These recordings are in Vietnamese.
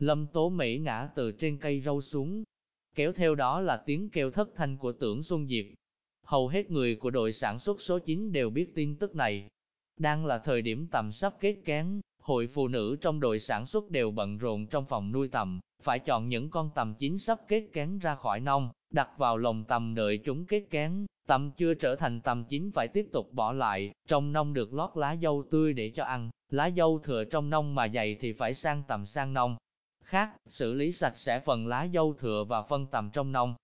Lâm Tố Mỹ ngã từ trên cây râu xuống, kéo theo đó là tiếng kêu thất thanh của tưởng Xuân Diệp. Hầu hết người của đội sản xuất số 9 đều biết tin tức này. Đang là thời điểm tầm sắp kết kén, hội phụ nữ trong đội sản xuất đều bận rộn trong phòng nuôi tầm, phải chọn những con tầm chín sắp kết kén ra khỏi nông, đặt vào lồng tầm đợi chúng kết kén, tầm chưa trở thành tầm chín phải tiếp tục bỏ lại, trong nông được lót lá dâu tươi để cho ăn, lá dâu thừa trong nông mà dày thì phải sang tầm sang nông. Khác, xử lý sạch sẽ phần lá dâu thừa và phân tầm trong nông.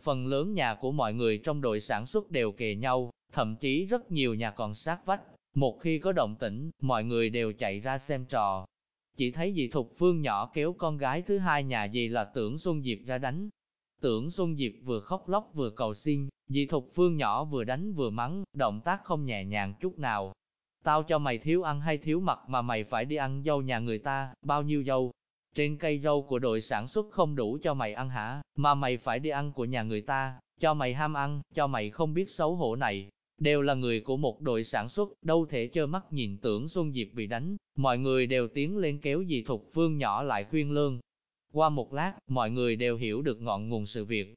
Phần lớn nhà của mọi người trong đội sản xuất đều kề nhau, thậm chí rất nhiều nhà còn sát vách. Một khi có động tĩnh, mọi người đều chạy ra xem trò. Chỉ thấy dì Thục Phương nhỏ kéo con gái thứ hai nhà dì là Tưởng Xuân Diệp ra đánh. Tưởng Xuân Diệp vừa khóc lóc vừa cầu xin, dì Thục Phương nhỏ vừa đánh vừa mắng, động tác không nhẹ nhàng chút nào. Tao cho mày thiếu ăn hay thiếu mặc mà mày phải đi ăn dâu nhà người ta, bao nhiêu dâu, trên cây rau của đội sản xuất không đủ cho mày ăn hả, mà mày phải đi ăn của nhà người ta, cho mày ham ăn, cho mày không biết xấu hổ này. Đều là người của một đội sản xuất, đâu thể trơ mắt nhìn tưởng Xuân Diệp bị đánh, mọi người đều tiến lên kéo dì Thục Phương nhỏ lại khuyên lương. Qua một lát, mọi người đều hiểu được ngọn nguồn sự việc.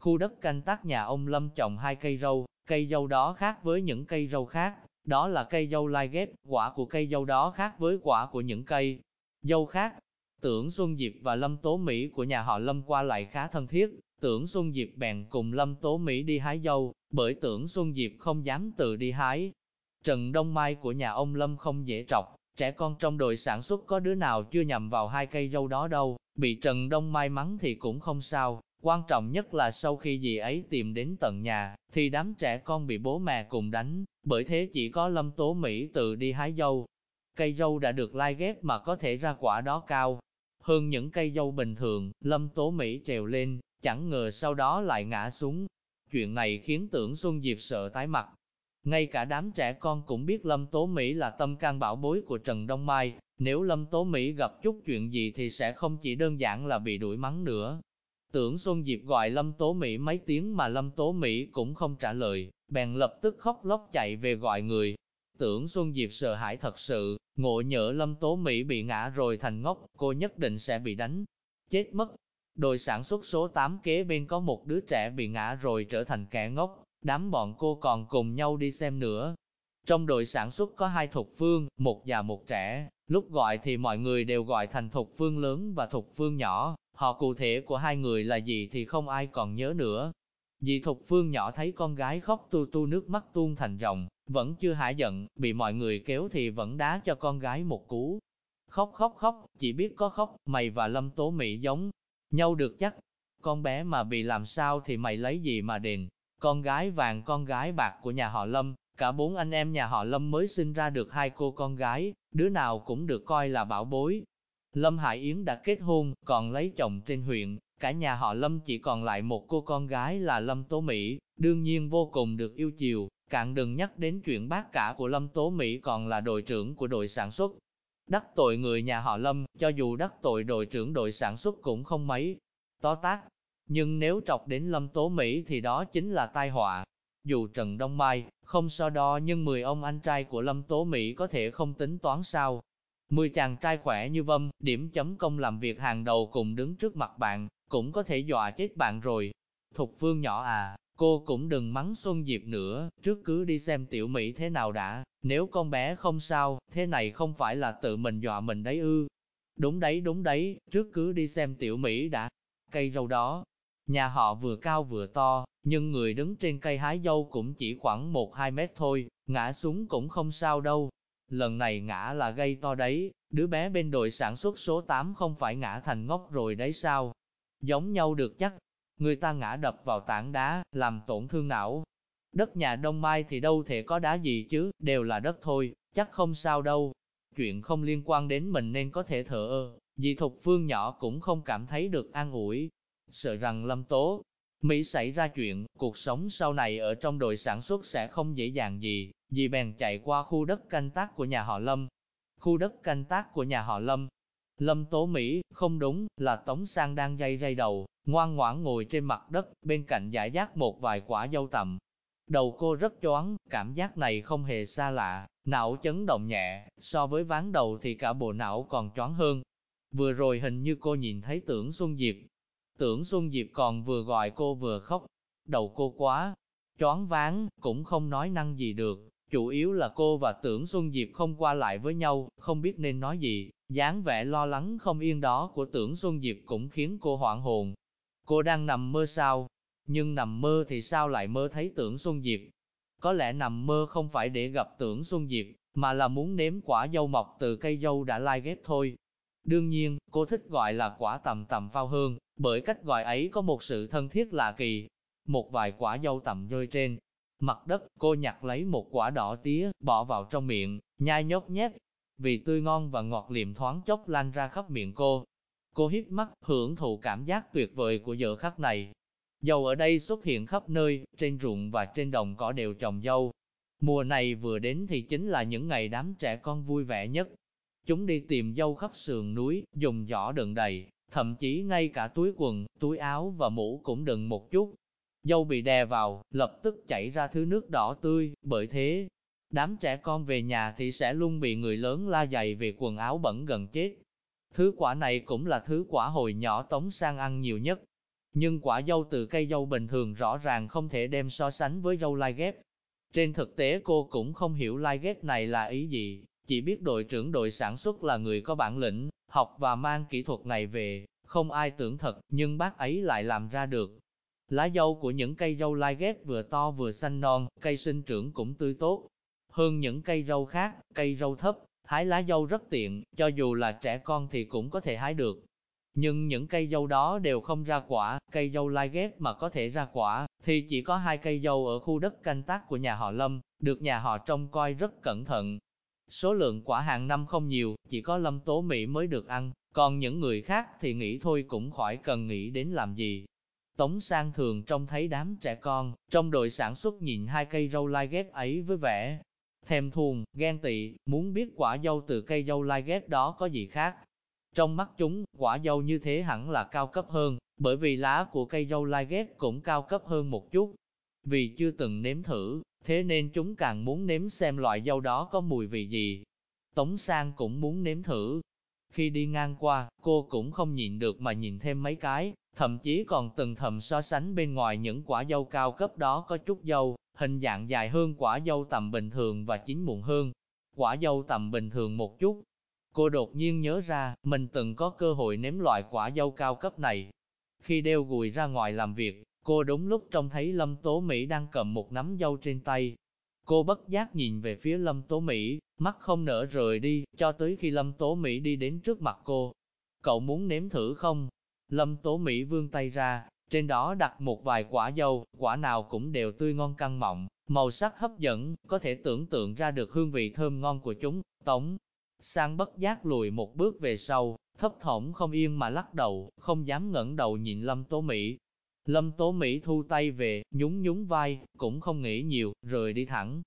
Khu đất canh tác nhà ông Lâm trồng hai cây rau, cây dâu đó khác với những cây rau khác, đó là cây dâu lai ghép, quả của cây dâu đó khác với quả của những cây dâu khác, Tưởng Xuân Diệp và Lâm Tố Mỹ của nhà họ Lâm qua lại khá thân thiết, tưởng Xuân Diệp bèn cùng Lâm Tố Mỹ đi hái dâu, bởi tưởng Xuân Diệp không dám tự đi hái. Trần Đông Mai của nhà ông Lâm không dễ trọc, trẻ con trong đội sản xuất có đứa nào chưa nhầm vào hai cây dâu đó đâu, bị Trần Đông Mai mắng thì cũng không sao, quan trọng nhất là sau khi dì ấy tìm đến tận nhà, thì đám trẻ con bị bố mẹ cùng đánh, bởi thế chỉ có Lâm Tố Mỹ tự đi hái dâu. Cây dâu đã được lai ghép mà có thể ra quả đó cao, hơn những cây dâu bình thường, Lâm Tố Mỹ trèo lên, chẳng ngờ sau đó lại ngã xuống. Chuyện này khiến tưởng Xuân Diệp sợ tái mặt. Ngay cả đám trẻ con cũng biết Lâm Tố Mỹ là tâm can bảo bối của Trần Đông Mai, nếu Lâm Tố Mỹ gặp chút chuyện gì thì sẽ không chỉ đơn giản là bị đuổi mắng nữa. Tưởng Xuân Diệp gọi Lâm Tố Mỹ mấy tiếng mà Lâm Tố Mỹ cũng không trả lời, bèn lập tức khóc lóc chạy về gọi người, Tưởng Xuân Diệp sợ hãi thật sự, ngộ nhỡ Lâm Tố Mỹ bị ngã rồi thành ngốc, cô nhất định sẽ bị đánh, chết mất. Đội sản xuất số 8 kế bên có một đứa trẻ bị ngã rồi trở thành kẻ ngốc, đám bọn cô còn cùng nhau đi xem nữa. Trong đội sản xuất có hai thục phương, một già một trẻ, lúc gọi thì mọi người đều gọi thành thục phương lớn và thục phương nhỏ, họ cụ thể của hai người là gì thì không ai còn nhớ nữa. Dì thục phương nhỏ thấy con gái khóc tu tu nước mắt tuôn thành ròng, vẫn chưa hả giận, bị mọi người kéo thì vẫn đá cho con gái một cú. Khóc khóc khóc, chỉ biết có khóc, mày và Lâm Tố Mỹ giống nhau được chắc. Con bé mà bị làm sao thì mày lấy gì mà đền. Con gái vàng con gái bạc của nhà họ Lâm, cả bốn anh em nhà họ Lâm mới sinh ra được hai cô con gái, đứa nào cũng được coi là bảo bối. Lâm Hải Yến đã kết hôn, còn lấy chồng trên huyện, cả nhà họ Lâm chỉ còn lại một cô con gái là Lâm Tố Mỹ, đương nhiên vô cùng được yêu chiều, Cạn đừng nhắc đến chuyện bác cả của Lâm Tố Mỹ còn là đội trưởng của đội sản xuất. Đắc tội người nhà họ Lâm, cho dù đắc tội đội trưởng đội sản xuất cũng không mấy. To tác. Nhưng nếu trọc đến Lâm Tố Mỹ thì đó chính là tai họa. Dù Trần Đông Mai, không so đo nhưng 10 ông anh trai của Lâm Tố Mỹ có thể không tính toán sao. 10 chàng trai khỏe như vâm, điểm chấm công làm việc hàng đầu cùng đứng trước mặt bạn, cũng có thể dọa chết bạn rồi. Thục Phương nhỏ à, Cô cũng đừng mắng Xuân Diệp nữa, trước cứ đi xem tiểu Mỹ thế nào đã, nếu con bé không sao, thế này không phải là tự mình dọa mình đấy ư. Đúng đấy đúng đấy, trước cứ đi xem tiểu Mỹ đã. Cây rau đó, nhà họ vừa cao vừa to, nhưng người đứng trên cây hái dâu cũng chỉ khoảng 1-2 mét thôi, ngã xuống cũng không sao đâu. Lần này ngã là gây to đấy, đứa bé bên đội sản xuất số 8 không phải ngã thành ngốc rồi đấy sao? Giống nhau được chắc, người ta ngã đập vào tảng đá, làm tổn thương não. Đất nhà Đông Mai thì đâu thể có đá gì chứ, đều là đất thôi, chắc không sao đâu. Chuyện không liên quan đến mình nên có thể thở ơ, dì Thục Phương nhỏ cũng không cảm thấy được an ủi. Sợ rằng Lâm Tố, Mỹ xảy ra chuyện, cuộc sống sau này ở trong đội sản xuất sẽ không dễ dàng gì, dì bèn chạy qua khu đất canh tác của nhà họ Lâm. Khu đất canh tác của nhà họ Lâm, Lâm Tố Mỹ, không đúng, là Tống Sang đang dây dây đầu, ngoan ngoãn ngồi trên mặt đất, bên cạnh giải rác một vài quả dâu tầm. Đầu cô rất choáng, cảm giác này không hề xa lạ, não chấn động nhẹ, so với ván đầu thì cả bộ não còn choáng hơn. Vừa rồi hình như cô nhìn thấy tưởng Xuân Diệp. Tưởng Xuân Diệp còn vừa gọi cô vừa khóc. Đầu cô quá, choáng váng, cũng không nói năng gì được. Chủ yếu là cô và tưởng Xuân Diệp không qua lại với nhau, không biết nên nói gì dáng vẻ lo lắng không yên đó của tưởng Xuân Diệp cũng khiến cô hoảng hồn. Cô đang nằm mơ sao? Nhưng nằm mơ thì sao lại mơ thấy tưởng Xuân Diệp? Có lẽ nằm mơ không phải để gặp tưởng Xuân Diệp, mà là muốn nếm quả dâu mọc từ cây dâu đã lai ghép thôi. Đương nhiên, cô thích gọi là quả tầm tầm phao hương, bởi cách gọi ấy có một sự thân thiết lạ kỳ. Một vài quả dâu tầm rơi trên mặt đất, cô nhặt lấy một quả đỏ tía, bỏ vào trong miệng, nhai nhóc nhép. Vì tươi ngon và ngọt liệm thoáng chốc lan ra khắp miệng cô. Cô hít mắt, hưởng thụ cảm giác tuyệt vời của giờ khắc này. Dâu ở đây xuất hiện khắp nơi, trên ruộng và trên đồng cỏ đều trồng dâu. Mùa này vừa đến thì chính là những ngày đám trẻ con vui vẻ nhất. Chúng đi tìm dâu khắp sườn núi, dùng giỏ đựng đầy, thậm chí ngay cả túi quần, túi áo và mũ cũng đựng một chút. Dâu bị đè vào, lập tức chảy ra thứ nước đỏ tươi, bởi thế, đám trẻ con về nhà thì sẽ luôn bị người lớn la dày về quần áo bẩn gần chết. Thứ quả này cũng là thứ quả hồi nhỏ tống sang ăn nhiều nhất. Nhưng quả dâu từ cây dâu bình thường rõ ràng không thể đem so sánh với dâu lai ghép. Trên thực tế cô cũng không hiểu lai ghép này là ý gì, chỉ biết đội trưởng đội sản xuất là người có bản lĩnh, học và mang kỹ thuật này về, không ai tưởng thật, nhưng bác ấy lại làm ra được. Lá dâu của những cây dâu lai ghép vừa to vừa xanh non, cây sinh trưởng cũng tươi tốt. Hơn những cây rau khác, cây rau thấp, hái lá dâu rất tiện, cho dù là trẻ con thì cũng có thể hái được. Nhưng những cây dâu đó đều không ra quả, cây dâu lai ghép mà có thể ra quả, thì chỉ có hai cây dâu ở khu đất canh tác của nhà họ Lâm, được nhà họ trông coi rất cẩn thận. Số lượng quả hàng năm không nhiều, chỉ có Lâm Tố Mỹ mới được ăn, còn những người khác thì nghĩ thôi cũng khỏi cần nghĩ đến làm gì. Tống sang thường trông thấy đám trẻ con, trong đội sản xuất nhìn hai cây rau lai ghép ấy với vẻ thèm thuồng, ghen tị, muốn biết quả dâu từ cây dâu lai ghép đó có gì khác. Trong mắt chúng, quả dâu như thế hẳn là cao cấp hơn, bởi vì lá của cây dâu lai ghép cũng cao cấp hơn một chút. Vì chưa từng nếm thử, thế nên chúng càng muốn nếm xem loại dâu đó có mùi vị gì. Tống Sang cũng muốn nếm thử. Khi đi ngang qua, cô cũng không nhịn được mà nhìn thêm mấy cái, thậm chí còn từng thầm so sánh bên ngoài những quả dâu cao cấp đó có chút dâu, hình dạng dài hơn quả dâu tầm bình thường và chín muộn hơn. Quả dâu tầm bình thường một chút. Cô đột nhiên nhớ ra, mình từng có cơ hội nếm loại quả dâu cao cấp này. Khi đeo gùi ra ngoài làm việc, cô đúng lúc trông thấy Lâm Tố Mỹ đang cầm một nắm dâu trên tay. Cô bất giác nhìn về phía Lâm Tố Mỹ, mắt không nở rời đi, cho tới khi Lâm Tố Mỹ đi đến trước mặt cô. Cậu muốn nếm thử không? Lâm Tố Mỹ vươn tay ra, trên đó đặt một vài quả dâu, quả nào cũng đều tươi ngon căng mọng, màu sắc hấp dẫn, có thể tưởng tượng ra được hương vị thơm ngon của chúng. Tống sang bất giác lùi một bước về sau, thấp thỏm không yên mà lắc đầu, không dám ngẩng đầu nhìn Lâm Tố Mỹ. Lâm Tố Mỹ thu tay về, nhún nhún vai, cũng không nghĩ nhiều, rồi đi thẳng.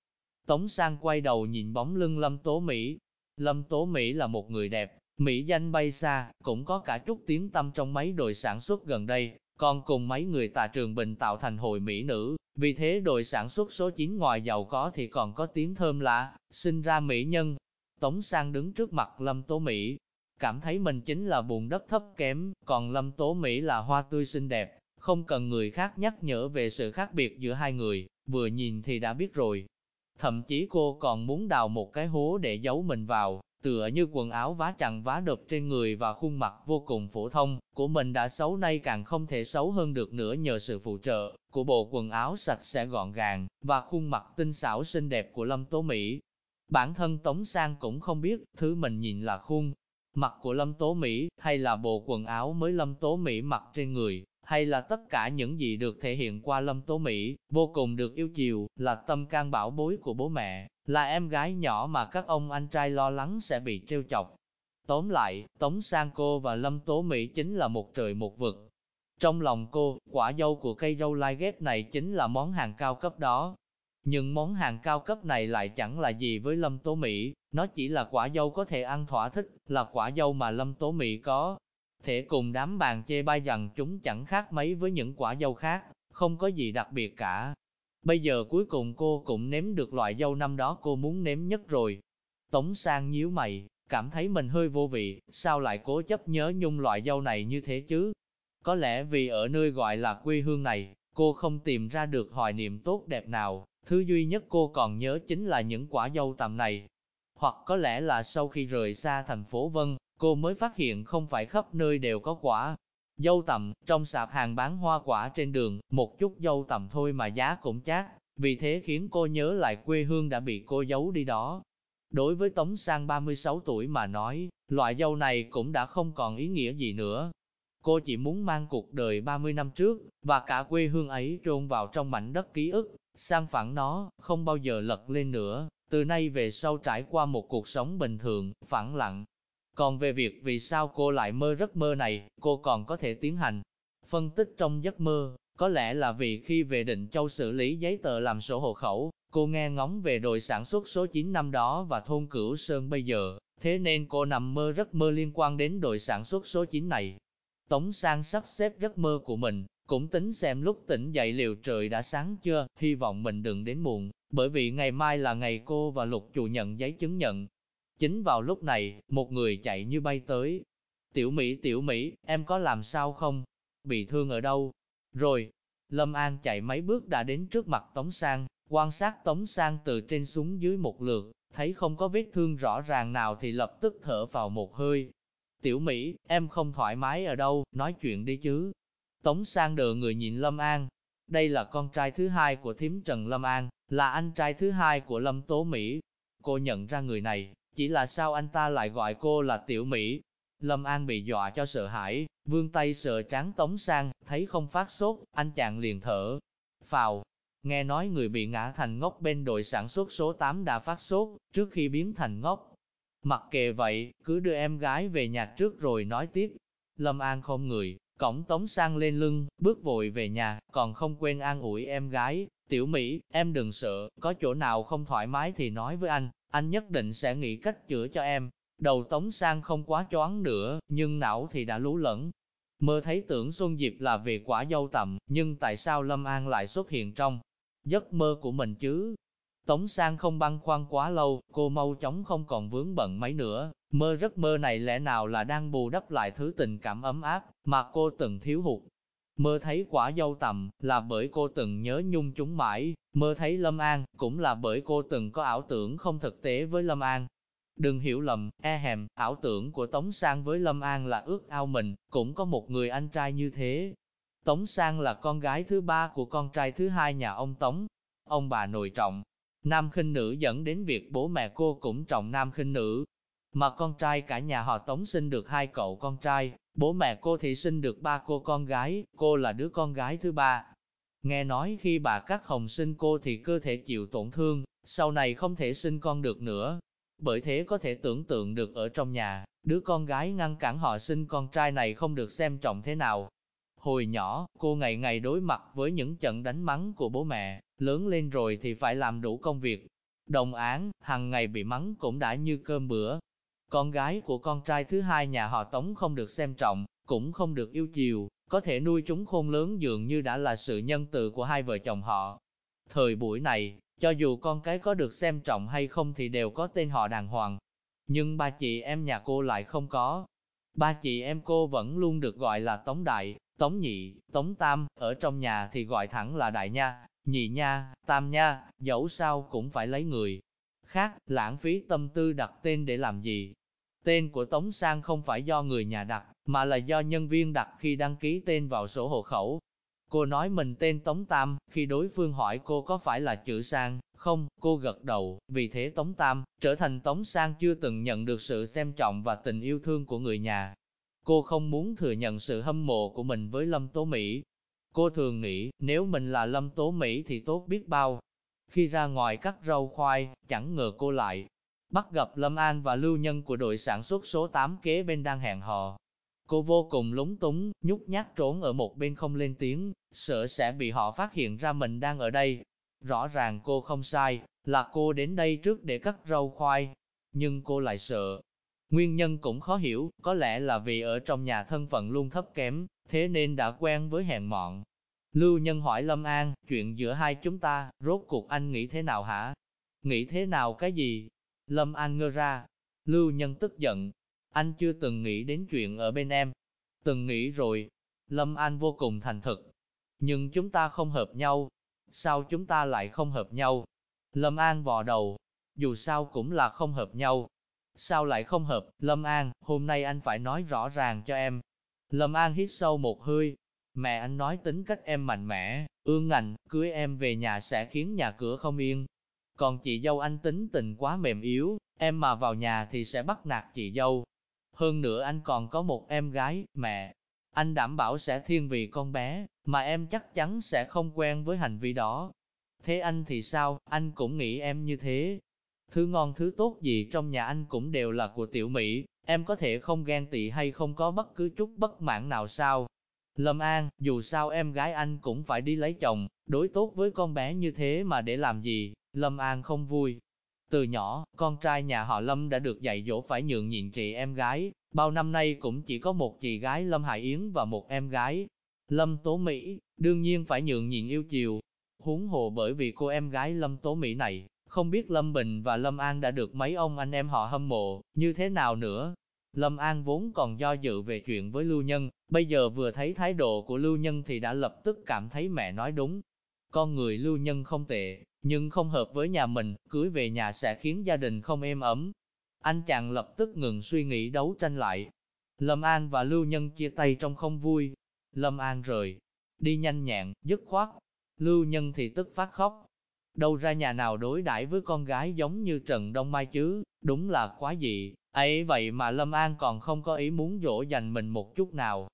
Tống sang quay đầu nhìn bóng lưng Lâm Tố Mỹ. Lâm Tố Mỹ là một người đẹp, Mỹ danh bay xa, cũng có cả chút tiếng tâm trong mấy đội sản xuất gần đây, còn cùng mấy người tà trường bình tạo thành hội Mỹ nữ, vì thế đội sản xuất số 9 ngoài giàu có thì còn có tiếng thơm lạ, sinh ra Mỹ nhân. Tống Sang đứng trước mặt Lâm Tố Mỹ, cảm thấy mình chính là bùn đất thấp kém, còn Lâm Tố Mỹ là hoa tươi xinh đẹp, không cần người khác nhắc nhở về sự khác biệt giữa hai người, vừa nhìn thì đã biết rồi. Thậm chí cô còn muốn đào một cái hố để giấu mình vào, tựa như quần áo vá chằng vá đập trên người và khuôn mặt vô cùng phổ thông, của mình đã xấu nay càng không thể xấu hơn được nữa nhờ sự phụ trợ của bộ quần áo sạch sẽ gọn gàng, và khuôn mặt tinh xảo xinh đẹp của Lâm Tố Mỹ. Bản thân Tống Sang cũng không biết, thứ mình nhìn là khuôn mặt của Lâm Tố Mỹ, hay là bộ quần áo mới Lâm Tố Mỹ mặc trên người, hay là tất cả những gì được thể hiện qua Lâm Tố Mỹ, vô cùng được yêu chiều, là tâm can bảo bối của bố mẹ, là em gái nhỏ mà các ông anh trai lo lắng sẽ bị trêu chọc. Tóm lại, Tống Sang cô và Lâm Tố Mỹ chính là một trời một vực. Trong lòng cô, quả dâu của cây dâu lai ghép này chính là món hàng cao cấp đó. Nhưng món hàng cao cấp này lại chẳng là gì với Lâm Tố Mỹ, nó chỉ là quả dâu có thể ăn thỏa thích, là quả dâu mà Lâm Tố Mỹ có. Thể cùng đám bàn chê bai rằng chúng chẳng khác mấy với những quả dâu khác, không có gì đặc biệt cả. Bây giờ cuối cùng cô cũng nếm được loại dâu năm đó cô muốn nếm nhất rồi. Tống sang nhíu mày, cảm thấy mình hơi vô vị, sao lại cố chấp nhớ nhung loại dâu này như thế chứ? Có lẽ vì ở nơi gọi là quê hương này, cô không tìm ra được hoài niệm tốt đẹp nào, thứ duy nhất cô còn nhớ chính là những quả dâu tầm này. Hoặc có lẽ là sau khi rời xa thành phố Vân, cô mới phát hiện không phải khắp nơi đều có quả. Dâu tầm, trong sạp hàng bán hoa quả trên đường, một chút dâu tầm thôi mà giá cũng chát, vì thế khiến cô nhớ lại quê hương đã bị cô giấu đi đó. Đối với Tống Sang 36 tuổi mà nói, loại dâu này cũng đã không còn ý nghĩa gì nữa. Cô chỉ muốn mang cuộc đời 30 năm trước, và cả quê hương ấy trôn vào trong mảnh đất ký ức, sang phẳng nó, không bao giờ lật lên nữa, từ nay về sau trải qua một cuộc sống bình thường, phẳng lặng. Còn về việc vì sao cô lại mơ giấc mơ này, cô còn có thể tiến hành phân tích trong giấc mơ, có lẽ là vì khi về Định Châu xử lý giấy tờ làm sổ hộ khẩu, cô nghe ngóng về đội sản xuất số 9 năm đó và thôn Cửu Sơn bây giờ, thế nên cô nằm mơ giấc mơ liên quan đến đội sản xuất số 9 này. Tống Sang sắp xếp giấc mơ của mình, cũng tính xem lúc tỉnh dậy liệu trời đã sáng chưa, hy vọng mình đừng đến muộn, bởi vì ngày mai là ngày cô và Lục chủ nhận giấy chứng nhận. Chính vào lúc này, một người chạy như bay tới. Tiểu Mỹ, Tiểu Mỹ, em có làm sao không? Bị thương ở đâu? Rồi, Lâm An chạy mấy bước đã đến trước mặt Tống Sang, quan sát Tống Sang từ trên xuống dưới một lượt, thấy không có vết thương rõ ràng nào thì lập tức thở vào một hơi. Tiểu Mỹ, em không thoải mái ở đâu, nói chuyện đi chứ. Tống Sang đờ người nhìn Lâm An. Đây là con trai thứ hai của thím Trần Lâm An, là anh trai thứ hai của Lâm Tố Mỹ. Cô nhận ra người này, chỉ là sao anh ta lại gọi cô là Tiểu Mỹ. Lâm An bị dọa cho sợ hãi, vương tay sợ tráng Tống Sang, thấy không phát sốt, anh chàng liền thở. Phào, nghe nói người bị ngã thành ngốc bên đội sản xuất số 8 đã phát sốt, trước khi biến thành ngốc. Mặc kệ vậy, cứ đưa em gái về nhà trước rồi nói tiếp. Lâm An không người, cổng tống sang lên lưng, bước vội về nhà, còn không quên an ủi em gái. Tiểu Mỹ, em đừng sợ, có chỗ nào không thoải mái thì nói với anh, anh nhất định sẽ nghĩ cách chữa cho em. Đầu tống sang không quá choáng nữa, nhưng não thì đã lú lẫn. Mơ thấy tưởng Xuân Diệp là về quả dâu tầm, nhưng tại sao Lâm An lại xuất hiện trong giấc mơ của mình chứ? Tống Sang không băn khoăn quá lâu, cô mau chóng không còn vướng bận mấy nữa, mơ giấc mơ này lẽ nào là đang bù đắp lại thứ tình cảm ấm áp mà cô từng thiếu hụt. Mơ thấy quả dâu tầm, là bởi cô từng nhớ nhung chúng mãi, mơ thấy Lâm An, cũng là bởi cô từng có ảo tưởng không thực tế với Lâm An. Đừng hiểu lầm, e hèm, ảo tưởng của Tống Sang với Lâm An là ước ao mình, cũng có một người anh trai như thế. Tống Sang là con gái thứ ba của con trai thứ hai nhà ông Tống. Ông bà nội trọng, nam khinh nữ dẫn đến việc bố mẹ cô cũng trọng nam khinh nữ. Mà con trai cả nhà họ Tống sinh được hai cậu con trai, bố mẹ cô thì sinh được ba cô con gái, cô là đứa con gái thứ ba. Nghe nói khi bà cắt hồng sinh cô thì cơ thể chịu tổn thương, sau này không thể sinh con được nữa. Bởi thế có thể tưởng tượng được ở trong nhà, đứa con gái ngăn cản họ sinh con trai này không được xem trọng thế nào. Hồi nhỏ, cô ngày ngày đối mặt với những trận đánh mắng của bố mẹ, lớn lên rồi thì phải làm đủ công việc. Đồng án, hàng ngày bị mắng cũng đã như cơm bữa. Con gái của con trai thứ hai nhà họ Tống không được xem trọng, cũng không được yêu chiều, có thể nuôi chúng khôn lớn dường như đã là sự nhân từ của hai vợ chồng họ. Thời buổi này, cho dù con cái có được xem trọng hay không thì đều có tên họ đàng hoàng. Nhưng ba chị em nhà cô lại không có. Ba chị em cô vẫn luôn được gọi là Tống Đại, Tống Nhị, Tống Tam, ở trong nhà thì gọi thẳng là Đại Nha, Nhị Nha, Tam Nha, dẫu sao cũng phải lấy người. Khác, lãng phí tâm tư đặt tên để làm gì? Tên của Tống Sang không phải do người nhà đặt, mà là do nhân viên đặt khi đăng ký tên vào sổ hộ khẩu. Cô nói mình tên Tống Tam, khi đối phương hỏi cô có phải là chữ Sang, không, cô gật đầu, vì thế Tống Tam, trở thành Tống Sang chưa từng nhận được sự xem trọng và tình yêu thương của người nhà. Cô không muốn thừa nhận sự hâm mộ của mình với Lâm Tố Mỹ. Cô thường nghĩ, nếu mình là Lâm Tố Mỹ thì tốt biết bao. Khi ra ngoài cắt rau khoai, chẳng ngờ cô lại bắt gặp Lâm An và lưu nhân của đội sản xuất số 8 kế bên đang hẹn hò. Cô vô cùng lúng túng, nhút nhát trốn ở một bên không lên tiếng, sợ sẽ bị họ phát hiện ra mình đang ở đây. Rõ ràng cô không sai, là cô đến đây trước để cắt rau khoai, nhưng cô lại sợ. Nguyên nhân cũng khó hiểu, có lẽ là vì ở trong nhà thân phận luôn thấp kém, thế nên đã quen với hèn mọn. Lưu Nhân hỏi Lâm An, chuyện giữa hai chúng ta, rốt cuộc anh nghĩ thế nào hả? Nghĩ thế nào cái gì? Lâm An ngơ ra, Lưu Nhân tức giận, anh chưa từng nghĩ đến chuyện ở bên em. Từng nghĩ rồi, Lâm An vô cùng thành thực. Nhưng chúng ta không hợp nhau. Sao chúng ta lại không hợp nhau? Lâm An vò đầu, dù sao cũng là không hợp nhau. Sao lại không hợp, Lâm An, hôm nay anh phải nói rõ ràng cho em. Lâm An hít sâu một hơi, mẹ anh nói tính cách em mạnh mẽ, ương ngạnh, cưới em về nhà sẽ khiến nhà cửa không yên. Còn chị dâu anh tính tình quá mềm yếu, em mà vào nhà thì sẽ bắt nạt chị dâu. Hơn nữa anh còn có một em gái, mẹ. Anh đảm bảo sẽ thiên vị con bé, mà em chắc chắn sẽ không quen với hành vi đó. Thế anh thì sao, anh cũng nghĩ em như thế. Thứ ngon thứ tốt gì trong nhà anh cũng đều là của tiểu Mỹ, em có thể không ghen tị hay không có bất cứ chút bất mãn nào sao. Lâm An, dù sao em gái anh cũng phải đi lấy chồng, đối tốt với con bé như thế mà để làm gì, Lâm An không vui. Từ nhỏ, con trai nhà họ Lâm đã được dạy dỗ phải nhượng nhịn chị em gái, bao năm nay cũng chỉ có một chị gái Lâm Hải Yến và một em gái. Lâm Tố Mỹ, đương nhiên phải nhượng nhịn yêu chiều. Huống hồ bởi vì cô em gái Lâm Tố Mỹ này, không biết Lâm Bình và Lâm An đã được mấy ông anh em họ hâm mộ, như thế nào nữa. Lâm An vốn còn do dự về chuyện với Lưu Nhân, bây giờ vừa thấy thái độ của Lưu Nhân thì đã lập tức cảm thấy mẹ nói đúng. Con người Lưu Nhân không tệ, nhưng không hợp với nhà mình, cưới về nhà sẽ khiến gia đình không êm ấm. Anh chàng lập tức ngừng suy nghĩ đấu tranh lại. Lâm An và Lưu Nhân chia tay trong không vui. Lâm An rời, đi nhanh nhẹn, dứt khoát. Lưu Nhân thì tức phát khóc. Đâu ra nhà nào đối đãi với con gái giống như Trần Đông Mai chứ, đúng là quá dị. ấy vậy mà Lâm An còn không có ý muốn dỗ dành mình một chút nào.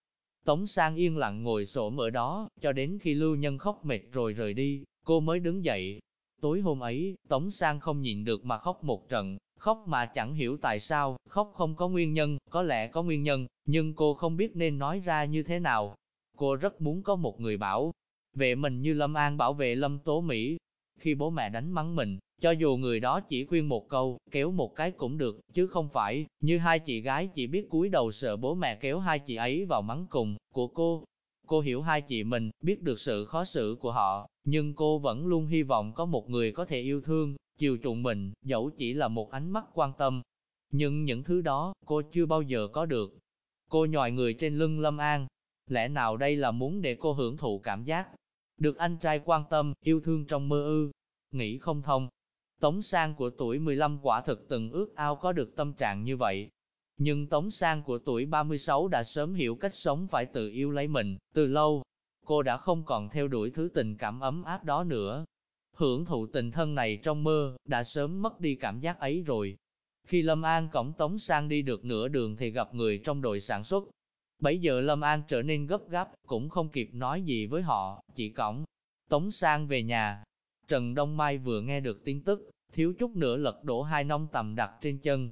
Tống Sang yên lặng ngồi xổm ở đó, cho đến khi Lưu Nhân khóc mệt rồi rời đi, cô mới đứng dậy, Tối hôm ấy, Tống Sang không nhịn được mà khóc một trận, khóc mà chẳng hiểu tại sao, khóc không có nguyên nhân, có lẽ có nguyên nhân, nhưng cô không biết nên nói ra như thế nào. Cô rất muốn có một người bảo vệ mình như Lâm An bảo vệ Lâm Tố Mỹ. Khi bố mẹ đánh mắng mình, cho dù người đó chỉ khuyên một câu, kéo một cái cũng được, chứ không phải, như hai chị gái chỉ biết cúi đầu sợ bố mẹ kéo hai chị ấy vào mắng cùng, của cô. Cô hiểu hai chị mình, biết được sự khó xử của họ, nhưng cô vẫn luôn hy vọng có một người có thể yêu thương, chiều chuộng mình, dẫu chỉ là một ánh mắt quan tâm. Nhưng những thứ đó, cô chưa bao giờ có được. Cô nhòi người trên lưng Lâm An. Lẽ nào đây là muốn để cô hưởng thụ cảm giác? Được anh trai quan tâm, yêu thương trong mơ ư? Nghĩ không thông. Tống sang của tuổi 15 quả thực từng ước ao có được tâm trạng như vậy. Nhưng Tống sang của tuổi 36 đã sớm hiểu cách sống phải tự yêu lấy mình, từ lâu, cô đã không còn theo đuổi thứ tình cảm ấm áp đó nữa. Hưởng thụ tình thân này trong mơ, đã sớm mất đi cảm giác ấy rồi. Khi Lâm An cổng Tống Sang đi được nửa đường thì gặp người trong đội sản xuất. Bấy giờ Lâm An trở nên gấp gáp, cũng không kịp nói gì với họ, chỉ cổng. Tống Sang về nhà. Trần Đông Mai vừa nghe được tin tức, thiếu chút nữa lật đổ hai nông tầm đặt trên chân.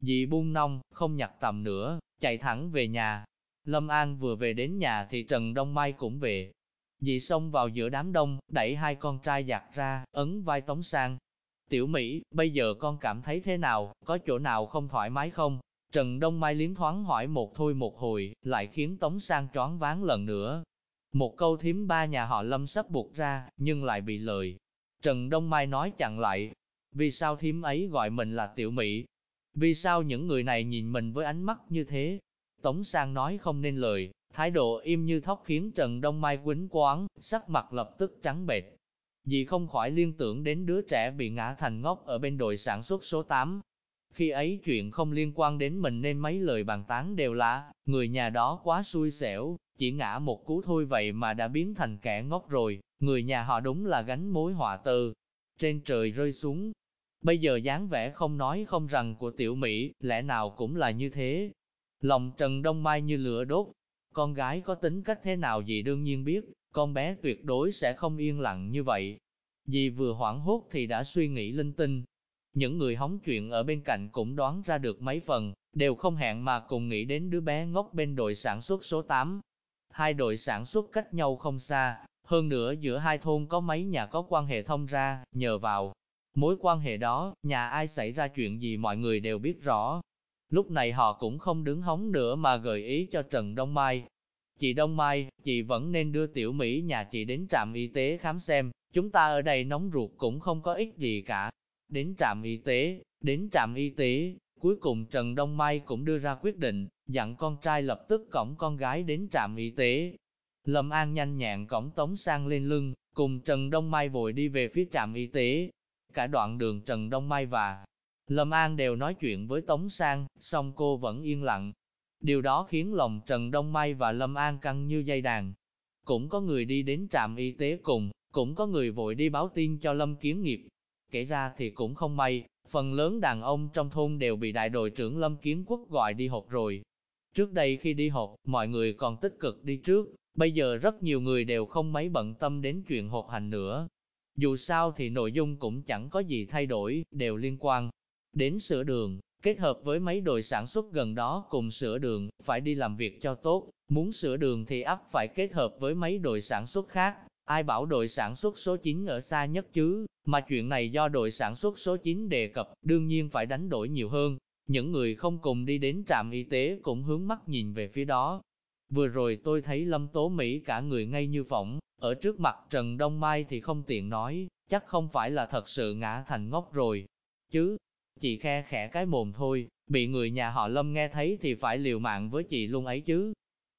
Dì buông nông, không nhặt tầm nữa, chạy thẳng về nhà, Lâm An vừa về đến nhà thì Trần Đông Mai cũng về. Dì xông vào giữa đám đông, đẩy hai con trai giặt ra, ấn vai Tống Sang. Tiểu Mỹ, bây giờ con cảm thấy thế nào, có chỗ nào không thoải mái không? Trần Đông Mai liến thoáng hỏi một thôi một hồi, lại khiến Tống Sang choáng váng lần nữa. Một câu thím ba nhà họ Lâm sắp buộc ra, nhưng lại bị lời. Trần Đông Mai nói chặn lại, vì sao thím ấy gọi mình là Tiểu Mỹ? Vì sao những người này nhìn mình với ánh mắt như thế? Tống Sang nói không nên lời, thái độ im như thóc khiến Trần Đông Mai quýnh quán, sắc mặt lập tức trắng bệch. Dì không khỏi liên tưởng đến đứa trẻ bị ngã thành ngốc ở bên đội sản xuất số 8. Khi ấy chuyện không liên quan đến mình nên mấy lời bàn tán đều là, người nhà đó quá xui xẻo, chỉ ngã một cú thôi vậy mà đã biến thành kẻ ngốc rồi, người nhà họ đúng là gánh mối họa từ trên trời rơi xuống. Bây giờ dáng vẻ không nói không rằng của tiểu Mỹ, lẽ nào cũng là như thế, Lòng Trần Đông Mai như lửa đốt. Con gái có tính cách thế nào gì đương nhiên biết, con bé tuyệt đối sẽ không yên lặng như vậy. Dì vừa hoảng hốt thì đã suy nghĩ linh tinh. Những người hóng chuyện ở bên cạnh cũng đoán ra được mấy phần, đều không hẹn mà cùng nghĩ đến đứa bé ngốc bên đội sản xuất số 8. Hai đội sản xuất cách nhau không xa, hơn nữa giữa hai thôn có mấy nhà có quan hệ thông ra, nhờ vào mối quan hệ đó, nhà ai xảy ra chuyện gì mọi người đều biết rõ, Lúc này họ cũng không đứng hóng nữa mà gợi ý cho Trần Đông Mai. Chị Đông Mai, chị vẫn nên đưa tiểu Mỹ nhà chị đến trạm y tế khám xem, chúng ta ở đây nóng ruột cũng không có ích gì cả. Đến trạm y tế, đến trạm y tế, Cuối cùng Trần Đông Mai cũng đưa ra quyết định, dặn con trai lập tức cõng con gái đến trạm y tế. Lâm An nhanh nhẹn cõng Tống Sang lên lưng, cùng Trần Đông Mai vội đi về phía trạm y tế. Cả đoạn đường Trần Đông Mai và Lâm An đều nói chuyện với Tống Sang, song cô vẫn yên lặng. Điều đó khiến lòng Trần Đông Mai và Lâm An căng như dây đàn. Cũng có người đi đến trạm y tế cùng, cũng có người vội đi báo tin cho Lâm Kiến Nghiệp. Kể ra thì cũng không may, phần lớn đàn ông trong thôn đều bị đại đội trưởng Lâm Kiến Quốc gọi đi họp rồi. Trước đây khi đi họp, mọi người còn tích cực đi trước, bây giờ rất nhiều người đều không mấy bận tâm đến chuyện họp hành nữa. Dù sao thì nội dung cũng chẳng có gì thay đổi, đều liên quan đến sửa đường, kết hợp với mấy đội sản xuất gần đó cùng sửa đường, phải đi làm việc cho tốt, muốn sửa đường thì ấp phải kết hợp với mấy đội sản xuất khác, ai bảo đội sản xuất số 9 ở xa nhất chứ, mà chuyện này do đội sản xuất số 9 đề cập, đương nhiên phải đánh đổi nhiều hơn. Những người không cùng đi đến trạm y tế cũng hướng mắt nhìn về phía đó. Vừa rồi tôi thấy Lâm Tố Mỹ cả người ngay như phỏng, ở trước mặt Trần Đông Mai thì không tiện nói, chắc không phải là thật sự ngã thành ngốc rồi. Chứ, Chị khe khẽ cái mồm thôi, bị người nhà họ Lâm nghe thấy thì phải liều mạng với chị luôn ấy chứ.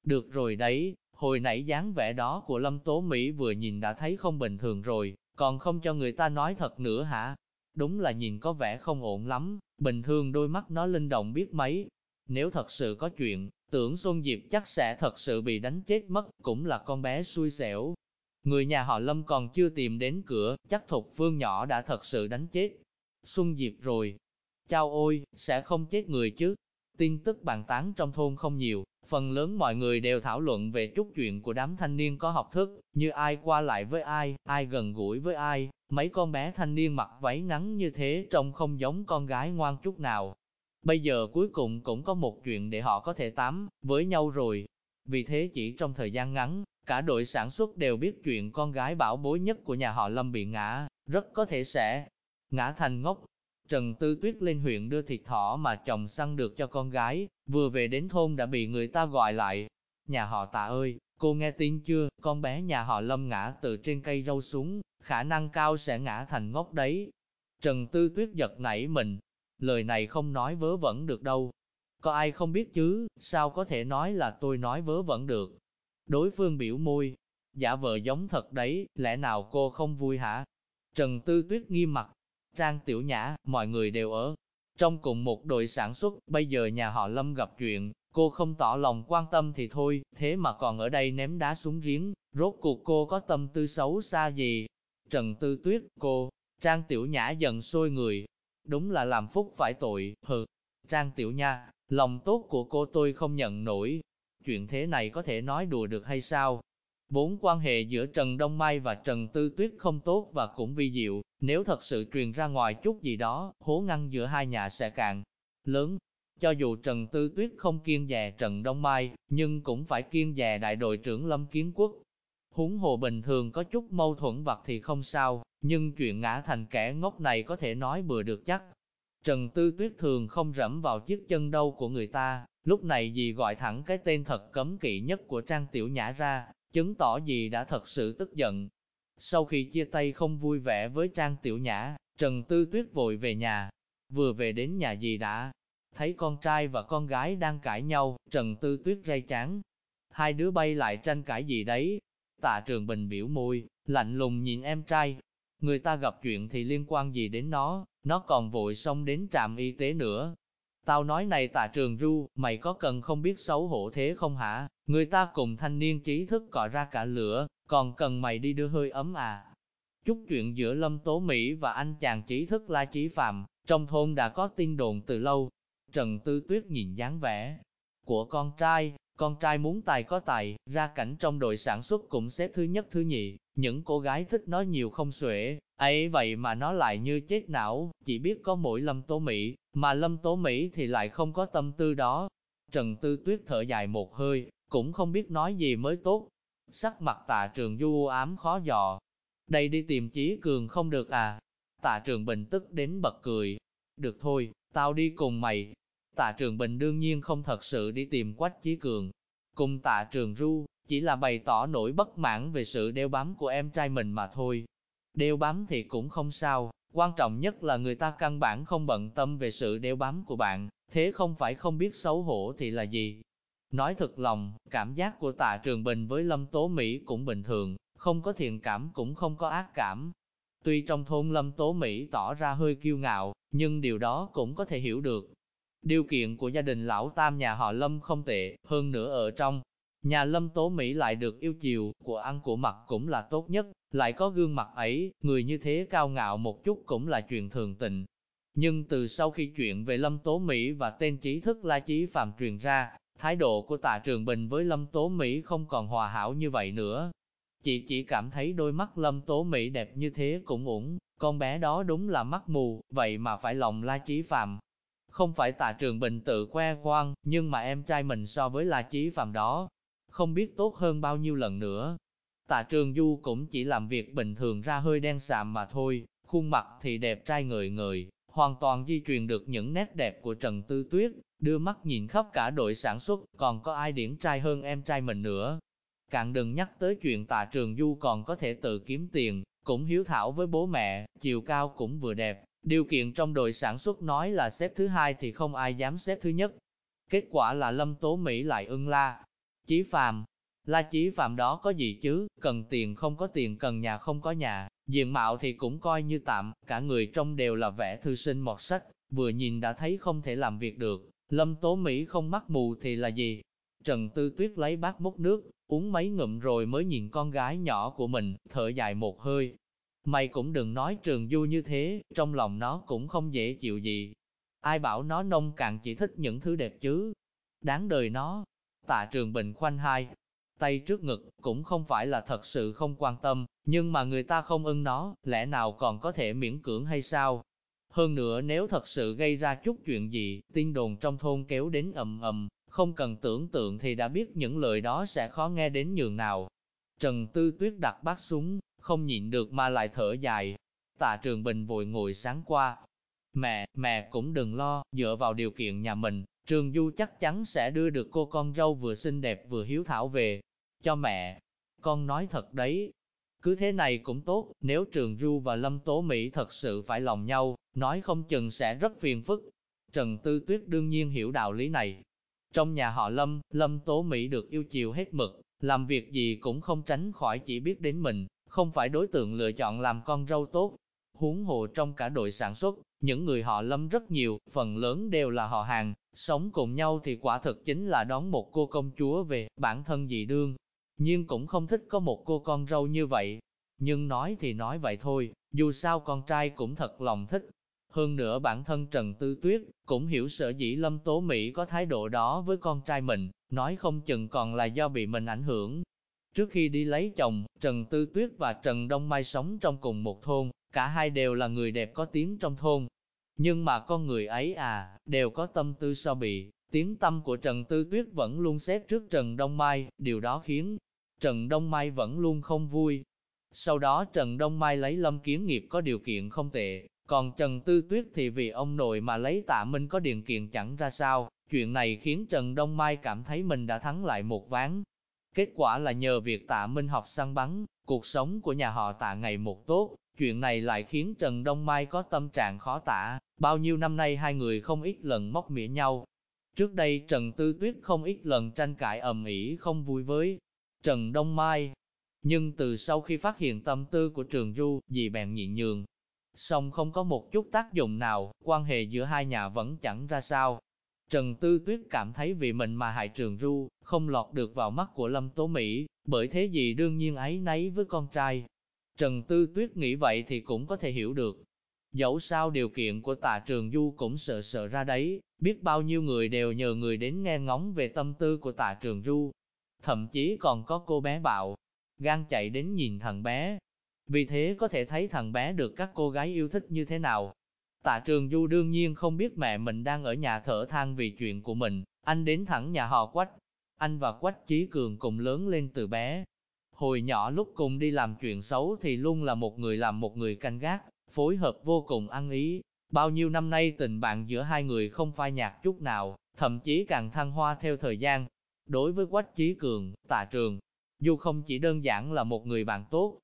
Được rồi đấy, hồi nãy dáng vẻ đó của Lâm Tố Mỹ vừa nhìn đã thấy không bình thường rồi, còn không cho người ta nói thật nữa hả? Đúng là nhìn có vẻ không ổn lắm, bình thường đôi mắt nó linh động biết mấy. Nếu thật sự có chuyện, tưởng Xuân Diệp chắc sẽ thật sự bị đánh chết mất, cũng là con bé xui xẻo. Người nhà họ Lâm còn chưa tìm đến cửa, chắc Thục Phương nhỏ đã thật sự đánh chết. Xuân Diệp rồi, Chao ôi, sẽ không chết người chứ. Tin tức bàn tán trong thôn không nhiều, phần lớn mọi người đều thảo luận về chút chuyện của đám thanh niên có học thức, như ai qua lại với ai, ai gần gũi với ai, mấy con bé thanh niên mặc váy ngắn như thế trông không giống con gái ngoan chút nào. Bây giờ cuối cùng cũng có một chuyện để họ có thể tám với nhau rồi. Vì thế chỉ trong thời gian ngắn, cả đội sản xuất đều biết chuyện con gái bảo bối nhất của nhà họ Lâm bị ngã, rất có thể sẽ ngã thành ngốc, Trần Tư Tuyết lên huyện đưa thịt thỏ mà chồng săn được cho con gái, vừa về đến thôn đã bị người ta gọi lại. Nhà họ tạ ơi, cô nghe tin chưa, con bé nhà họ lâm ngã từ trên cây râu xuống, khả năng cao sẽ ngã thành ngốc đấy. Trần Tư Tuyết giật nảy mình, lời này không nói vớ vẩn được đâu. Có ai không biết chứ, sao có thể nói là tôi nói vớ vẩn được. Đối phương biểu môi, giả vờ giống thật đấy, lẽ nào cô không vui hả? Trần Tư Tuyết nghiêm mặt, Trang Tiểu Nhã, mọi người đều ở trong cùng một đội sản xuất, bây giờ nhà họ Lâm gặp chuyện, cô không tỏ lòng quan tâm thì thôi, thế mà còn ở đây ném đá xuống giếng, rốt cuộc cô có tâm tư xấu xa gì? Trần Tư Tuyết, cô, Trang Tiểu Nhã dần sôi người, đúng là làm phúc phải tội, hừ. Trang Tiểu Nha, lòng tốt của cô tôi không nhận nổi, chuyện thế này có thể nói đùa được hay sao? Bốn quan hệ giữa Trần Đông Mai và Trần Tư Tuyết không tốt và cũng vi diệu, nếu thật sự truyền ra ngoài chút gì đó, hố ngăn giữa hai nhà sẽ càng lớn. Cho dù Trần Tư Tuyết không kiên dè Trần Đông Mai, nhưng cũng phải kiên dè đại đội trưởng Lâm Kiến Quốc. Huống hồ bình thường có chút mâu thuẫn vặt thì không sao, nhưng chuyện ngã thành kẻ ngốc này có thể nói bừa được chắc. Trần Tư Tuyết thường không rẫm vào chiếc chân đâu của người ta, lúc này dì gọi thẳng cái tên thật cấm kỵ nhất của Trang Tiểu Nhã ra, chứng tỏ gì đã thật sự tức giận. Sau khi chia tay không vui vẻ với Trang Tiểu Nhã, Trần Tư Tuyết vội về nhà. Vừa về đến nhà dì đã, thấy con trai và con gái đang cãi nhau, Trần Tư Tuyết ray chán. Hai đứa bay lại tranh cãi gì đấy. Tạ Trường Bình biểu môi, lạnh lùng nhìn em trai. Người ta gặp chuyện thì liên quan gì đến nó, nó còn vội xong đến trạm y tế nữa, Tao nói này tạ trường ru, mày có cần không biết xấu hổ thế không hả? Người ta cùng thanh niên trí thức cọ ra cả lửa, còn cần mày đi đưa hơi ấm à? Chút chuyện giữa Lâm Tố Mỹ và anh chàng trí thức La Chí Phạm, trong thôn đã có tin đồn từ lâu. Trần Tư Tuyết nhìn dáng vẻ của con trai, con trai muốn tài có tài, ra cảnh trong đội sản xuất cũng xếp thứ nhất thứ nhị, những cô gái thích nói nhiều không xuể, ấy vậy mà nó lại như chết não, chỉ biết có mỗi Lâm Tố Mỹ, mà Lâm Tố Mỹ thì lại không có tâm tư đó. Trần Tư Tuyết thở dài một hơi, cũng không biết nói gì mới tốt. Sắc mặt tạ trường du ám khó dò. Đây đi tìm Chí Cường không được à? Tạ trường bình tức đến bật cười. Được thôi, tao đi cùng mày. Tạ trường bình đương nhiên không thật sự đi tìm Quách Chí Cường. Cùng tạ trường ru, chỉ là bày tỏ nỗi bất mãn về sự đeo bám của em trai mình mà thôi. Đeo bám thì cũng không sao, Quan trọng nhất là người ta căn bản không bận tâm về sự đeo bám của bạn, thế không phải không biết xấu hổ thì là gì. Nói thật lòng, cảm giác của tạ Trường Bình với Lâm Tố Mỹ cũng bình thường, không có thiện cảm cũng không có ác cảm. Tuy trong thôn Lâm Tố Mỹ tỏ ra hơi kiêu ngạo, nhưng điều đó cũng có thể hiểu được. Điều kiện của gia đình lão tam nhà họ Lâm không tệ, hơn nữa ở trong Nhà lâm tố Mỹ lại được yêu chiều, của ăn của mặt cũng là tốt nhất, lại có gương mặt ấy, người như thế cao ngạo một chút cũng là chuyện thường tình. Nhưng từ sau khi chuyện về lâm tố Mỹ và tên trí thức La Chí Phạm truyền ra, thái độ của tạ trường bình với lâm tố Mỹ không còn hòa hảo như vậy nữa. Chị chỉ cảm thấy đôi mắt lâm tố Mỹ đẹp như thế cũng ổn, con bé đó đúng là mắt mù, vậy mà phải lòng La Chí Phạm. Không phải tạ trường bình tự khoe khoang, nhưng mà em trai mình so với là Chí Phạm đó, không biết tốt hơn bao nhiêu lần nữa. Tạ Trường Du cũng chỉ làm việc bình thường ra hơi đen sạm mà thôi, khuôn mặt thì đẹp trai người người, hoàn toàn di truyền được những nét đẹp của Trần Tư Tuyết, đưa mắt nhìn khắp cả đội sản xuất, còn có ai điển trai hơn em trai mình nữa. càng đừng nhắc tới chuyện Tạ Trường Du còn có thể tự kiếm tiền, cũng hiếu thảo với bố mẹ, chiều cao cũng vừa đẹp, điều kiện trong đội sản xuất nói là xếp thứ hai thì không ai dám xếp thứ nhất. Kết quả là Lâm Tố Mỹ lại ưng la, Chí Phạm, la Chí Phạm đó có gì chứ, cần tiền không có tiền cần nhà không có nhà, diện mạo thì cũng coi như tạm, cả người trong đều là vẻ thư sinh mọt sách, vừa nhìn đã thấy không thể làm việc được, Lâm Tố Mỹ không mắc mù thì là gì? Trần Tư Tuyết lấy bát múc nước, uống mấy ngụm rồi mới nhìn con gái nhỏ của mình, thở dài một hơi. Mày cũng đừng nói Trường Du như thế, trong lòng nó cũng không dễ chịu gì. Ai bảo nó nông cạn chỉ thích những thứ đẹp chứ? Đáng đời nó, Tạ Trường Bình khoanh hai, tay trước ngực, cũng không phải là thật sự không quan tâm, nhưng mà người ta không ưng nó, lẽ nào còn có thể miễn cưỡng hay sao? Hơn nữa nếu thật sự gây ra chút chuyện gì, tin đồn trong thôn kéo đến ầm ầm, không cần tưởng tượng thì đã biết những lời đó sẽ khó nghe đến nhường nào. Trần Tư Tuyết đặt bát súng, không nhịn được mà lại thở dài. Tạ Trường Bình vội ngồi sáng qua. Mẹ, mẹ cũng đừng lo, dựa vào điều kiện nhà mình, Trường Du chắc chắn sẽ đưa được cô con dâu vừa xinh đẹp vừa hiếu thảo về cho mẹ. Con nói thật đấy, cứ thế này cũng tốt, nếu Trường Du và Lâm Tố Mỹ thật sự phải lòng nhau, nói không chừng sẽ rất phiền phức. Trần Tư Tuyết đương nhiên hiểu đạo lý này. Trong nhà họ Lâm, Lâm Tố Mỹ được yêu chiều hết mực, làm việc gì cũng không tránh khỏi chỉ biết đến mình, không phải đối tượng lựa chọn làm con râu tốt. Huống hồ trong cả đội sản xuất, những người họ Lâm rất nhiều, phần lớn đều là họ hàng, Sống cùng nhau thì quả thực chính là đón một cô công chúa về, bản thân dị đương. Nhưng cũng không thích có một cô con râu như vậy. Nhưng nói thì nói vậy thôi, dù sao con trai cũng thật lòng thích. Hơn nữa bản thân Trần Tư Tuyết cũng hiểu sợ dĩ Lâm Tố Mỹ có thái độ đó với con trai mình, nói không chừng còn là do bị mình ảnh hưởng. Trước khi đi lấy chồng, Trần Tư Tuyết và Trần Đông Mai sống trong cùng một thôn, cả hai đều là người đẹp có tiếng trong thôn, nhưng mà con người ấy à, đều có tâm tư so bị, tiếng tâm của Trần Tư Tuyết vẫn luôn xếp trước Trần Đông Mai, điều đó khiến Trần Đông Mai vẫn luôn không vui. Sau đó Trần Đông Mai lấy Lâm Kiến Nghiệp có điều kiện không tệ, còn Trần Tư Tuyết thì vì ông nội mà lấy tạ Minh có điều kiện chẳng ra sao, chuyện này khiến Trần Đông Mai cảm thấy mình đã thắng lại một ván. Kết quả là nhờ việc tạ Minh học săn bắn, cuộc sống của nhà họ tạ ngày một tốt, chuyện này lại khiến Trần Đông Mai có tâm trạng khó tả, bao nhiêu năm nay hai người không ít lần móc mỉa nhau. Trước đây Trần Tư Tuyết không ít lần tranh cãi ầm ĩ không vui với Trần Đông Mai. Nhưng từ sau khi phát hiện tâm tư của Trường Du, dì bèn nhịn nhường. Song không có một chút tác dụng nào, quan hệ giữa hai nhà vẫn chẳng ra sao. Trần Tư Tuyết cảm thấy vì mình mà hại Trường Du, không lọt được vào mắt của Lâm Tố Mỹ, bởi thế gì đương nhiên ấy nấy với con trai, Trần Tư Tuyết nghĩ vậy thì cũng có thể hiểu được. Dẫu sao điều kiện của tạ trường du cũng sợ sợ ra đấy, biết bao nhiêu người đều nhờ người đến nghe ngóng về tâm tư của tạ trường du. Thậm chí còn có cô bé bạo, gan chạy đến nhìn thằng bé. Vì thế có thể thấy thằng bé được các cô gái yêu thích như thế nào. Tạ trường du đương nhiên không biết mẹ mình đang ở nhà thở than vì chuyện của mình, anh đến thẳng nhà họ quách. Anh và quách chí cường cùng lớn lên từ bé, Hồi nhỏ lúc cùng đi làm chuyện xấu thì luôn là một người làm một người canh gác, phối hợp vô cùng ăn ý. Bao nhiêu năm nay tình bạn giữa hai người không phai nhạt chút nào, thậm chí càng thăng hoa theo thời gian. Đối với Quách Chí Cường, Tạ Trường, dù không chỉ đơn giản là một người bạn tốt,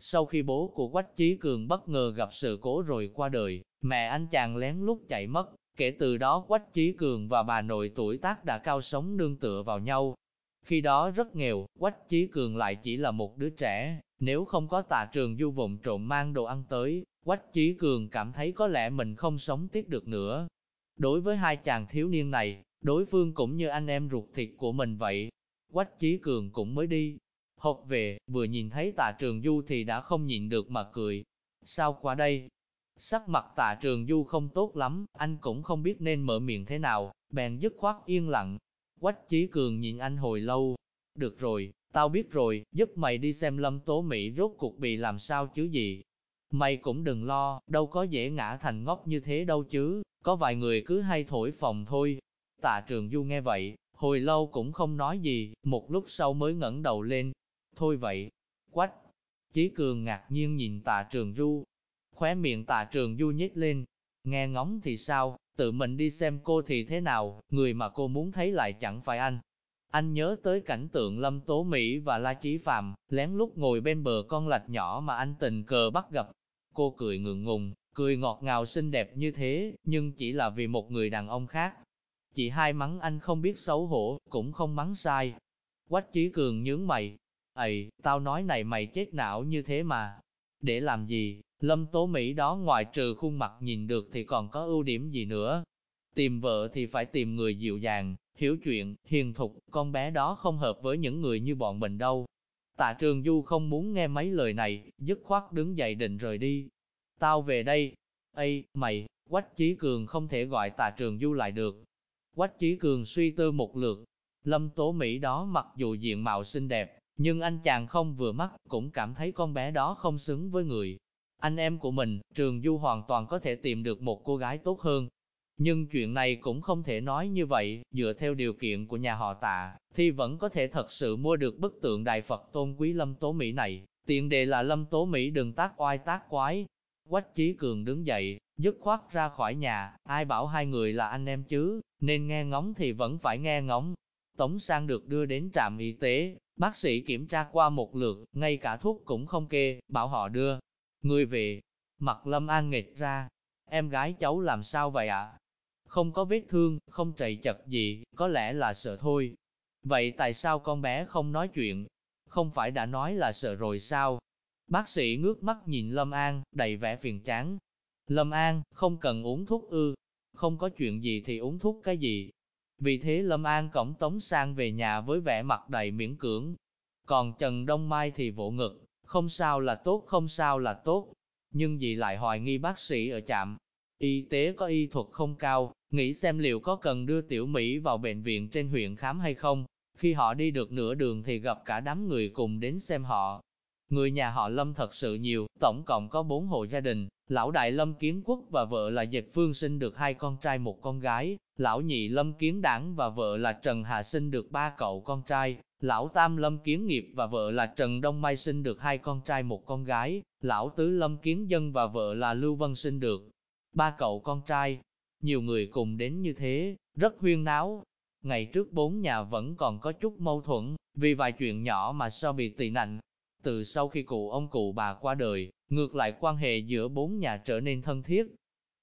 sau khi bố của Quách Chí Cường bất ngờ gặp sự cố rồi qua đời, mẹ anh chàng lén lút chạy mất, kể từ đó Quách Chí Cường và bà nội tuổi tác đã cao sống nương tựa vào nhau. Khi đó rất nghèo, Quách Chí Cường lại chỉ là một đứa trẻ, nếu không có tà trường du vụng trộm mang đồ ăn tới, Quách Chí Cường cảm thấy có lẽ mình không sống tiếp được nữa. Đối với hai chàng thiếu niên này, đối phương cũng như anh em ruột thịt của mình vậy. Quách Chí Cường cũng mới đi, học về, vừa nhìn thấy tạ trường du thì đã không nhịn được mà cười. Sao qua đây? Sắc mặt tạ trường du không tốt lắm, anh cũng không biết nên mở miệng thế nào, bèn dứt khoát yên lặng. Quách Chí Cường nhìn anh hồi lâu. Được rồi, tao biết rồi, giúp mày đi xem lâm tố Mỹ rốt cuộc bị làm sao chứ gì. Mày cũng đừng lo, đâu có dễ ngã thành ngốc như thế đâu chứ, có vài người cứ hay thổi phòng thôi. Tạ trường du nghe vậy, hồi lâu cũng không nói gì, một lúc sau mới ngẩng đầu lên. Thôi vậy, quách. Chí cường ngạc nhiên nhìn tạ trường du, khóe miệng tạ trường du nhếch lên. Nghe ngóng thì sao, tự mình đi xem cô thì thế nào, người mà cô muốn thấy lại chẳng phải anh. Anh nhớ tới cảnh tượng Lâm Tố Mỹ và La Chí Phạm, lén lút ngồi bên bờ con lạch nhỏ mà anh tình cờ bắt gặp. Cô cười ngượng ngùng, cười ngọt ngào xinh đẹp như thế, nhưng chỉ là vì một người đàn ông khác. Chị hai mắng anh không biết xấu hổ, cũng không mắng sai. Quách Chí Cường nhướng mày. Ây, tao nói này mày chết não như thế mà. Để làm gì, Lâm Tố Mỹ đó ngoài trừ khuôn mặt nhìn được thì còn có ưu điểm gì nữa. Tìm vợ thì phải tìm người dịu dàng, hiểu chuyện, hiền thục, con bé đó không hợp với những người như bọn mình đâu. Tạ Trường Du không muốn nghe mấy lời này, dứt khoát đứng dậy định rời đi. Tao về đây. Ây, mày, Quách Chí Cường không thể gọi Tạ Trường Du lại được. Quách Chí Cường suy tư một lượt. Lâm Tố Mỹ đó mặc dù diện mạo xinh đẹp, nhưng anh chàng không vừa mắt, cũng cảm thấy con bé đó không xứng với người. Anh em của mình, Trường Du hoàn toàn có thể tìm được một cô gái tốt hơn. Nhưng chuyện này cũng không thể nói như vậy, dựa theo điều kiện của nhà họ tạ, thì vẫn có thể thật sự mua được bức tượng Đại Phật tôn quý Lâm Tố Mỹ này. Tiện đề là Lâm Tố Mỹ đừng tác oai tác quái. Quách Chí Cường đứng dậy, dứt khoát ra khỏi nhà, ai bảo hai người là anh em chứ, nên nghe ngóng thì vẫn phải nghe ngóng. Tống Sang được đưa đến trạm y tế, bác sĩ kiểm tra qua một lượt, ngay cả thuốc cũng không kê, bảo họ đưa. Người về, mặt Lâm An nghịch ra, em gái cháu làm sao vậy ạ? Không có vết thương, không trầy chật gì, có lẽ là sợ thôi. Vậy tại sao con bé không nói chuyện? Không phải đã nói là sợ rồi sao? Bác sĩ ngước mắt nhìn Lâm An, đầy vẻ phiền chán. Lâm An, không cần uống thuốc ư. Không có chuyện gì thì uống thuốc cái gì. Vì thế Lâm An cổng Tống Sang về nhà với vẻ mặt đầy miễn cưỡng. Còn Trần Đông Mai thì vỗ ngực, không sao là tốt, không sao là tốt. Nhưng dì lại hoài nghi bác sĩ ở trạm. Y tế có y thuật không cao, nghĩ xem liệu có cần đưa tiểu Mỹ vào bệnh viện trên huyện khám hay không. Khi họ đi được nửa đường thì gặp cả đám người cùng đến xem họ. Người nhà họ Lâm thật sự nhiều, tổng cộng có bốn hộ gia đình, lão đại Lâm Kiến Quốc và vợ là Dịch Phương sinh được hai con trai một con gái, lão nhị Lâm Kiến Đảng và vợ là Trần Hà sinh được ba cậu con trai, lão tam Lâm Kiến Nghiệp và vợ là Trần Đông Mai sinh được hai con trai một con gái, lão tứ Lâm Kiến Dân và vợ là Lưu Vân sinh được ba cậu con trai. Nhiều người cùng đến như thế, rất huyên náo. Ngày trước bốn nhà vẫn còn có chút mâu thuẫn, vì vài chuyện nhỏ mà sao bị tị nạnh. Từ sau khi cụ ông cụ bà qua đời, ngược lại quan hệ giữa bốn nhà trở nên thân thiết.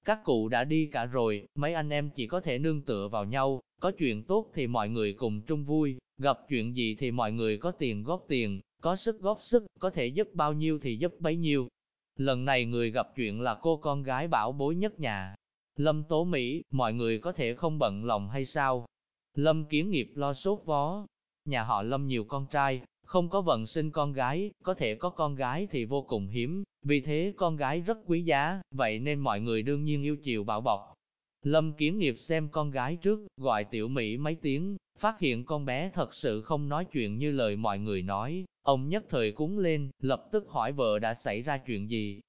Các cụ đã đi cả rồi, mấy anh em chỉ có thể nương tựa vào nhau, có chuyện tốt thì mọi người cùng chung vui, gặp chuyện gì thì mọi người có tiền góp tiền, có sức góp sức, có thể giúp bao nhiêu thì giúp bấy nhiêu. Lần này người gặp chuyện là cô con gái bảo bối nhất nhà. Lâm Tố Mỹ, mọi người có thể không bận lòng hay sao? Lâm kiến nghiệp lo sốt vó. Nhà họ Lâm nhiều con trai, không có vận sinh con gái, có thể có con gái thì vô cùng hiếm, vì thế con gái rất quý giá, vậy nên mọi người đương nhiên yêu chiều bảo bọc. Lâm kiến nghiệp xem con gái trước, gọi tiểu Mỹ mấy tiếng, phát hiện con bé thật sự không nói chuyện như lời mọi người nói, ông nhất thời cúng lên, lập tức hỏi vợ đã xảy ra chuyện gì.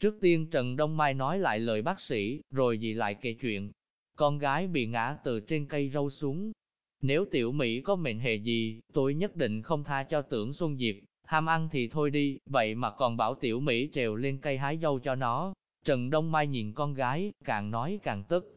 Trước tiên Trần Đông Mai nói lại lời bác sĩ, rồi dì lại kể chuyện. Con gái bị ngã từ trên cây râu xuống. Nếu tiểu Mỹ có mệnh hệ gì, tôi nhất định không tha cho tưởng Xuân Diệp, ham ăn thì thôi đi, vậy mà còn bảo tiểu Mỹ trèo lên cây hái dâu cho nó. Trần Đông Mai nhìn con gái, càng nói càng tức,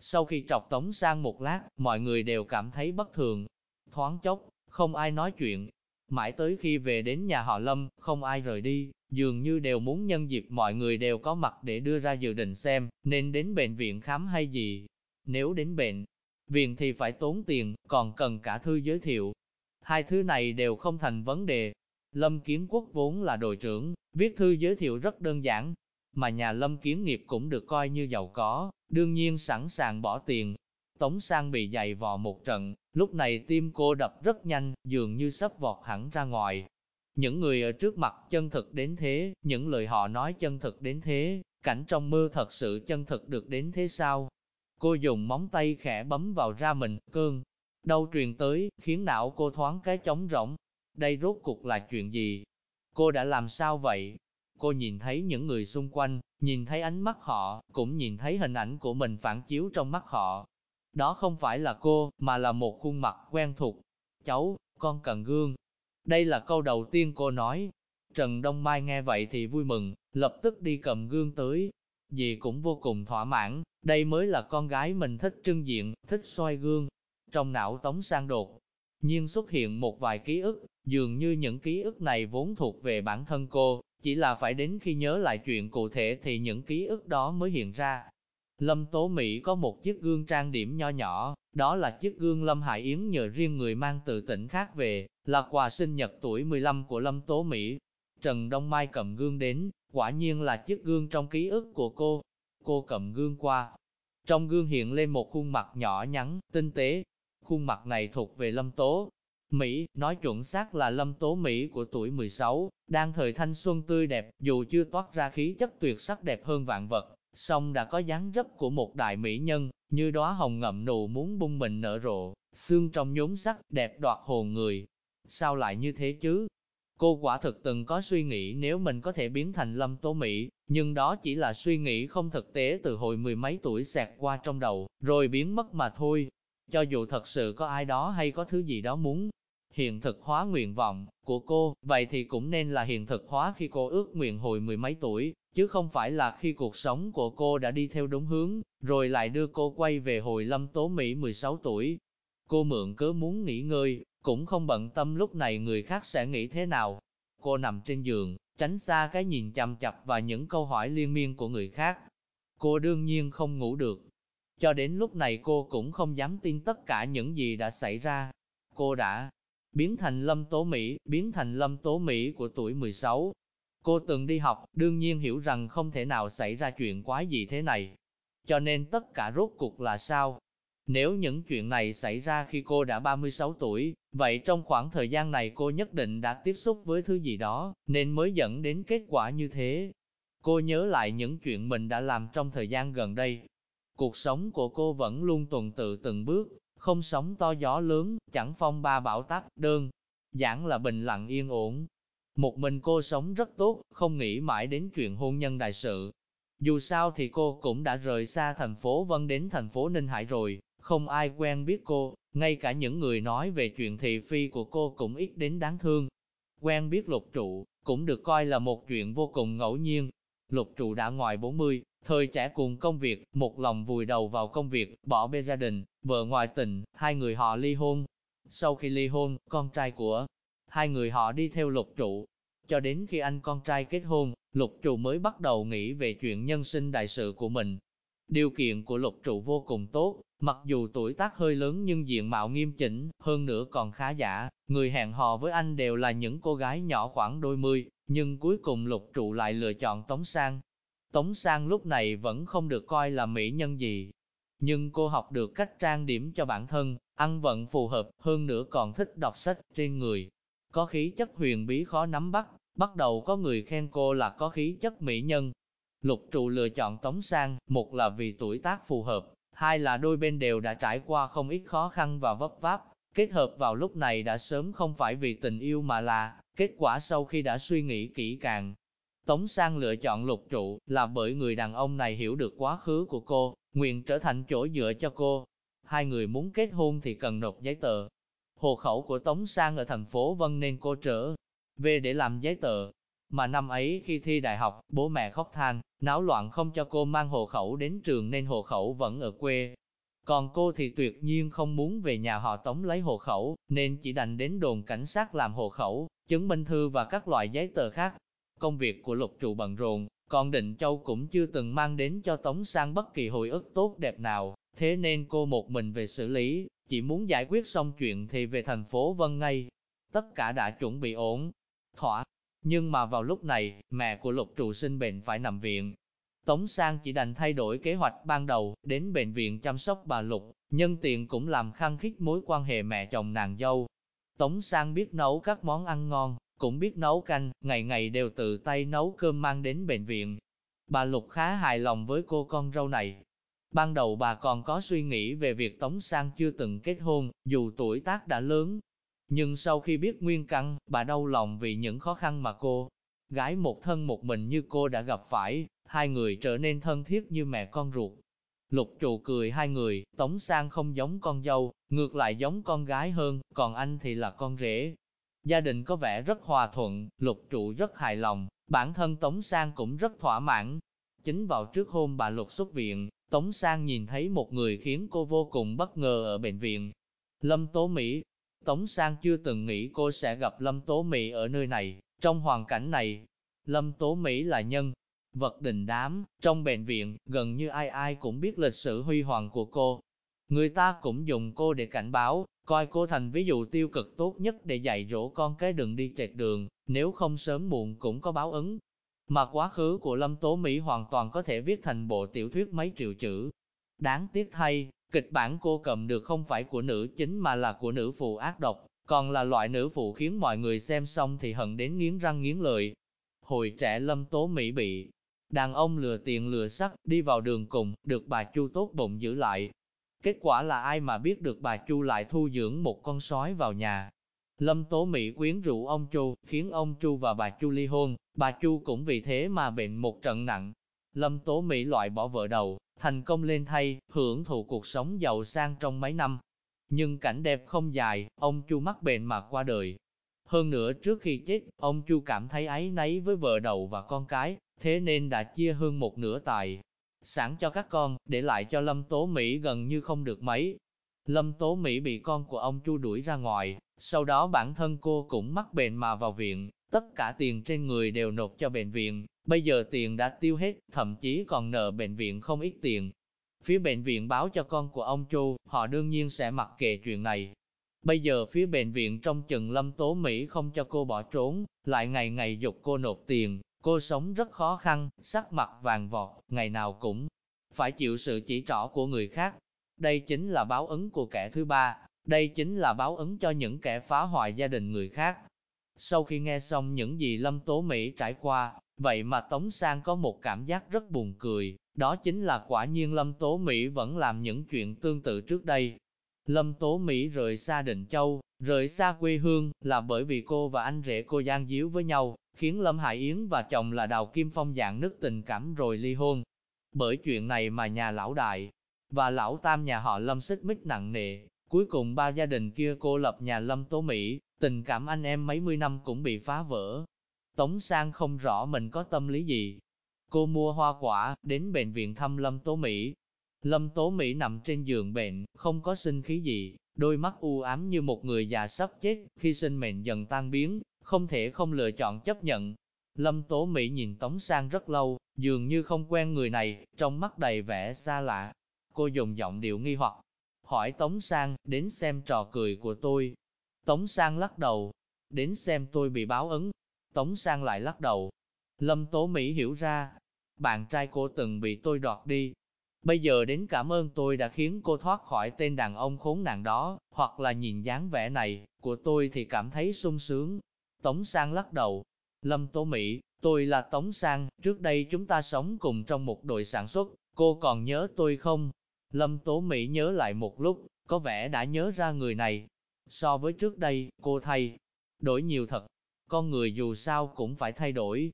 sau khi trọc tống sang một lát, mọi người đều cảm thấy bất thường. Thoáng chốc, không ai nói chuyện. Mãi tới khi về đến nhà họ Lâm, không ai rời đi, dường như đều muốn nhân dịp mọi người đều có mặt để đưa ra dự định xem, nên đến bệnh viện khám hay gì. Nếu đến bệnh viện thì phải tốn tiền, còn cần cả thư giới thiệu. Hai thứ này đều không thành vấn đề. Lâm Kiến Quốc vốn là đội trưởng, viết thư giới thiệu rất đơn giản, mà nhà Lâm Kiến Nghiệp cũng được coi như giàu có, đương nhiên sẵn sàng bỏ tiền. Tống Sang bị dày vò một trận, lúc này tim cô đập rất nhanh, dường như sắp vọt hẳn ra ngoài. Những người ở trước mặt chân thực đến thế, những lời họ nói chân thực đến thế, cảnh trong mơ thật sự chân thực được đến thế sao? Cô dùng móng tay khẽ bấm vào ra mình, cơn. Đau truyền tới, khiến não cô thoáng cái trống rỗng. Đây rốt cuộc là chuyện gì? Cô đã làm sao vậy? Cô nhìn thấy những người xung quanh, nhìn thấy ánh mắt họ, cũng nhìn thấy hình ảnh của mình phản chiếu trong mắt họ. Đó không phải là cô, mà là một khuôn mặt quen thuộc. Cháu, con cần gương. Đây là câu đầu tiên cô nói. Trần Đông Mai nghe vậy thì vui mừng, lập tức đi cầm gương tới. Dì cũng vô cùng thỏa mãn, đây mới là con gái mình thích trưng diện, thích soi gương. Trong não tống sang đột, nhiên xuất hiện một vài ký ức, dường như những ký ức này vốn thuộc về bản thân cô, chỉ là phải đến khi nhớ lại chuyện cụ thể thì những ký ức đó mới hiện ra. Lâm Tố Mỹ có một chiếc gương trang điểm nho nhỏ, đó là chiếc gương Lâm Hải Yến nhờ riêng người mang từ tỉnh khác về, là quà sinh nhật tuổi 15 của Lâm Tố Mỹ. Trần Đông Mai cầm gương đến, quả nhiên là chiếc gương trong ký ức của cô. Cô cầm gương qua. Trong gương hiện lên một khuôn mặt nhỏ nhắn, tinh tế. Khuôn mặt này thuộc về Lâm Tố, Mỹ, nói chuẩn xác là lâm tố Mỹ của tuổi 16, đang thời thanh xuân tươi đẹp, dù chưa toát ra khí chất tuyệt sắc đẹp hơn vạn vật, song đã có dáng dấp của một đại mỹ nhân, như đóa hồng ngậm nụ muốn bung mình nở rộ, xương trong nhốn sắc, đẹp đoạt hồn người. Sao lại như thế chứ? Cô quả thực từng có suy nghĩ nếu mình có thể biến thành lâm tố Mỹ, nhưng đó chỉ là suy nghĩ không thực tế từ hồi mười mấy tuổi xẹt qua trong đầu, rồi biến mất mà thôi. Cho dù thật sự có ai đó hay có thứ gì đó muốn hiện thực hóa nguyện vọng của cô, vậy thì cũng nên là hiện thực hóa khi cô ước nguyện hồi mười mấy tuổi, chứ không phải là khi cuộc sống của cô đã đi theo đúng hướng, rồi lại đưa cô quay về hồi lâm tố Mỹ 16 tuổi. Cô mượn cớ muốn nghỉ ngơi, cũng không bận tâm lúc này người khác sẽ nghĩ thế nào. Cô nằm trên giường, tránh xa cái nhìn chằm chặp và những câu hỏi liên miên của người khác. Cô đương nhiên không ngủ được. Cho đến lúc này cô cũng không dám tin tất cả những gì đã xảy ra. Cô đã biến thành lâm tố Mỹ, biến thành lâm tố Mỹ của tuổi 16. Cô từng đi học, đương nhiên hiểu rằng không thể nào xảy ra chuyện quái gì thế này. Cho nên tất cả rốt cuộc là sao? Nếu những chuyện này xảy ra khi cô đã 36 tuổi, vậy trong khoảng thời gian này cô nhất định đã tiếp xúc với thứ gì đó, nên mới dẫn đến kết quả như thế. Cô nhớ lại những chuyện mình đã làm trong thời gian gần đây. Cuộc sống của cô vẫn luôn tuần tự từng bước, không sóng to gió lớn, chẳng phong ba bão táp, đơn, giản là bình lặng yên ổn. Một mình cô sống rất tốt, không nghĩ mãi đến chuyện hôn nhân đại sự. Dù sao thì cô cũng đã rời xa thành phố Vân đến thành phố Ninh Hải rồi, không ai quen biết cô, ngay cả những người nói về chuyện thị phi của cô cũng ít đến đáng thương. Quen biết lục trụ, cũng được coi là một chuyện vô cùng ngẫu nhiên. Lục trụ đã ngoài 40, Thời trẻ cùng công việc, một lòng vùi đầu vào công việc, bỏ bê gia đình, vợ ngoại tình, hai người họ ly hôn. Sau khi ly hôn, con trai của hai người họ đi theo lục trụ. Cho đến khi anh con trai kết hôn, lục trụ mới bắt đầu nghĩ về chuyện nhân sinh đại sự của mình. Điều kiện của lục trụ vô cùng tốt, mặc dù tuổi tác hơi lớn nhưng diện mạo nghiêm chỉnh, hơn nữa còn khá giả, người hẹn hò với anh đều là những cô gái nhỏ khoảng đôi mươi, nhưng cuối cùng lục trụ lại lựa chọn Tống Sang. Tống Sang lúc này vẫn không được coi là mỹ nhân gì. Nhưng cô học được cách trang điểm cho bản thân, ăn vận phù hợp, hơn nữa còn thích đọc sách trên người. Có khí chất huyền bí khó nắm bắt, bắt đầu có người khen cô là có khí chất mỹ nhân. Lục trụ lựa chọn Tống Sang, một là vì tuổi tác phù hợp, hai là đôi bên đều đã trải qua không ít khó khăn và vấp váp, kết hợp vào lúc này đã sớm không phải vì tình yêu mà là kết quả sau khi đã suy nghĩ kỹ càng, Tống Sang lựa chọn lục trụ là bởi người đàn ông này hiểu được quá khứ của cô, nguyện trở thành chỗ dựa cho cô. Hai người muốn kết hôn thì cần nộp giấy tờ. Hộ khẩu của Tống Sang ở thành phố Vân nên cô trở về để làm giấy tờ. Mà năm ấy khi thi đại học, bố mẹ khóc than, náo loạn không cho cô mang hộ khẩu đến trường nên hộ khẩu vẫn ở quê. còn cô thì tuyệt nhiên không muốn về nhà họ Tống lấy hộ khẩu, nên chỉ đành đến đồn cảnh sát làm hộ khẩu, chứng minh thư và các loại giấy tờ khác. Công việc của lục trụ bận rộn, còn Định Châu cũng chưa từng mang đến cho Tống Sang bất kỳ hồi ức tốt đẹp nào, thế nên cô một mình về xử lý, chỉ muốn giải quyết xong chuyện thì về thành phố Vân ngay. Tất cả đã chuẩn bị ổn, thỏa. Nhưng mà vào lúc này, mẹ của lục trụ sinh bệnh phải nằm viện, Tống Sang chỉ đành thay đổi kế hoạch ban đầu, đến bệnh viện chăm sóc bà Lục, nhân tiện cũng làm khăng khít mối quan hệ mẹ chồng nàng dâu. Tống Sang biết nấu các món ăn ngon, cũng biết nấu canh, ngày ngày đều tự tay nấu cơm mang đến bệnh viện. Bà Lục khá hài lòng với cô con râu này. Ban đầu bà còn có suy nghĩ về việc Tống Sang chưa từng kết hôn, dù tuổi tác đã lớn. Nhưng sau khi biết nguyên căn, bà đau lòng vì những khó khăn mà cô, gái một thân một mình như cô đã gặp phải, hai người trở nên thân thiết như mẹ con ruột. Lục trụ cười hai người, Tống Sang không giống con dâu, ngược lại giống con gái hơn, còn anh thì là con rể. Gia đình có vẻ rất hòa thuận, lục trụ rất hài lòng, bản thân Tống Sang cũng rất thỏa mãn. Chính vào trước hôm bà lục xuất viện, Tống Sang nhìn thấy một người khiến cô vô cùng bất ngờ ở bệnh viện. Lâm Tố Mỹ Tống Sang chưa từng nghĩ cô sẽ gặp Lâm Tố Mỹ ở nơi này, trong hoàn cảnh này. Lâm Tố Mỹ là nhân vật đình đám, trong bệnh viện, gần như ai ai cũng biết lịch sử huy hoàng của cô. Người ta cũng dùng cô để cảnh báo, coi cô thành ví dụ tiêu cực tốt nhất để dạy dỗ con cái đừng đi chệch đường, nếu không sớm muộn cũng có báo ứng. Mà quá khứ của Lâm Tố Mỹ hoàn toàn có thể viết thành bộ tiểu thuyết mấy triệu chữ. Đáng tiếc thay, kịch bản cô cầm được không phải của nữ chính mà là của nữ phụ ác độc, còn là loại nữ phụ khiến mọi người xem xong thì hận đến nghiến răng nghiến lợi. Hồi trẻ Lâm Tố Mỹ bị Đàn ông lừa tiền lừa sắc, đi vào đường cùng, được bà Chu tốt bụng giữ lại. Kết quả là ai mà biết được bà Chu lại thu dưỡng một con sói vào nhà. Lâm Tố Mỹ quyến rũ ông Chu, khiến ông Chu và bà Chu ly hôn, bà Chu cũng vì thế mà bệnh một trận nặng. Lâm Tố Mỹ loại bỏ vợ đầu, thành công lên thay, hưởng thụ cuộc sống giàu sang trong mấy năm. Nhưng cảnh đẹp không dài, ông Chu mắc bệnh mà qua đời. Hơn nữa trước khi chết, ông Chu cảm thấy áy náy với vợ đầu và con cái, thế nên đã chia hơn một nửa tài sản cho các con, để lại cho Lâm Tố Mỹ gần như không được mấy. Lâm Tố Mỹ bị con của ông Chu đuổi ra ngoài, sau đó bản thân cô cũng mắc bệnh mà vào viện, tất cả tiền trên người đều nộp cho bệnh viện, bây giờ tiền đã tiêu hết, thậm chí còn nợ bệnh viện không ít tiền. Phía bệnh viện báo cho con của ông Chu, họ đương nhiên sẽ mặc kệ chuyện này. Bây giờ phía bệnh viện trong chừng Lâm Tố Mỹ không cho cô bỏ trốn, lại ngày ngày dục cô nộp tiền, Cô sống rất khó khăn, sắc mặt vàng vọt, ngày nào cũng phải chịu sự chỉ trỏ của người khác. Đây chính là báo ứng của kẻ thứ ba, đây chính là báo ứng cho những kẻ phá hoại gia đình người khác. Sau khi nghe xong những gì Lâm Tố Mỹ trải qua, vậy mà Tống Sang có một cảm giác rất buồn cười, đó chính là quả nhiên Lâm Tố Mỹ vẫn làm những chuyện tương tự trước đây. Lâm Tố Mỹ rời xa Định Châu, rời xa quê hương, là bởi vì cô và anh rể cô gian díu với nhau, khiến Lâm Hải Yến và chồng là Đào Kim Phong dạng nứt tình cảm rồi ly hôn. Bởi chuyện này mà nhà lão đại và lão tam nhà họ Lâm xích mích nặng nề, cuối cùng ba gia đình kia cô lập nhà Lâm Tố Mỹ, tình cảm anh em mấy mươi năm cũng bị phá vỡ. Tống Sang không rõ mình có tâm lý gì. Cô mua hoa quả, đến bệnh viện thăm Lâm Tố Mỹ. Lâm Tố Mỹ nằm trên giường bệnh, không có sinh khí gì, đôi mắt u ám như một người già sắp chết, khi sinh mệnh dần tan biến, không thể không lựa chọn chấp nhận. Lâm Tố Mỹ nhìn Tống Sang rất lâu, dường như không quen người này, trong mắt đầy vẻ xa lạ. Cô dùng giọng điệu nghi hoặc, hỏi Tống Sang, đến xem trò cười của tôi. Tống Sang lắc đầu, đến xem tôi bị báo ứng. Tống Sang lại lắc đầu. Lâm Tố Mỹ hiểu ra, bạn trai cô từng bị tôi đoạt đi. Bây giờ đến cảm ơn tôi đã khiến cô thoát khỏi tên đàn ông khốn nạn đó, hoặc là nhìn dáng vẻ này, của tôi thì cảm thấy sung sướng. Tống Sang lắc đầu. Lâm Tố Mỹ, tôi là Tống Sang, trước đây chúng ta sống cùng trong một đội sản xuất, cô còn nhớ tôi không? Lâm Tố Mỹ nhớ lại một lúc, có vẻ đã nhớ ra người này. So với trước đây, cô thay đổi nhiều thật. Con người dù sao cũng phải thay đổi.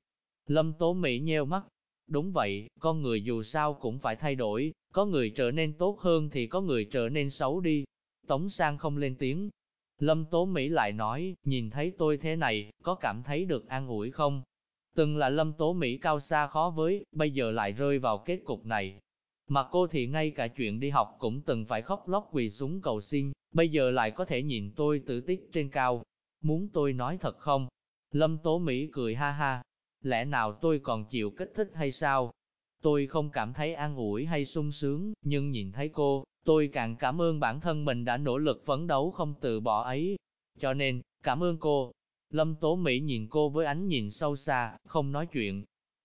Lâm Tố Mỹ nheo mắt. Đúng vậy, con người dù sao cũng phải thay đổi, có người trở nên tốt hơn thì có người trở nên xấu đi. Tống Sang không lên tiếng, Lâm Tố Mỹ lại nói, nhìn thấy tôi thế này, có cảm thấy được an ủi không? Từng là Lâm Tố Mỹ cao xa khó với, bây giờ lại rơi vào kết cục này. Mà cô thì ngay cả chuyện đi học cũng từng phải khóc lóc quỳ xuống cầu xin, bây giờ lại có thể nhìn tôi tử tiết trên cao. Muốn tôi nói thật không? Lâm Tố Mỹ cười ha ha. Lẽ nào tôi còn chịu kích thích hay sao? Tôi không cảm thấy an ủi hay sung sướng, nhưng nhìn thấy cô, tôi càng cảm ơn bản thân mình đã nỗ lực phấn đấu không từ bỏ ấy. Cho nên, cảm ơn cô. Lâm Tố Mỹ nhìn cô với ánh nhìn sâu xa, không nói chuyện.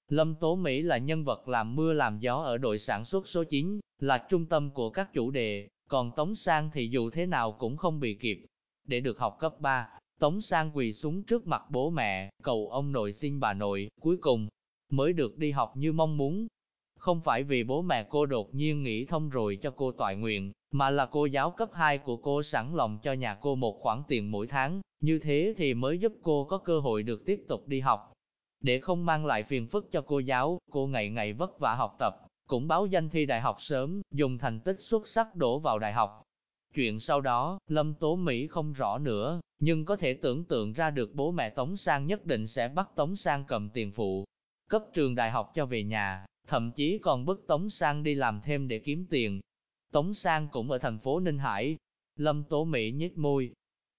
Lâm Tố Mỹ là nhân vật làm mưa làm gió ở đội sản xuất số 9, là trung tâm của các chủ đề, còn Tống Sang thì dù thế nào cũng không bị kịp. Để được học cấp 3, Tống Sang quỳ xuống trước mặt bố mẹ, cầu ông nội xin bà nội, cuối cùng mới được đi học như mong muốn. Không phải vì bố mẹ cô đột nhiên nghĩ thông rồi cho cô toại nguyện, mà là cô giáo cấp 2 của cô sẵn lòng cho nhà cô một khoản tiền mỗi tháng, như thế thì mới giúp cô có cơ hội được tiếp tục đi học. Để không mang lại phiền phức cho cô giáo, cô ngày ngày vất vả học tập, cũng báo danh thi đại học sớm, dùng thành tích xuất sắc đổ vào đại học. Chuyện sau đó, Lâm Tố Mỹ không rõ nữa, nhưng có thể tưởng tượng ra được bố mẹ Tống Sang nhất định sẽ bắt Tống Sang cầm tiền phụ, cấp trường đại học cho về nhà, thậm chí còn bức Tống Sang đi làm thêm để kiếm tiền. Tống Sang cũng ở thành phố Ninh Hải. Lâm Tố Mỹ nhếch môi.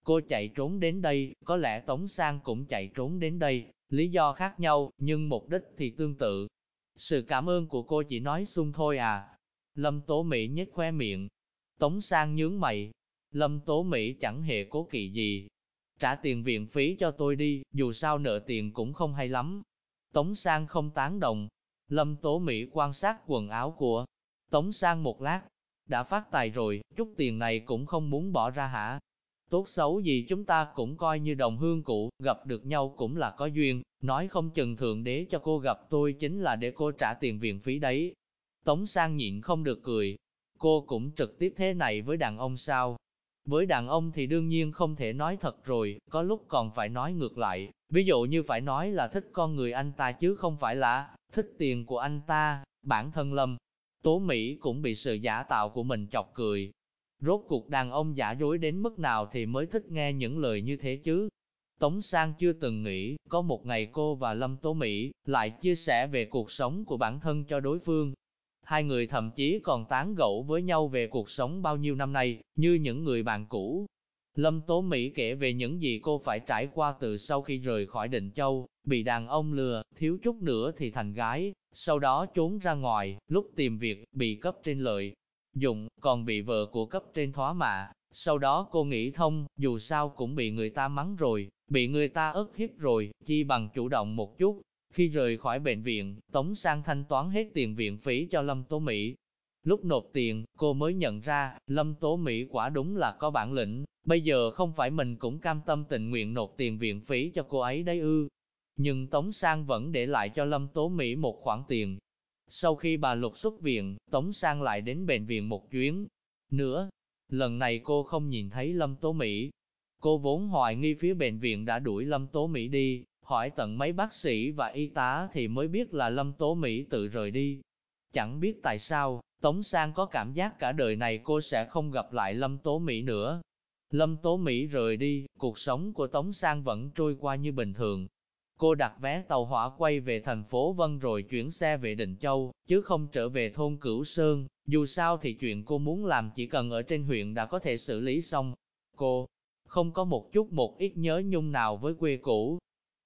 Cô chạy trốn đến đây, có lẽ Tống Sang cũng chạy trốn đến đây, lý do khác nhau, nhưng mục đích thì tương tự. Sự cảm ơn của cô chỉ nói xung thôi à. Lâm Tố Mỹ nhếch khoe miệng. Tống Sang nhướng mày. Lâm Tố Mỹ chẳng hề cố kỵ gì. Trả tiền viện phí cho tôi đi, dù sao nợ tiền cũng không hay lắm. Tống Sang không tán đồng. Lâm Tố Mỹ quan sát quần áo của Tống Sang một lát. Đã phát tài rồi, chút tiền này cũng không muốn bỏ ra hả? Tốt xấu gì chúng ta cũng coi như đồng hương cũ, gặp được nhau cũng là có duyên, nói không chừng thượng đế cho cô gặp tôi chính là để cô trả tiền viện phí đấy. Tống sang nhịn không được cười, cô cũng trực tiếp thế này với đàn ông sao? Với đàn ông thì đương nhiên không thể nói thật rồi, có lúc còn phải nói ngược lại, ví dụ như phải nói là thích con người anh ta chứ không phải là thích tiền của anh ta, bản thân Lâm. Tố Mỹ cũng bị sự giả tạo của mình chọc cười, Rốt cuộc đàn ông giả dối đến mức nào thì mới thích nghe những lời như thế chứ? Tống Sang chưa từng nghĩ, có một ngày cô và Lâm Tố Mỹ lại chia sẻ về cuộc sống của bản thân cho đối phương. Hai người thậm chí còn tán gẫu với nhau về cuộc sống bao nhiêu năm nay, như những người bạn cũ. Lâm Tố Mỹ kể về những gì cô phải trải qua từ sau khi rời khỏi Định Châu, bị đàn ông lừa, thiếu chút nữa thì thành gái, sau đó trốn ra ngoài, lúc tìm việc, bị cấp trên lợi, dụng, còn bị vợ của cấp trên thóa mạ. Sau đó cô nghĩ thông, dù sao cũng bị người ta mắng rồi, bị người ta ức hiếp rồi, chi bằng chủ động một chút. Khi rời khỏi bệnh viện, Tống Sang thanh toán hết tiền viện phí cho Lâm Tố Mỹ. Lúc nộp tiền, cô mới nhận ra, Lâm Tố Mỹ quả đúng là có bản lĩnh, bây giờ không phải mình cũng cam tâm tình nguyện nộp tiền viện phí cho cô ấy đấy ư. Nhưng Tống Sang vẫn để lại cho Lâm Tố Mỹ một khoản tiền, sau khi bà Lục xuất viện, Tống Sang lại đến bệnh viện một chuyến. Nữa, lần này cô không nhìn thấy Lâm Tố Mỹ. Cô vốn hoài nghi phía bệnh viện đã đuổi Lâm Tố Mỹ đi, hỏi tận mấy bác sĩ và y tá thì mới biết là Lâm Tố Mỹ tự rời đi. Chẳng biết tại sao, Tống Sang có cảm giác cả đời này cô sẽ không gặp lại Lâm Tố Mỹ nữa. Lâm Tố Mỹ rời đi, cuộc sống của Tống Sang vẫn trôi qua như bình thường, Cô đặt vé tàu hỏa quay về thành phố Vân rồi chuyển xe về Định Châu, chứ không trở về thôn Cửu Sơn, dù sao thì chuyện cô muốn làm chỉ cần ở trên huyện đã có thể xử lý xong. Cô không có một chút một ít nhớ nhung nào với quê cũ.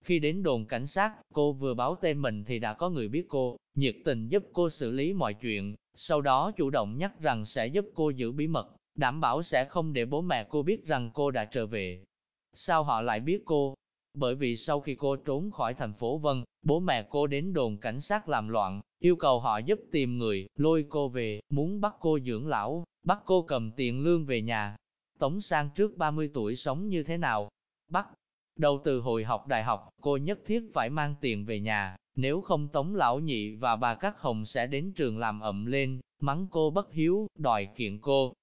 Khi đến đồn cảnh sát, cô vừa báo tên mình thì đã có người biết cô, nhiệt tình giúp cô xử lý mọi chuyện, sau đó chủ động nhắc rằng sẽ giúp cô giữ bí mật, đảm bảo sẽ không để bố mẹ cô biết rằng cô đã trở về. Sao họ lại biết cô? Bởi vì sau khi cô trốn khỏi thành phố Vân, bố mẹ cô đến đồn cảnh sát làm loạn, yêu cầu họ giúp tìm người, lôi cô về, muốn bắt cô dưỡng lão, bắt cô cầm tiền lương về nhà. Tống sang trước 30 tuổi sống như thế nào? Bắt đầu từ hồi học đại học, cô nhất thiết phải mang tiền về nhà, nếu không Tống Lão Nhị và bà Cát Hồng sẽ đến trường làm ẩm lên, mắng cô bất hiếu, đòi kiện cô.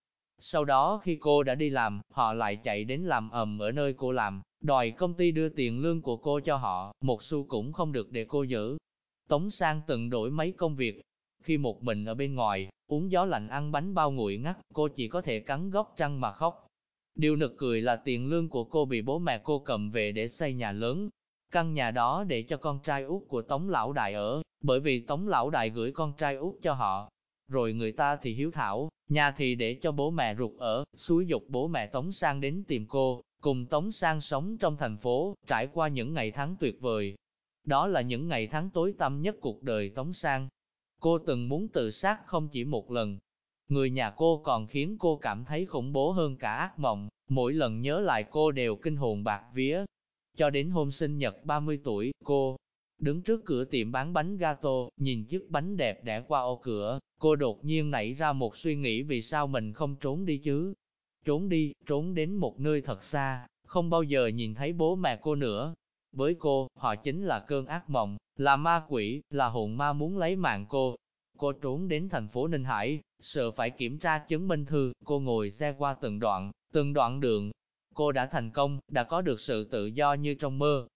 Sau đó khi cô đã đi làm, họ lại chạy đến làm ẩm ở nơi cô làm, đòi công ty đưa tiền lương của cô cho họ, một xu cũng không được để cô giữ. Tống Sang từng đổi mấy công việc. Khi một mình ở bên ngoài, uống gió lạnh ăn bánh bao nguội ngắt, cô chỉ có thể cắn góc trăng mà khóc. Điều nực cười là tiền lương của cô bị bố mẹ cô cầm về để xây nhà lớn. Căn nhà đó để cho con trai út của Tống Lão Đại ở, bởi vì Tống Lão Đại gửi con trai út cho họ. rồi người ta thì hiếu thảo, nhà thì để cho bố mẹ ruột ở, xúi dục bố mẹ Tống Sang đến tìm cô, cùng Tống Sang sống trong thành phố, trải qua những ngày tháng tuyệt vời. Đó là những ngày tháng tối tăm nhất cuộc đời Tống Sang. Cô từng muốn tự sát không chỉ một lần. Người nhà cô còn khiến cô cảm thấy khủng bố hơn cả ác mộng, mỗi lần nhớ lại cô đều kinh hồn bạc vía. Cho đến hôm sinh nhật 30 tuổi, cô đứng trước cửa tiệm bán bánh gato, nhìn chiếc bánh đẹp đẽ qua ô cửa, cô đột nhiên nảy ra một suy nghĩ vì sao mình không trốn đi chứ. Trốn đi, trốn đến một nơi thật xa, không bao giờ nhìn thấy bố mẹ cô nữa. Với cô, họ chính là cơn ác mộng, là ma quỷ, là hồn ma muốn lấy mạng cô. Cô trốn đến thành phố Ninh Hải, sợ phải kiểm tra chứng minh thư, cô ngồi xe qua từng đoạn, từng đoạn đường. Cô đã thành công, đã có được sự tự do như trong mơ.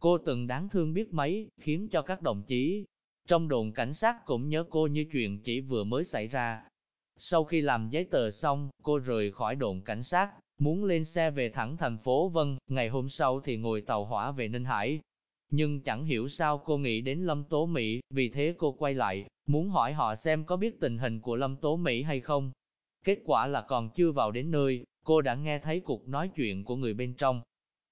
Cô từng đáng thương biết mấy, khiến cho các đồng chí trong đồn cảnh sát cũng nhớ cô như chuyện chỉ vừa mới xảy ra. Sau khi làm giấy tờ xong, cô rời khỏi đồn cảnh sát, muốn lên xe về thẳng thành phố Vân, ngày hôm sau thì ngồi tàu hỏa về Ninh Hải. Nhưng chẳng hiểu sao cô nghĩ đến Lâm Tố Mỹ, vì thế cô quay lại, muốn hỏi họ xem có biết tình hình của Lâm Tố Mỹ hay không. Kết quả là còn chưa vào đến nơi, cô đã nghe thấy cuộc nói chuyện của người bên trong.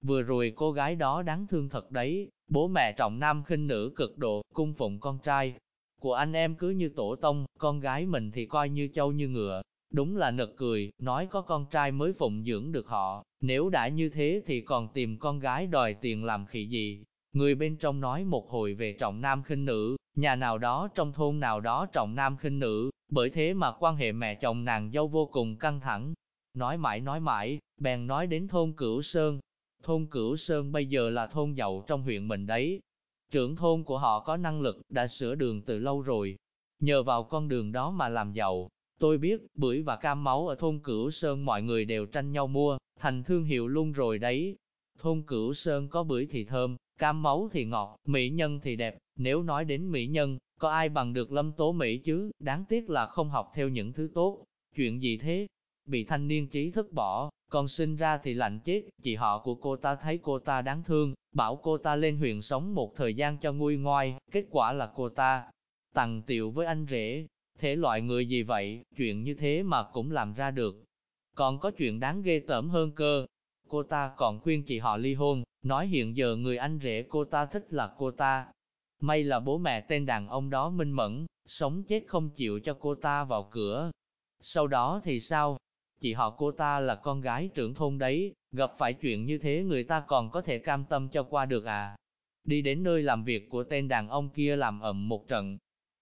Vừa rồi cô gái đó đáng thương thật đấy, bố mẹ trọng nam khinh nữ cực độ, cung phụng con trai. Của anh em cứ như tổ tông, con gái mình thì coi như châu như ngựa. Đúng là nực cười, nói có con trai mới phụng dưỡng được họ, nếu đã như thế thì còn tìm con gái đòi tiền làm khỉ gì. Người bên trong nói một hồi về trọng nam khinh nữ, nhà nào đó trong thôn nào đó trọng nam khinh nữ, bởi thế mà quan hệ mẹ chồng nàng dâu vô cùng căng thẳng. Nói mãi nói mãi, bèn nói đến thôn Cửu Sơn. Thôn Cửu Sơn bây giờ là thôn giàu trong huyện mình đấy. Trưởng thôn của họ có năng lực, đã sửa đường từ lâu rồi. Nhờ vào con đường đó mà làm giàu. Tôi biết, bưởi và cam máu ở thôn Cửu Sơn mọi người đều tranh nhau mua, thành thương hiệu luôn rồi đấy. Thôn Cửu Sơn có bưởi thì thơm, cam máu thì ngọt, mỹ nhân thì đẹp. Nếu nói đến mỹ nhân, có ai bằng được lâm tố Mỹ chứ, đáng tiếc là không học theo những thứ tốt. Chuyện gì thế? Bị thanh niên trí thức bỏ, còn sinh ra thì lạnh chết, chị họ của cô ta thấy cô ta đáng thương, bảo cô ta lên huyện sống một thời gian cho nguôi ngoai, kết quả là cô ta tặng tiệu với anh rể. Thế loại người gì vậy, chuyện như thế mà cũng làm ra được. Còn có chuyện đáng ghê tởm hơn cơ. Cô ta còn khuyên chị họ ly hôn, nói hiện giờ người anh rể cô ta thích là cô ta. May là bố mẹ tên đàn ông đó minh mẫn, sống chết không chịu cho cô ta vào cửa. Sau đó thì sao, chị họ cô ta là con gái trưởng thôn đấy, gặp phải chuyện như thế người ta còn có thể cam tâm cho qua được à. Đi đến nơi làm việc của tên đàn ông kia làm ầm một trận.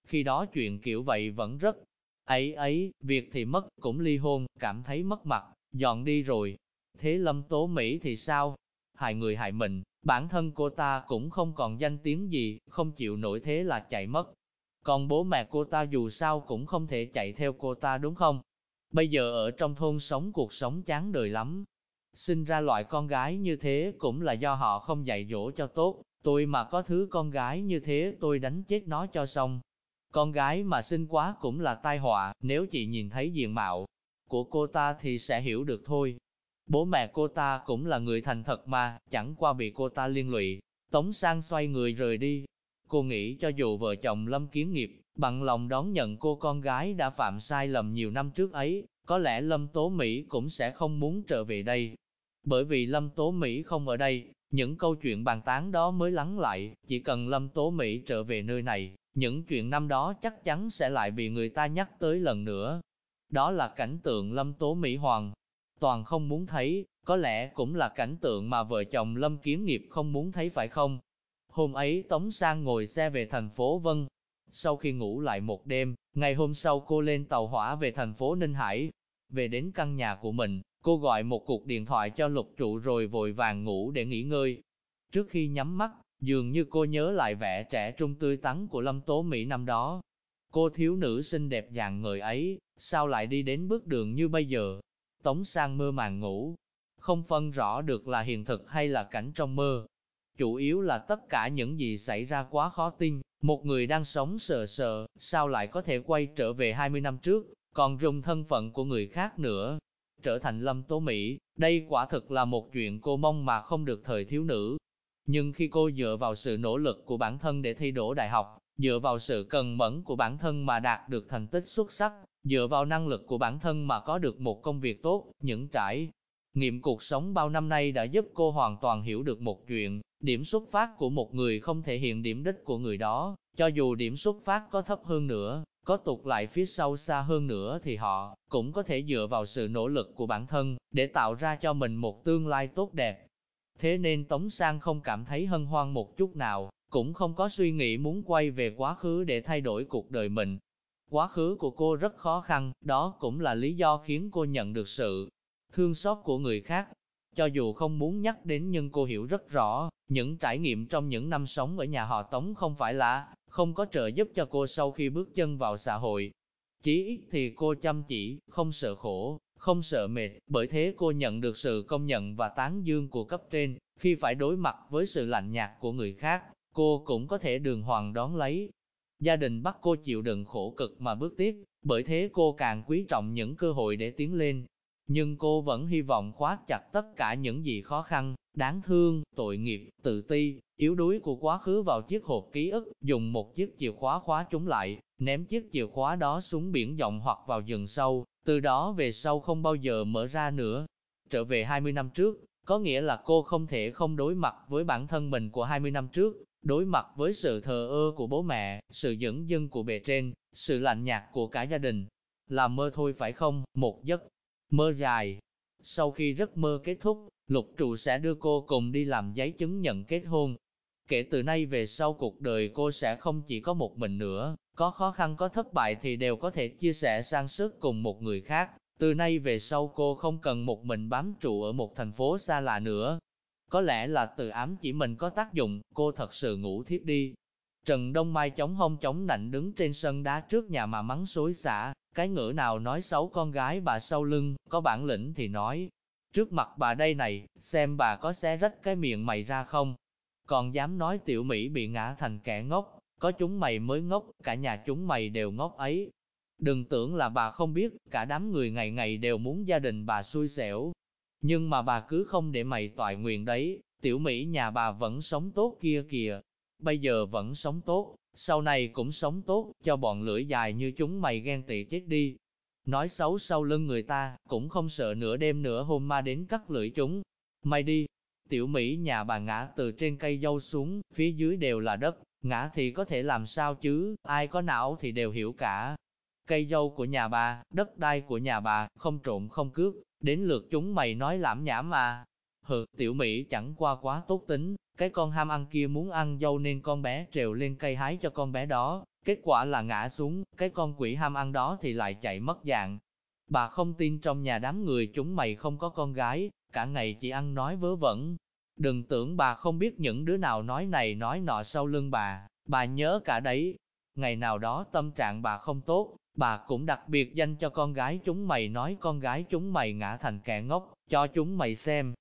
Khi đó chuyện kiểu vậy vẫn rất ấy ấy, việc thì mất, cũng ly hôn, cảm thấy mất mặt, dọn đi rồi. Thế Lâm Tố Mỹ thì sao? Hại người hại mình, bản thân cô ta cũng không còn danh tiếng gì, không chịu nổi thế là chạy mất. Còn bố mẹ cô ta dù sao cũng không thể chạy theo cô ta đúng không? Bây giờ ở trong thôn sống cuộc sống chán đời lắm. Sinh ra loại con gái như thế cũng là do họ không dạy dỗ cho tốt, tôi mà có thứ con gái như thế tôi đánh chết nó cho xong. Con gái mà sinh quá cũng là tai họa, nếu chị nhìn thấy diện mạo của cô ta thì sẽ hiểu được thôi. Bố mẹ cô ta cũng là người thành thật mà, chẳng qua bị cô ta liên lụy. Tống sang xoay người rời đi. Cô nghĩ cho dù vợ chồng Lâm Kiến Nghiệp bằng lòng đón nhận cô con gái đã phạm sai lầm nhiều năm trước ấy, có lẽ Lâm Tố Mỹ cũng sẽ không muốn trở về đây. Bởi vì Lâm Tố Mỹ không ở đây, những câu chuyện bàn tán đó mới lắng lại, chỉ cần Lâm Tố Mỹ trở về nơi này, những chuyện năm đó chắc chắn sẽ lại bị người ta nhắc tới lần nữa. Đó là cảnh tượng Lâm Tố Mỹ Hoàng, toàn không muốn thấy, có lẽ cũng là cảnh tượng mà vợ chồng Lâm Kiến Nghiệp không muốn thấy phải không? Hôm ấy Tống Sang ngồi xe về thành phố Vân, sau khi ngủ lại một đêm, ngày hôm sau cô lên tàu hỏa về thành phố Ninh Hải. Về đến căn nhà của mình, cô gọi một cuộc điện thoại cho lục trụ rồi vội vàng ngủ để nghỉ ngơi. Trước khi nhắm mắt, dường như cô nhớ lại vẻ trẻ trung tươi tắn của Lâm Tố Mỹ năm đó. Cô thiếu nữ xinh đẹp dạng người ấy, sao lại đi đến bước đường như bây giờ? Tống sang mơ màng ngủ, không phân rõ được là hiện thực hay là cảnh trong mơ. Chủ yếu là tất cả những gì xảy ra quá khó tin, một người đang sống sờ sờ, sao lại có thể quay trở về 20 năm trước, còn dùng thân phận của người khác nữa. Trở thành lâm tố Mỹ, đây quả thực là một chuyện cô mong mà không được thời thiếu nữ. Nhưng khi cô dựa vào sự nỗ lực của bản thân để thi đỗ đại học, dựa vào sự cần mẫn của bản thân mà đạt được thành tích xuất sắc, dựa vào năng lực của bản thân mà có được một công việc tốt, những trải nghiệm cuộc sống bao năm nay đã giúp cô hoàn toàn hiểu được một chuyện, điểm xuất phát của một người không thể hiện điểm đích của người đó, cho dù điểm xuất phát có thấp hơn nữa, có tụt lại phía sau xa hơn nữa thì họ cũng có thể dựa vào sự nỗ lực của bản thân để tạo ra cho mình một tương lai tốt đẹp. Thế nên Tống Sang không cảm thấy hân hoan một chút nào, cũng không có suy nghĩ muốn quay về quá khứ để thay đổi cuộc đời mình. Quá khứ của cô rất khó khăn, đó cũng là lý do khiến cô nhận được sự thương xót của người khác. Cho dù không muốn nhắc đến nhưng cô hiểu rất rõ, những trải nghiệm trong những năm sống ở nhà họ Tống không phải là không có trợ giúp cho cô sau khi bước chân vào xã hội. Chỉ ít thì cô chăm chỉ, không sợ khổ, không sợ mệt, bởi thế cô nhận được sự công nhận và tán dương của cấp trên, khi phải đối mặt với sự lạnh nhạt của người khác, cô cũng có thể đường hoàng đón lấy. Gia đình bắt cô chịu đựng khổ cực mà bước tiếp, bởi thế cô càng quý trọng những cơ hội để tiến lên. Nhưng cô vẫn hy vọng khóa chặt tất cả những gì khó khăn, đáng thương, tội nghiệp, tự ti, yếu đuối của quá khứ vào chiếc hộp ký ức, dùng một chiếc chìa khóa khóa chúng lại, ném chiếc chìa khóa đó xuống biển rộng hoặc vào rừng sâu, từ đó về sau không bao giờ mở ra nữa. Trở về 20 năm trước, có nghĩa là cô không thể không đối mặt với bản thân mình của 20 năm trước, đối mặt với sự thờ ơ của bố mẹ, sự dẫn dưng của bề trên, sự lạnh nhạt của cả gia đình. làm mơ thôi phải không, một giấc mơ dài. Sau khi giấc mơ kết thúc, lục trụ sẽ đưa cô cùng đi làm giấy chứng nhận kết hôn. Kể từ nay về sau cuộc đời cô sẽ không chỉ có một mình nữa, có khó khăn có thất bại thì đều có thể chia sẻ sang sức cùng một người khác. Từ nay về sau cô không cần một mình bám trụ ở một thành phố xa lạ nữa. Có lẽ là từ ám chỉ mình có tác dụng, cô thật sự ngủ thiếp đi. Trần Đông Mai chống hông chống nạnh đứng trên sân đá trước nhà mà mắng xối xả, cái ngữ nào nói xấu con gái bà sau lưng, có bản lĩnh thì nói. Trước mặt bà đây này, xem bà có xé rách cái miệng mày ra không? Còn dám nói tiểu Mỹ bị ngã thành kẻ ngốc, có chúng mày mới ngốc, cả nhà chúng mày đều ngốc ấy. Đừng tưởng là bà không biết, cả đám người ngày ngày đều muốn gia đình bà xui xẻo. Nhưng mà bà cứ không để mày toại nguyện đấy, tiểu Mỹ nhà bà vẫn sống tốt kia kìa. Bây giờ vẫn sống tốt, sau này cũng sống tốt, cho bọn lưỡi dài như chúng mày ghen tị chết đi. Nói xấu sau lưng người ta, cũng không sợ nửa đêm nửa hôm ma đến cắt lưỡi chúng. Mày đi, tiểu Mỹ nhà bà ngã từ trên cây dâu xuống, phía dưới đều là đất, ngã thì có thể làm sao chứ, ai có não thì đều hiểu cả. Cây dâu của nhà bà, đất đai của nhà bà, không trộm không cướp, đến lượt chúng mày nói lãm nhảm mà. Hừ, tiểu Mỹ chẳng qua quá tốt tính, cái con ham ăn kia muốn ăn dâu nên con bé trèo lên cây hái cho con bé đó, kết quả là ngã xuống, cái con quỷ ham ăn đó thì lại chạy mất dạng. Bà không tin trong nhà đám người chúng mày không có con gái, cả ngày chỉ ăn nói vớ vẩn. Đừng tưởng bà không biết những đứa nào nói này nói nọ sau lưng bà, bà nhớ cả đấy. Ngày nào đó tâm trạng bà không tốt, bà cũng đặc biệt danh cho con gái chúng mày nói con gái chúng mày ngã thành kẻ ngốc, cho chúng mày xem.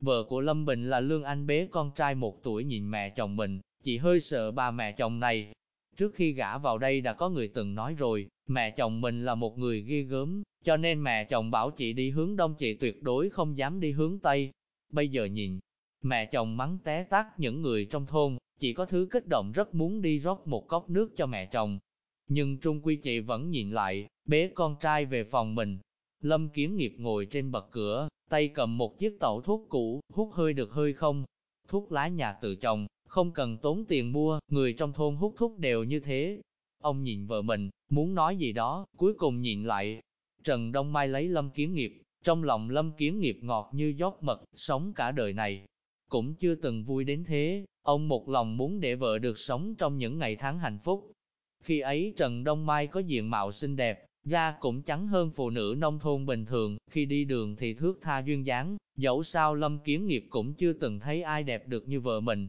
Vợ của Lâm Bình là Lương Anh bế con trai một tuổi nhìn mẹ chồng mình, chị hơi sợ bà mẹ chồng này. Trước khi gả vào đây đã có người từng nói rồi, mẹ chồng mình là một người ghê gớm, cho nên mẹ chồng bảo chị đi hướng đông chị tuyệt đối không dám đi hướng tây. Bây giờ nhìn, mẹ chồng mắng té tát những người trong thôn, chị có thứ kích động rất muốn đi rót một cốc nước cho mẹ chồng. Nhưng trung quy chị vẫn nhìn lại, bế con trai về phòng mình. Lâm Kiến Nghiệp ngồi trên bậc cửa, tay cầm một chiếc tẩu thuốc cũ, hút hơi được hơi không. Thuốc lá nhà tự trồng, không cần tốn tiền mua, người trong thôn hút thuốc đều như thế. Ông nhìn vợ mình, muốn nói gì đó, cuối cùng nhìn lại. Trần Đông Mai lấy Lâm Kiến Nghiệp, trong lòng Lâm Kiến Nghiệp ngọt như giót mật, sống cả đời này. Cũng chưa từng vui đến thế, ông một lòng muốn để vợ được sống trong những ngày tháng hạnh phúc. Khi ấy Trần Đông Mai có diện mạo xinh đẹp, da cũng trắng hơn phụ nữ nông thôn bình thường, khi đi đường thì thước tha duyên dáng, dẫu sao Lâm Kiến Nghiệp cũng chưa từng thấy ai đẹp được như vợ mình.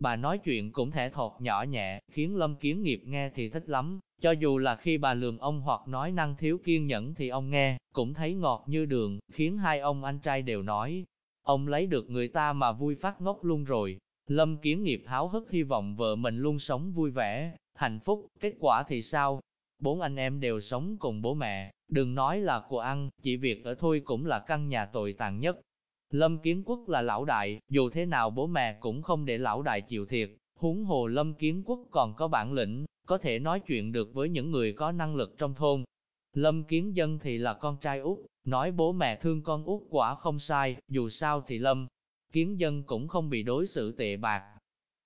Bà nói chuyện cũng thẻ thọt nhỏ nhẹ, khiến Lâm Kiến Nghiệp nghe thì thích lắm, cho dù là khi bà lường ông hoặc nói năng thiếu kiên nhẫn thì ông nghe, cũng thấy ngọt như đường, khiến hai ông anh trai đều nói. Ông lấy được người ta mà vui phát ngốc luôn rồi. Lâm Kiến Nghiệp háo hức hy vọng vợ mình luôn sống vui vẻ, hạnh phúc, kết quả thì sao? Bốn anh em đều sống cùng bố mẹ, đừng nói là của ăn, chỉ việc ở thôi cũng là căn nhà tồi tàn nhất. Lâm Kiến Quốc là lão đại, dù thế nào bố mẹ cũng không để lão đại chịu thiệt, huống hồ Lâm Kiến Quốc còn có bản lĩnh, có thể nói chuyện được với những người có năng lực trong thôn. Lâm Kiến Dân thì là con trai út, nói bố mẹ thương con út quả không sai, dù sao thì Lâm Kiến Dân cũng không bị đối xử tệ bạc.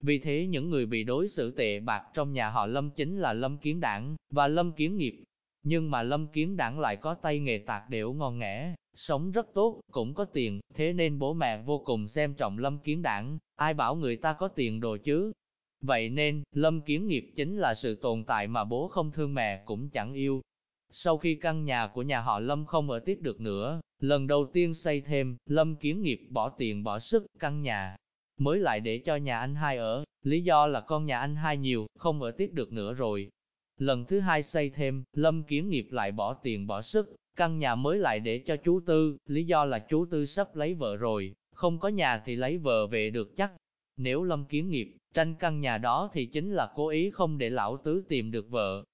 Vì thế những người bị đối xử tệ bạc trong nhà họ Lâm chính là Lâm Kiến Đảng và Lâm Kiến Nghiệp. Nhưng mà Lâm Kiến Đảng lại có tay nghề tạc đẽo ngon nghẽ, sống rất tốt, cũng có tiền, thế nên bố mẹ vô cùng xem trọng Lâm Kiến Đảng, ai bảo người ta có tiền đồ chứ. Vậy nên, Lâm Kiến Nghiệp chính là sự tồn tại mà bố không thương mẹ cũng chẳng yêu. Sau khi căn nhà của nhà họ Lâm không ở tiếp được nữa, lần đầu tiên xây thêm, Lâm Kiến Nghiệp bỏ tiền bỏ sức căn nhà, mới lại để cho nhà anh hai ở, lý do là con nhà anh hai nhiều, không ở tiếp được nữa rồi. Lần thứ hai xây thêm, Lâm Kiến Nghiệp lại bỏ tiền bỏ sức, căn nhà mới lại để cho chú Tư, lý do là chú Tư sắp lấy vợ rồi, không có nhà thì lấy vợ về được chắc. Nếu Lâm Kiến Nghiệp tranh căn nhà đó thì chính là cố ý không để lão tứ tìm được vợ.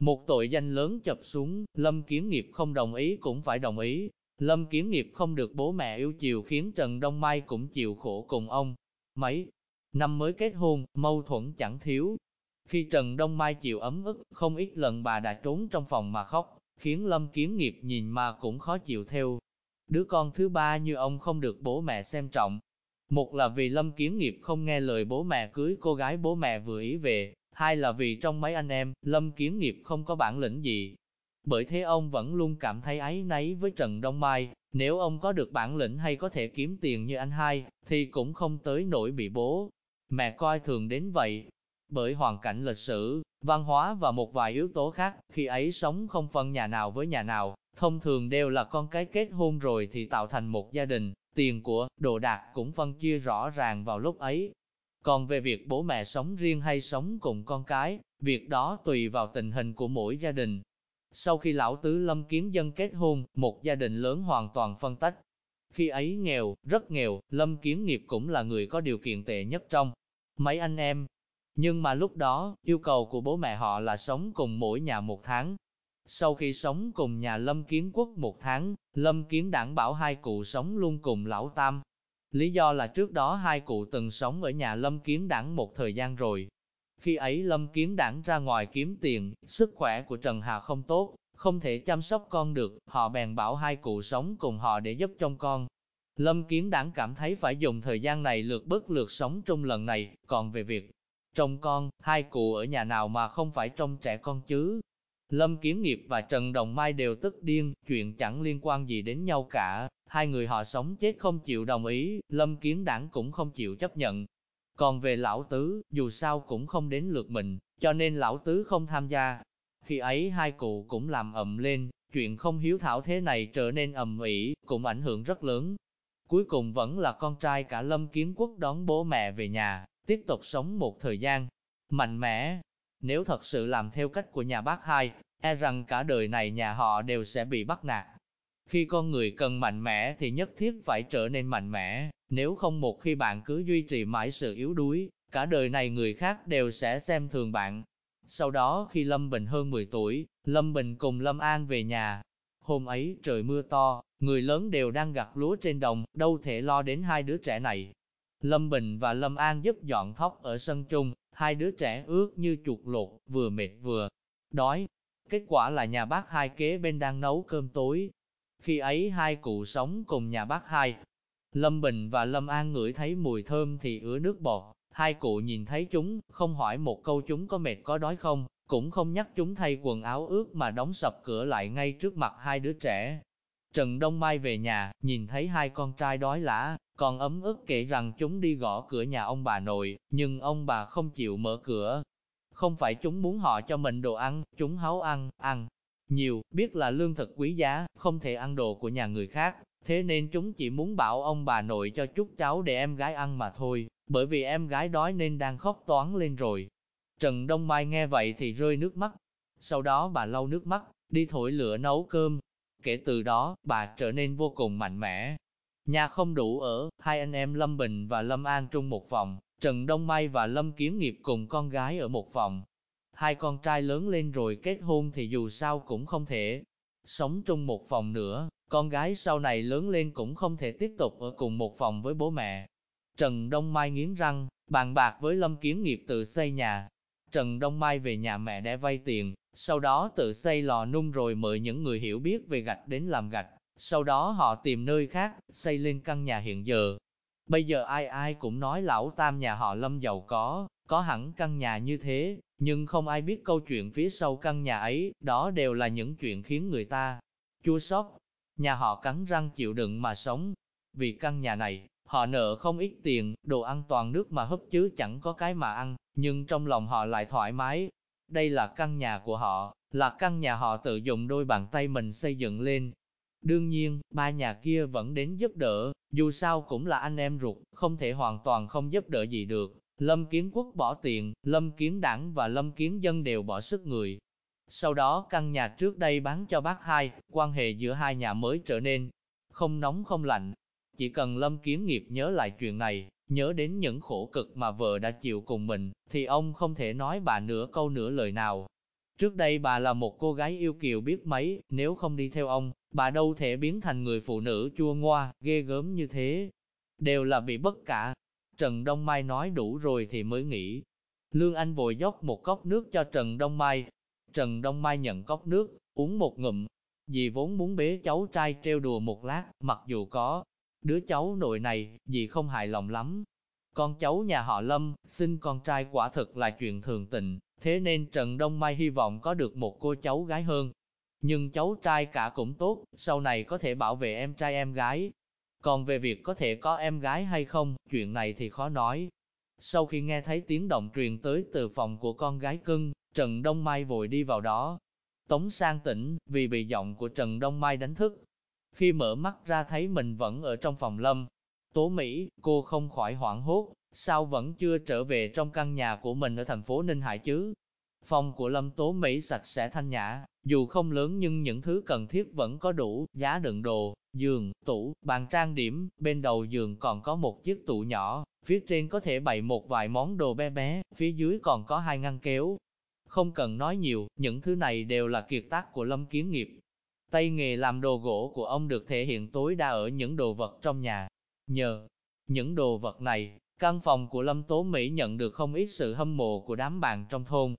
Một tội danh lớn chập xuống, Lâm Kiến Nghiệp không đồng ý cũng phải đồng ý. Lâm Kiến Nghiệp không được bố mẹ yêu chiều khiến Trần Đông Mai cũng chịu khổ cùng ông. Mấy năm mới kết hôn, mâu thuẫn chẳng thiếu. Khi Trần Đông Mai chịu ấm ức, không ít lần bà đã trốn trong phòng mà khóc, khiến Lâm Kiến Nghiệp nhìn mà cũng khó chịu theo. Đứa con thứ ba như ông không được bố mẹ xem trọng, một là vì Lâm Kiến Nghiệp không nghe lời bố mẹ cưới cô gái bố mẹ vừa ý về, hai là vì trong mấy anh em, Lâm Kiến Nghiệp không có bản lĩnh gì. Bởi thế ông vẫn luôn cảm thấy áy náy với Trần Đông Mai, nếu ông có được bản lĩnh hay có thể kiếm tiền như anh hai, thì cũng không tới nỗi bị bố. Mẹ coi thường đến vậy. Bởi hoàn cảnh lịch sử, văn hóa và một vài yếu tố khác, khi ấy sống không phân nhà nào với nhà nào, thông thường đều là con cái kết hôn rồi thì tạo thành một gia đình, tiền của, đồ đạc cũng phân chia rõ ràng vào lúc ấy. Còn về việc bố mẹ sống riêng hay sống cùng con cái, việc đó tùy vào tình hình của mỗi gia đình. Sau khi lão tứ lâm kiến dân kết hôn, một gia đình lớn hoàn toàn phân tách. Khi ấy nghèo, rất nghèo, lâm kiến nghiệp cũng là người có điều kiện tệ nhất trong mấy anh em. Nhưng mà lúc đó, yêu cầu của bố mẹ họ là sống cùng mỗi nhà một tháng, sau khi sống cùng nhà Lâm Kiến Quốc một tháng, Lâm Kiến đảng bảo hai cụ sống luôn cùng lão Tam. Lý do là trước đó hai cụ từng sống ở nhà Lâm Kiến đảng một thời gian rồi. Khi ấy Lâm Kiến đảng ra ngoài kiếm tiền, sức khỏe của Trần Hà không tốt, không thể chăm sóc con được, họ bèn bảo hai cụ sống cùng họ để giúp trông con. Lâm Kiến đảng cảm thấy phải dùng thời gian này lượt bớt lượt sống trong lần này, còn về việc trông con, hai cụ ở nhà nào mà không phải trông trẻ con chứ, Lâm Kiến Nghiệp và Trần Đồng Mai đều tức điên, chuyện chẳng liên quan gì đến nhau cả, hai người họ sống chết không chịu đồng ý, Lâm Kiến Đảng cũng không chịu chấp nhận. Còn về lão tứ, dù sao cũng không đến lượt mình, cho nên lão tứ không tham gia. Khi ấy hai cụ cũng làm ầm lên, chuyện không hiếu thảo thế này trở nên ầm ĩ, cũng ảnh hưởng rất lớn. Cuối cùng vẫn là con trai cả Lâm Kiến Quốc đón bố mẹ về nhà, tiếp tục sống một thời gian mạnh mẽ, nếu thật sự làm theo cách của nhà bác hai, e rằng cả đời này nhà họ đều sẽ bị bắt nạt. Khi con người cần mạnh mẽ thì nhất thiết phải trở nên mạnh mẽ, nếu không một khi bạn cứ duy trì mãi sự yếu đuối, cả đời này người khác đều sẽ xem thường bạn. Sau đó khi Lâm Bình hơn 10 tuổi, Lâm Bình cùng Lâm An về nhà. Hôm ấy trời mưa to, người lớn đều đang gặt lúa trên đồng, đâu thể lo đến hai đứa trẻ này. Lâm Bình và Lâm An giúp dọn thóc ở sân chung, hai đứa trẻ ướt như chuột lột, vừa mệt vừa đói. Kết quả là nhà bác hai kế bên đang nấu cơm tối. Khi ấy hai cụ sống cùng nhà bác hai. Lâm Bình và Lâm An ngửi thấy mùi thơm thì ứa nước bọt. Hai cụ nhìn thấy chúng, không hỏi một câu chúng có mệt có đói không, cũng không nhắc chúng thay quần áo ướt mà đóng sập cửa lại ngay trước mặt hai đứa trẻ. Trần Đông Mai về nhà, nhìn thấy hai con trai đói lã, còn ấm ức kể rằng chúng đi gõ cửa nhà ông bà nội, nhưng ông bà không chịu mở cửa. Không phải chúng muốn họ cho mình đồ ăn, chúng háu ăn, ăn nhiều, biết là lương thực quý giá, không thể ăn đồ của nhà người khác, thế nên chúng chỉ muốn bảo ông bà nội cho chút cháu để em gái ăn mà thôi, bởi vì em gái đói nên đang khóc toán lên rồi. Trần Đông Mai nghe vậy thì rơi nước mắt, sau đó bà lau nước mắt, đi thổi lửa nấu cơm. Kể từ đó, bà trở nên vô cùng mạnh mẽ, Nhà không đủ ở, hai anh em Lâm Bình và Lâm An trung một phòng, Trần Đông Mai và Lâm Kiến Nghiệp cùng con gái ở một phòng. Hai con trai lớn lên rồi kết hôn thì dù sao cũng không thể sống chung một phòng nữa, con gái sau này lớn lên cũng không thể tiếp tục ở cùng một phòng với bố mẹ. Trần Đông Mai nghiến răng, bàn bạc với Lâm Kiến Nghiệp tự xây nhà. Trần Đông Mai về nhà mẹ để vay tiền, sau đó tự xây lò nung rồi mời những người hiểu biết về gạch đến làm gạch, sau đó họ tìm nơi khác, xây lên căn nhà hiện giờ. Bây giờ ai ai cũng nói lão tam nhà họ Lâm giàu có, có hẳn căn nhà như thế, nhưng không ai biết câu chuyện phía sau căn nhà ấy, đó đều là những chuyện khiến người ta chua xót. Nhà họ cắn răng chịu đựng mà sống. Vì căn nhà này, họ nợ không ít tiền, đồ ăn toàn nước mà hấp chứ chẳng có cái mà ăn, nhưng trong lòng họ lại thoải mái. Đây là căn nhà của họ, là căn nhà họ tự dùng đôi bàn tay mình xây dựng lên. Đương nhiên, ba nhà kia vẫn đến giúp đỡ, dù sao cũng là anh em ruột, không thể hoàn toàn không giúp đỡ gì được. Lâm Kiến Quốc bỏ tiền, Lâm Kiến Đảng và Lâm Kiến Dân đều bỏ sức người. Sau đó căn nhà trước đây bán cho bác hai, quan hệ giữa hai nhà mới trở nên không nóng không lạnh. Chỉ cần Lâm Kiến Nghiệp nhớ lại chuyện này, nhớ đến những khổ cực mà vợ đã chịu cùng mình, thì ông không thể nói bà nửa câu nửa lời nào. Trước đây bà là một cô gái yêu kiều biết mấy, nếu không đi theo ông, bà đâu thể biến thành người phụ nữ chua ngoa, ghê gớm như thế. Đều là bị bất cả, Trần Đông Mai nói đủ rồi thì mới nghỉ. Lương Anh vội dốc một cốc nước cho Trần Đông Mai. Trần Đông Mai nhận cốc nước, uống một ngụm. Dì vốn muốn bế cháu trai treo đùa một lát, mặc dù có đứa cháu nội này, dì không hài lòng lắm. Con cháu nhà họ Lâm, sinh con trai quả thực là chuyện thường tình, thế nên Trần Đông Mai hy vọng có được một cô cháu gái hơn. Nhưng cháu trai cả cũng tốt, sau này có thể bảo vệ em trai em gái, còn về việc có thể có em gái hay không, chuyện này thì khó nói. Sau khi nghe thấy tiếng động truyền tới từ phòng của con gái cưng, Trần Đông Mai vội đi vào đó. Tống sang tỉnh, vì bị giọng của Trần Đông Mai đánh thức. Khi mở mắt ra thấy mình vẫn ở trong phòng lâm. Tố Mỹ, cô không khỏi hoảng hốt, sao vẫn chưa trở về trong căn nhà của mình ở thành phố Ninh Hải chứ? Phòng của Lâm Tố Mỹ sạch sẽ thanh nhã, dù không lớn nhưng những thứ cần thiết vẫn có đủ, giá đựng đồ, giường, tủ, bàn trang điểm, bên đầu giường còn có một chiếc tủ nhỏ, phía trên có thể bày một vài món đồ bé bé, phía dưới còn có hai ngăn kéo. Không cần nói nhiều, những thứ này đều là kiệt tác của Lâm Kiến Nghiệp. Tay nghề làm đồ gỗ của ông được thể hiện tối đa ở những đồ vật trong nhà. Nhờ những đồ vật này, căn phòng của Lâm Tố Mỹ nhận được không ít sự hâm mộ của đám bạn trong thôn.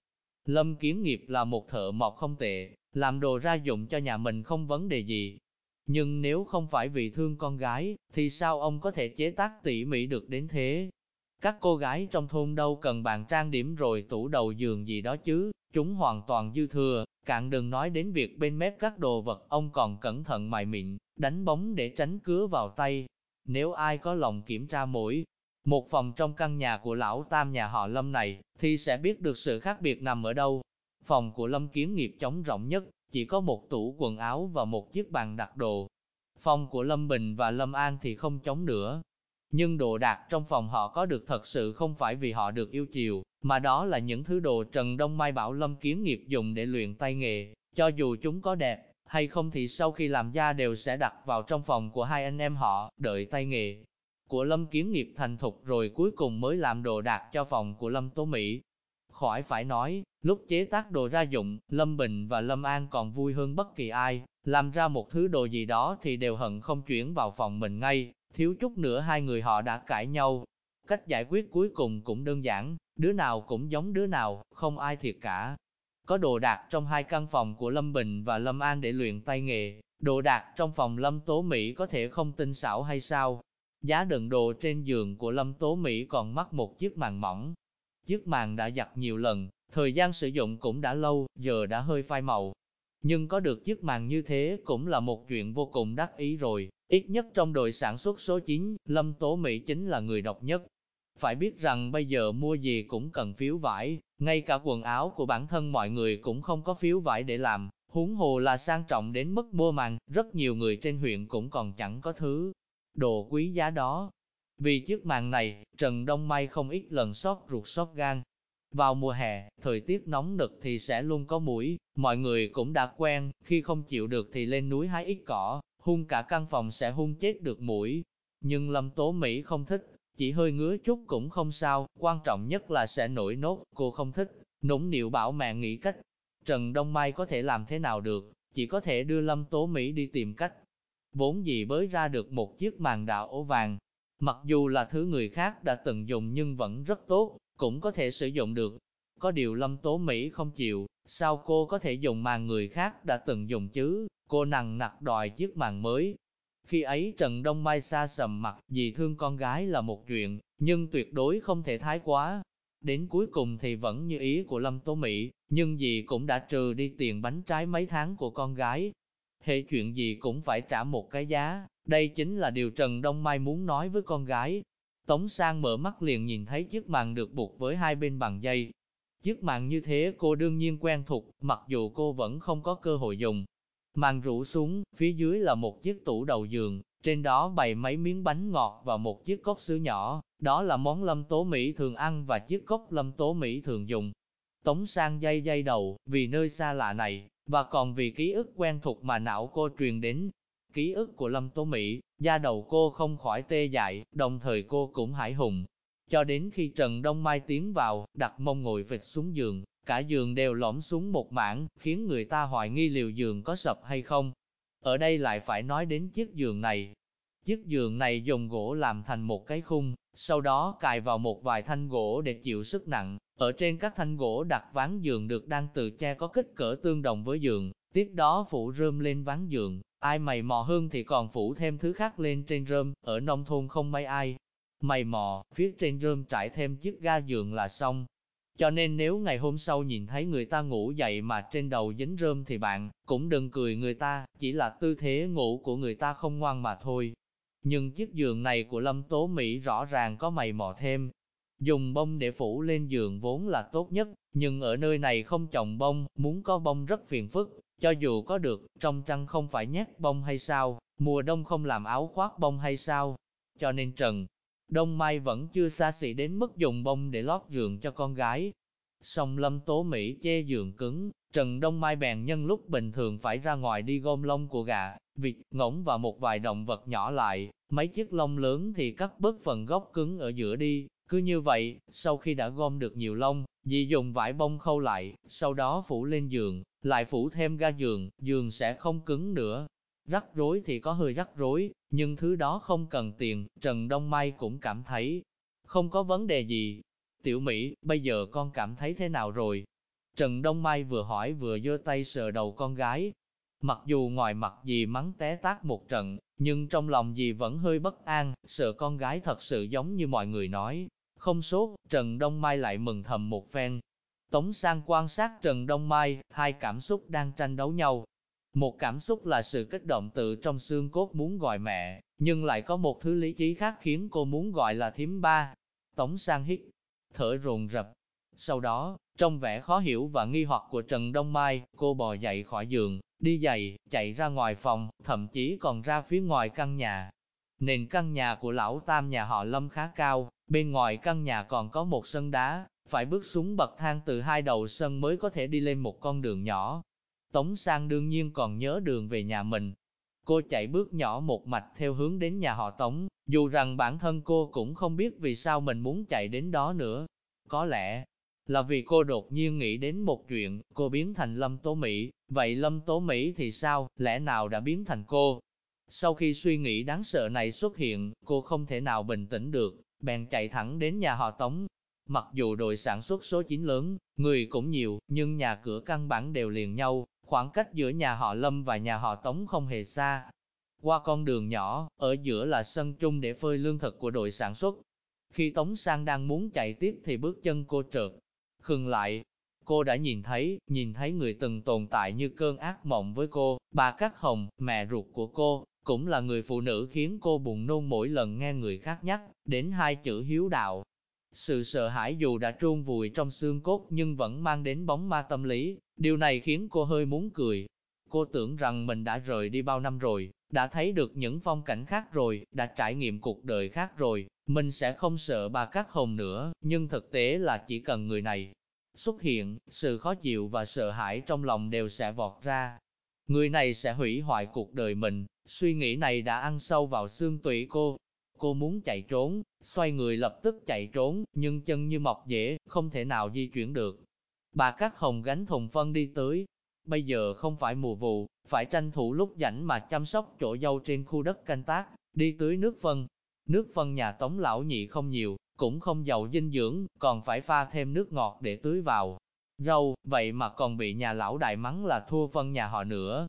Lâm Kiến Nghiệp là một thợ mộc không tệ, làm đồ ra dụng cho nhà mình không vấn đề gì, nhưng nếu không phải vì thương con gái, thì sao ông có thể chế tác tỉ mỉ được đến thế? Các cô gái trong thôn đâu cần bàn trang điểm rồi tủ đầu giường gì đó chứ, chúng hoàn toàn dư thừa, cạn đừng nói đến việc bên mép các đồ vật ông còn cẩn thận mài mịn, đánh bóng để tránh cứa vào tay. Nếu ai có lòng kiểm tra mỗi một phòng trong căn nhà của lão tam nhà họ Lâm này, thì sẽ biết được sự khác biệt nằm ở đâu. Phòng của Lâm Kiến Nghiệp trống rộng nhất, chỉ có một tủ quần áo và một chiếc bàn đặt đồ. Phòng của Lâm Bình và Lâm An thì không chống nữa. Nhưng đồ đạc trong phòng họ có được thật sự không phải vì họ được yêu chiều, mà đó là những thứ đồ Trần Đông Mai bảo Lâm Kiến Nghiệp dùng để luyện tay nghề, cho dù chúng có đẹp hay không thì sau khi làm ra đều sẽ đặt vào trong phòng của hai anh em họ, đợi tay nghề của Lâm Kiến Nghiệp thành thục rồi cuối cùng mới làm đồ đạc cho phòng của Lâm Tố Mỹ. Khỏi phải nói, lúc chế tác đồ ra dụng, Lâm Bình và Lâm An còn vui hơn bất kỳ ai, làm ra một thứ đồ gì đó thì đều hận không chuyển vào phòng mình ngay, thiếu chút nữa hai người họ đã cãi nhau. Cách giải quyết cuối cùng cũng đơn giản, đứa nào cũng giống đứa nào, không ai thiệt cả. Có đồ đạc trong hai căn phòng của Lâm Bình và Lâm An để luyện tay nghề, đồ đạc trong phòng Lâm Tố Mỹ có thể không tinh xảo hay sao? Giá đựng đồ trên giường của Lâm Tố Mỹ còn mắc một chiếc màn mỏng, Chiếc màn đã giặt nhiều lần, thời gian sử dụng cũng đã lâu, giờ đã hơi phai màu. Nhưng có được chiếc màn như thế cũng là một chuyện vô cùng đắc ý rồi, ít nhất trong đội sản xuất số 9, Lâm Tố Mỹ chính là người độc nhất. Phải biết rằng bây giờ mua gì cũng cần phiếu vải, ngay cả quần áo của bản thân mọi người cũng không có phiếu vải để làm, huống hồ là sang trọng đến mức mua màn, rất nhiều người trên huyện cũng còn chẳng có thứ đồ quý giá đó. Vì chiếc màn này, Trần Đông Mai không ít lần sót ruột sót gan. Vào mùa hè, thời tiết nóng nực thì sẽ luôn có mũi, mọi người cũng đã quen, khi không chịu được thì lên núi hái ít cỏ, hung cả căn phòng sẽ hung chết được mũi. Nhưng Lâm Tố Mỹ không thích, chỉ hơi ngứa chút cũng không sao, quan trọng nhất là sẽ nổi nốt, cô không thích, nũng nịu bảo mẹ nghĩ cách. Trần Đông Mai có thể làm thế nào được, chỉ có thể đưa Lâm Tố Mỹ đi tìm cách. Vốn gì bới ra được một chiếc màn đạo ố vàng, Mặc dù là thứ người khác đã từng dùng nhưng vẫn rất tốt, cũng có thể sử dụng được. Có điều lâm tố Mỹ không chịu, sao cô có thể dùng màn người khác đã từng dùng chứ, cô nặng nặc đòi chiếc màn mới. Khi ấy Trần Đông Mai xa sầm mặt vì thương con gái là một chuyện, nhưng tuyệt đối không thể thái quá. Đến cuối cùng thì vẫn như ý của Lâm Tố Mỹ, nhưng dì cũng đã trừ đi tiền bánh trái mấy tháng của con gái. Hệ chuyện gì cũng phải trả một cái giá, đây chính là điều Trần Đông Mai muốn nói với con gái. Tống Sang mở mắt liền nhìn thấy chiếc màn được buộc với hai bên bằng dây. Chiếc màn như thế cô đương nhiên quen thuộc, mặc dù cô vẫn không có cơ hội dùng. Màn rủ xuống, phía dưới là một chiếc tủ đầu giường, trên đó bày mấy miếng bánh ngọt và một chiếc cốc sứ nhỏ, đó là món lâm tố Mỹ thường ăn và chiếc cốc lâm tố Mỹ thường dùng. Tống sang dây dây đầu, vì nơi xa lạ này, và còn vì ký ức quen thuộc mà não cô truyền đến. Ký ức của Lâm Tố Mỹ, da đầu cô không khỏi tê dại, đồng thời cô cũng hải hùng. Cho đến khi Trần Đông Mai tiến vào, đặt mông ngồi vịt xuống giường, cả giường đều lõm xuống một mảng, khiến người ta hoài nghi liều giường có sập hay không. Ở đây lại phải nói đến chiếc giường này. Chiếc giường này dùng gỗ làm thành một cái khung, sau đó cài vào một vài thanh gỗ để chịu sức nặng. Ở trên các thanh gỗ đặt ván giường được đan từ tre có kích cỡ tương đồng với giường, tiếp đó phủ rơm lên ván giường, ai mày mò hơn thì còn phủ thêm thứ khác lên trên rơm, ở nông thôn không mấy ai. Mày mò, phía trên rơm trải thêm chiếc ga giường là xong. Cho nên nếu ngày hôm sau nhìn thấy người ta ngủ dậy mà trên đầu dính rơm thì bạn cũng đừng cười người ta, chỉ là tư thế ngủ của người ta không ngoan mà thôi. Nhưng chiếc giường này của Lâm Tố Mỹ rõ ràng có mày mò thêm. Dùng bông để phủ lên giường vốn là tốt nhất, nhưng ở nơi này không trồng bông, muốn có bông rất phiền phức, cho dù có được, trong trăng không phải nhét bông hay sao, mùa đông không làm áo khoác bông hay sao. Cho nên Trần Đông Mai vẫn chưa xa xỉ đến mức dùng bông để lót giường cho con gái. Song Lâm Tố Mỹ che giường cứng, Trần Đông Mai bèn nhân lúc bình thường phải ra ngoài đi gom lông của gà, vịt, ngỗng và một vài động vật nhỏ lại, mấy chiếc lông lớn thì cắt bớt phần gốc cứng ở giữa đi. Cứ như vậy, sau khi đã gom được nhiều lông, dì dùng vải bông khâu lại, sau đó phủ lên giường, lại phủ thêm ga giường, giường sẽ không cứng nữa. Rắc rối thì có hơi rắc rối, nhưng thứ đó không cần tiền, Trần Đông Mai cũng cảm thấy không có vấn đề gì. Tiểu Mỹ, bây giờ con cảm thấy thế nào rồi? Trần Đông Mai vừa hỏi vừa giơ tay sờ đầu con gái. Mặc dù ngoài mặt dì mắng té tác một trận, nhưng trong lòng dì vẫn hơi bất an, sợ con gái thật sự giống như mọi người nói. Không sốt, Trần Đông Mai lại mừng thầm một phen. Tống sang quan sát Trần Đông Mai, hai cảm xúc đang tranh đấu nhau. Một cảm xúc là sự kích động tự trong xương cốt muốn gọi mẹ, nhưng lại có một thứ lý trí khác khiến cô muốn gọi là thím ba. Tống sang hít, thở rồn rập. Sau đó, trong vẻ khó hiểu và nghi hoặc của Trần Đông Mai, cô bò dậy khỏi giường, đi giày, chạy ra ngoài phòng, thậm chí còn ra phía ngoài căn nhà. Nền căn nhà của lão tam nhà họ Lâm khá cao, bên ngoài căn nhà còn có một sân đá, phải bước xuống bậc thang từ hai đầu sân mới có thể đi lên một con đường nhỏ. Tống Sang đương nhiên còn nhớ đường về nhà mình. Cô chạy bước nhỏ một mạch theo hướng đến nhà họ Tống, dù rằng bản thân cô cũng không biết vì sao mình muốn chạy đến đó nữa. Có lẽ là vì cô đột nhiên nghĩ đến một chuyện, cô biến thành Lâm Tố Mỹ, vậy Lâm Tố Mỹ thì sao, lẽ nào đã biến thành cô? Sau khi suy nghĩ đáng sợ này xuất hiện, cô không thể nào bình tĩnh được, bèn chạy thẳng đến nhà họ Tống. Mặc dù đội sản xuất số 9 lớn, người cũng nhiều, nhưng nhà cửa căn bản đều liền nhau, khoảng cách giữa nhà họ Lâm và nhà họ Tống không hề xa. Qua con đường nhỏ, ở giữa là sân trung để phơi lương thực của đội sản xuất. Khi Tống Sang đang muốn chạy tiếp thì bước chân cô trượt, khừng lại. Cô đã nhìn thấy, nhìn thấy người từng tồn tại như cơn ác mộng với cô, bà Cát Hồng, mẹ ruột của cô, cũng là người phụ nữ khiến cô buồn nôn mỗi lần nghe người khác nhắc đến hai chữ hiếu đạo. Sự sợ hãi dù đã trôn vùi trong xương cốt nhưng vẫn mang đến bóng ma tâm lý, điều này khiến cô hơi muốn cười. Cô tưởng rằng mình đã rời đi bao năm rồi, đã thấy được những phong cảnh khác rồi, đã trải nghiệm cuộc đời khác rồi, mình sẽ không sợ bà Cát Hồng nữa, nhưng thực tế là chỉ cần người này xuất hiện, sự khó chịu và sợ hãi trong lòng đều sẽ vọt ra. Người này sẽ hủy hoại cuộc đời mình, suy nghĩ này đã ăn sâu vào xương tủy cô. Cô muốn chạy trốn, xoay người lập tức chạy trốn, nhưng chân như mọc dễ, không thể nào di chuyển được. Bà Cát Hồng gánh thùng phân đi tới. Bây giờ không phải mùa vụ, phải tranh thủ lúc rảnh mà chăm sóc chỗ dâu trên khu đất canh tác, đi tưới nước phân. Nước phân nhà tống lão nhị không nhiều, cũng không giàu dinh dưỡng, còn phải pha thêm nước ngọt để tưới vào. Rau, vậy mà còn bị nhà lão đại mắng là thua phân nhà họ nữa.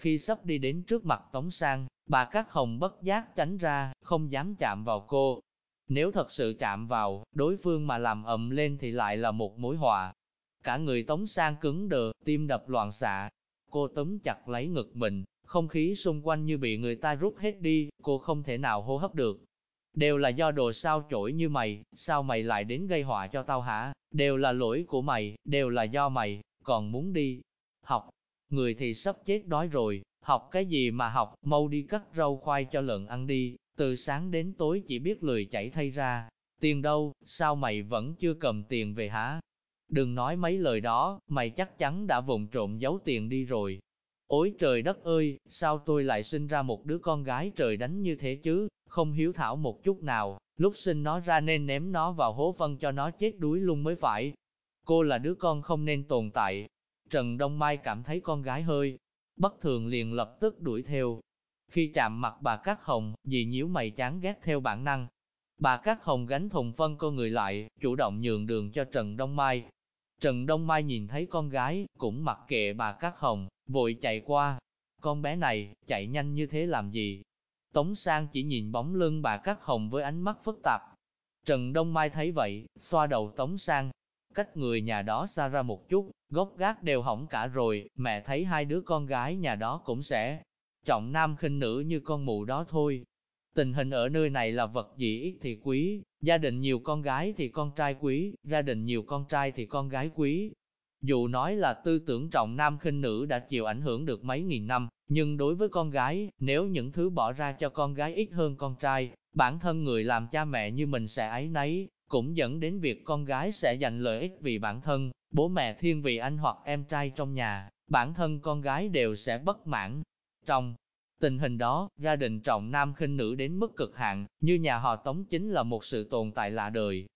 Khi sắp đi đến trước mặt Tống Sang, bà Cát Hồng bất giác tránh ra, không dám chạm vào cô. Nếu thật sự chạm vào, đối phương mà làm ầm lên thì lại là một mối họa. Cả người Tống Sang cứng đờ, tim đập loạn xạ. Cô túm chặt lấy ngực mình, không khí xung quanh như bị người ta rút hết đi, cô không thể nào hô hấp được. Đều là do đồ sao chổi như mày, sao mày lại đến gây họa cho tao hả? Đều là lỗi của mày, đều là do mày, còn muốn đi học. Người thì sắp chết đói rồi, học cái gì mà học, mau đi cắt rau khoai cho lợn ăn đi, từ sáng đến tối chỉ biết lười chảy thay ra. Tiền đâu, sao mày vẫn chưa cầm tiền về hả? Đừng nói mấy lời đó, mày chắc chắn đã vụng trộm giấu tiền đi rồi. Ôi trời đất ơi, sao tôi lại sinh ra một đứa con gái trời đánh như thế chứ, không hiếu thảo một chút nào, lúc sinh nó ra nên ném nó vào hố phân cho nó chết đuối luôn mới phải. Cô là đứa con không nên tồn tại. Trần Đông Mai cảm thấy con gái hơi bất thường liền lập tức đuổi theo. Khi chạm mặt bà Cát Hồng, dì nhíu mày chán ghét theo bản năng. Bà Cát Hồng gánh thùng phân cô người lại, chủ động nhường đường cho Trần Đông Mai. Trần Đông Mai nhìn thấy con gái, cũng mặc kệ bà Cát Hồng, vội chạy qua. Con bé này, chạy nhanh như thế làm gì? Tống Sang chỉ nhìn bóng lưng bà Cát Hồng với ánh mắt phức tạp. Trần Đông Mai thấy vậy, xoa đầu Tống Sang. Cách người nhà đó xa ra một chút, gốc gác đều hỏng cả rồi, mẹ thấy hai đứa con gái nhà đó cũng sẽ trọng nam khinh nữ như con mụ đó thôi. Tình hình ở nơi này là vật gì ít thì quý, gia đình nhiều con gái thì con trai quý, gia đình nhiều con trai thì con gái quý. Dù nói là tư tưởng trọng nam khinh nữ đã chịu ảnh hưởng được mấy nghìn năm, nhưng đối với con gái, nếu những thứ bỏ ra cho con gái ít hơn con trai, bản thân người làm cha mẹ như mình sẽ ấy nấy, cũng dẫn đến việc con gái sẽ giành lợi ích vì bản thân, bố mẹ thiên vị anh hoặc em trai trong nhà, bản thân con gái đều sẽ bất mãn. Trong tình hình đó, gia đình trọng nam khinh nữ đến mức cực hạn, như nhà họ Tống chính là một sự tồn tại lạ đời.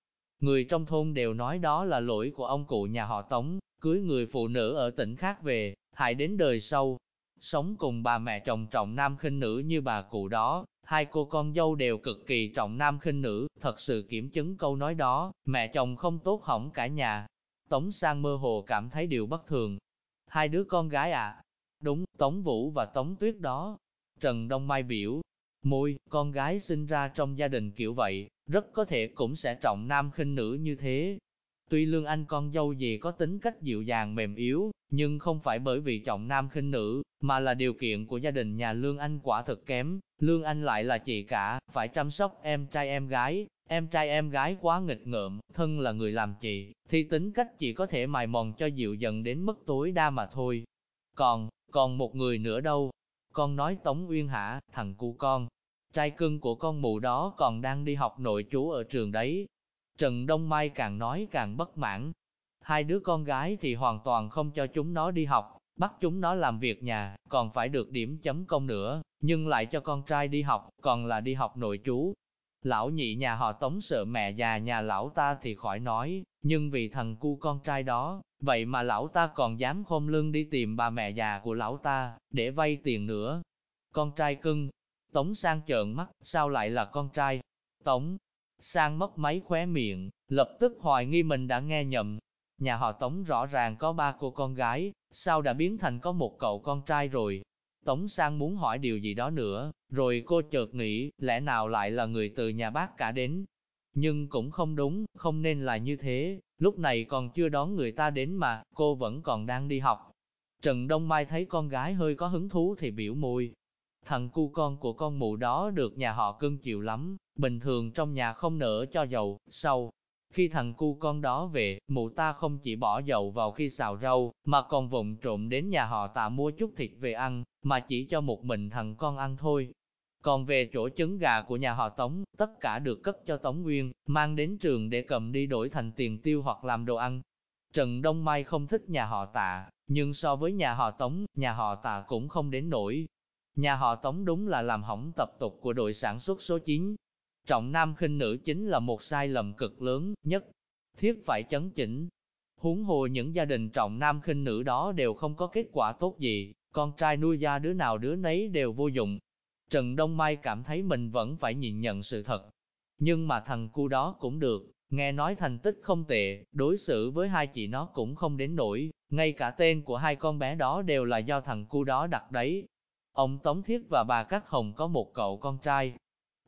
Người trong thôn đều nói đó là lỗi của ông cụ nhà họ Tống, cưới người phụ nữ ở tỉnh khác về, hại đến đời sau. Sống cùng bà mẹ chồng trọng nam khinh nữ như bà cụ đó, hai cô con dâu đều cực kỳ trọng nam khinh nữ, thật sự kiểm chứng câu nói đó, mẹ chồng không tốt hỏng cả nhà. Tống sang mơ hồ cảm thấy điều bất thường. Hai đứa con gái à? Đúng, Tống Vũ và Tống Tuyết đó. Trần Đông Mai biểu, môi, con gái sinh ra trong gia đình kiểu vậy, rất có thể cũng sẽ trọng nam khinh nữ như thế. Tuy Lương Anh con dâu gì có tính cách dịu dàng mềm yếu, nhưng không phải bởi vì trọng nam khinh nữ, mà là điều kiện của gia đình nhà Lương Anh quả thực kém. Lương Anh lại là chị cả, phải chăm sóc em trai em gái, em trai em gái quá nghịch ngợm, thân là người làm chị, thì tính cách chỉ có thể mài mòn cho dịu dần đến mức tối đa mà thôi. Còn, còn một người nữa đâu? Con nói Tống Uyên hả, thằng cu con, trai cưng của con mụ đó còn đang đi học nội chú ở trường đấy. Trần Đông Mai càng nói càng bất mãn. Hai đứa con gái thì hoàn toàn không cho chúng nó đi học, bắt chúng nó làm việc nhà, còn phải được điểm chấm công nữa, nhưng lại cho con trai đi học, còn là đi học nội chú. Lão nhị nhà họ tống sợ mẹ già nhà lão ta thì khỏi nói, nhưng vì thằng cu con trai đó, vậy mà lão ta còn dám khom lưng đi tìm bà mẹ già của lão ta, để vay tiền nữa. Con trai cưng, Tống sang trợn mắt, sao lại là con trai? Tống sang mất máy khóe miệng, lập tức hoài nghi mình đã nghe nhầm. Nhà họ Tống rõ ràng có ba cô con gái, sao đã biến thành có một cậu con trai rồi? Tống sang muốn hỏi điều gì đó nữa, rồi cô chợt nghĩ, lẽ nào lại là người từ nhà bác cả đến? Nhưng cũng không đúng, không nên là như thế, lúc này còn chưa đón người ta đến mà, cô vẫn còn đang đi học. Trần Đông Mai thấy con gái hơi có hứng thú thì biểu môi, Thằng cu con của con mụ đó được nhà họ cưng chịu lắm, bình thường trong nhà không nở cho dầu, sau. Khi thằng cu con đó về, mụ ta không chỉ bỏ dầu vào khi xào rau, mà còn vụng trộm đến nhà họ tạ mua chút thịt về ăn, mà chỉ cho một mình thằng con ăn thôi. Còn về chỗ trứng gà của nhà họ Tống, tất cả được cất cho Tống Nguyên, mang đến trường để cầm đi đổi thành tiền tiêu hoặc làm đồ ăn. Trần Đông Mai không thích nhà họ tạ, nhưng so với nhà họ Tống, nhà họ tạ cũng không đến nổi, Nhà họ Tống đúng là làm hỏng tập tục của đội sản xuất số 9. Trọng nam khinh nữ chính là một sai lầm cực lớn, nhất thiết phải chấn chỉnh. Huống hồ những gia đình trọng nam khinh nữ đó đều không có kết quả tốt gì, con trai nuôi ra đứa nào đứa nấy đều vô dụng. Trần Đông Mai cảm thấy mình vẫn phải nhìn nhận sự thật. Nhưng mà thằng cu đó cũng được, nghe nói thành tích không tệ, đối xử với hai chị nó cũng không đến nổi, ngay cả tên của hai con bé đó đều là do thằng cu đó đặt đấy. Ông Tống Thiết và bà Cát Hồng có một cậu con trai.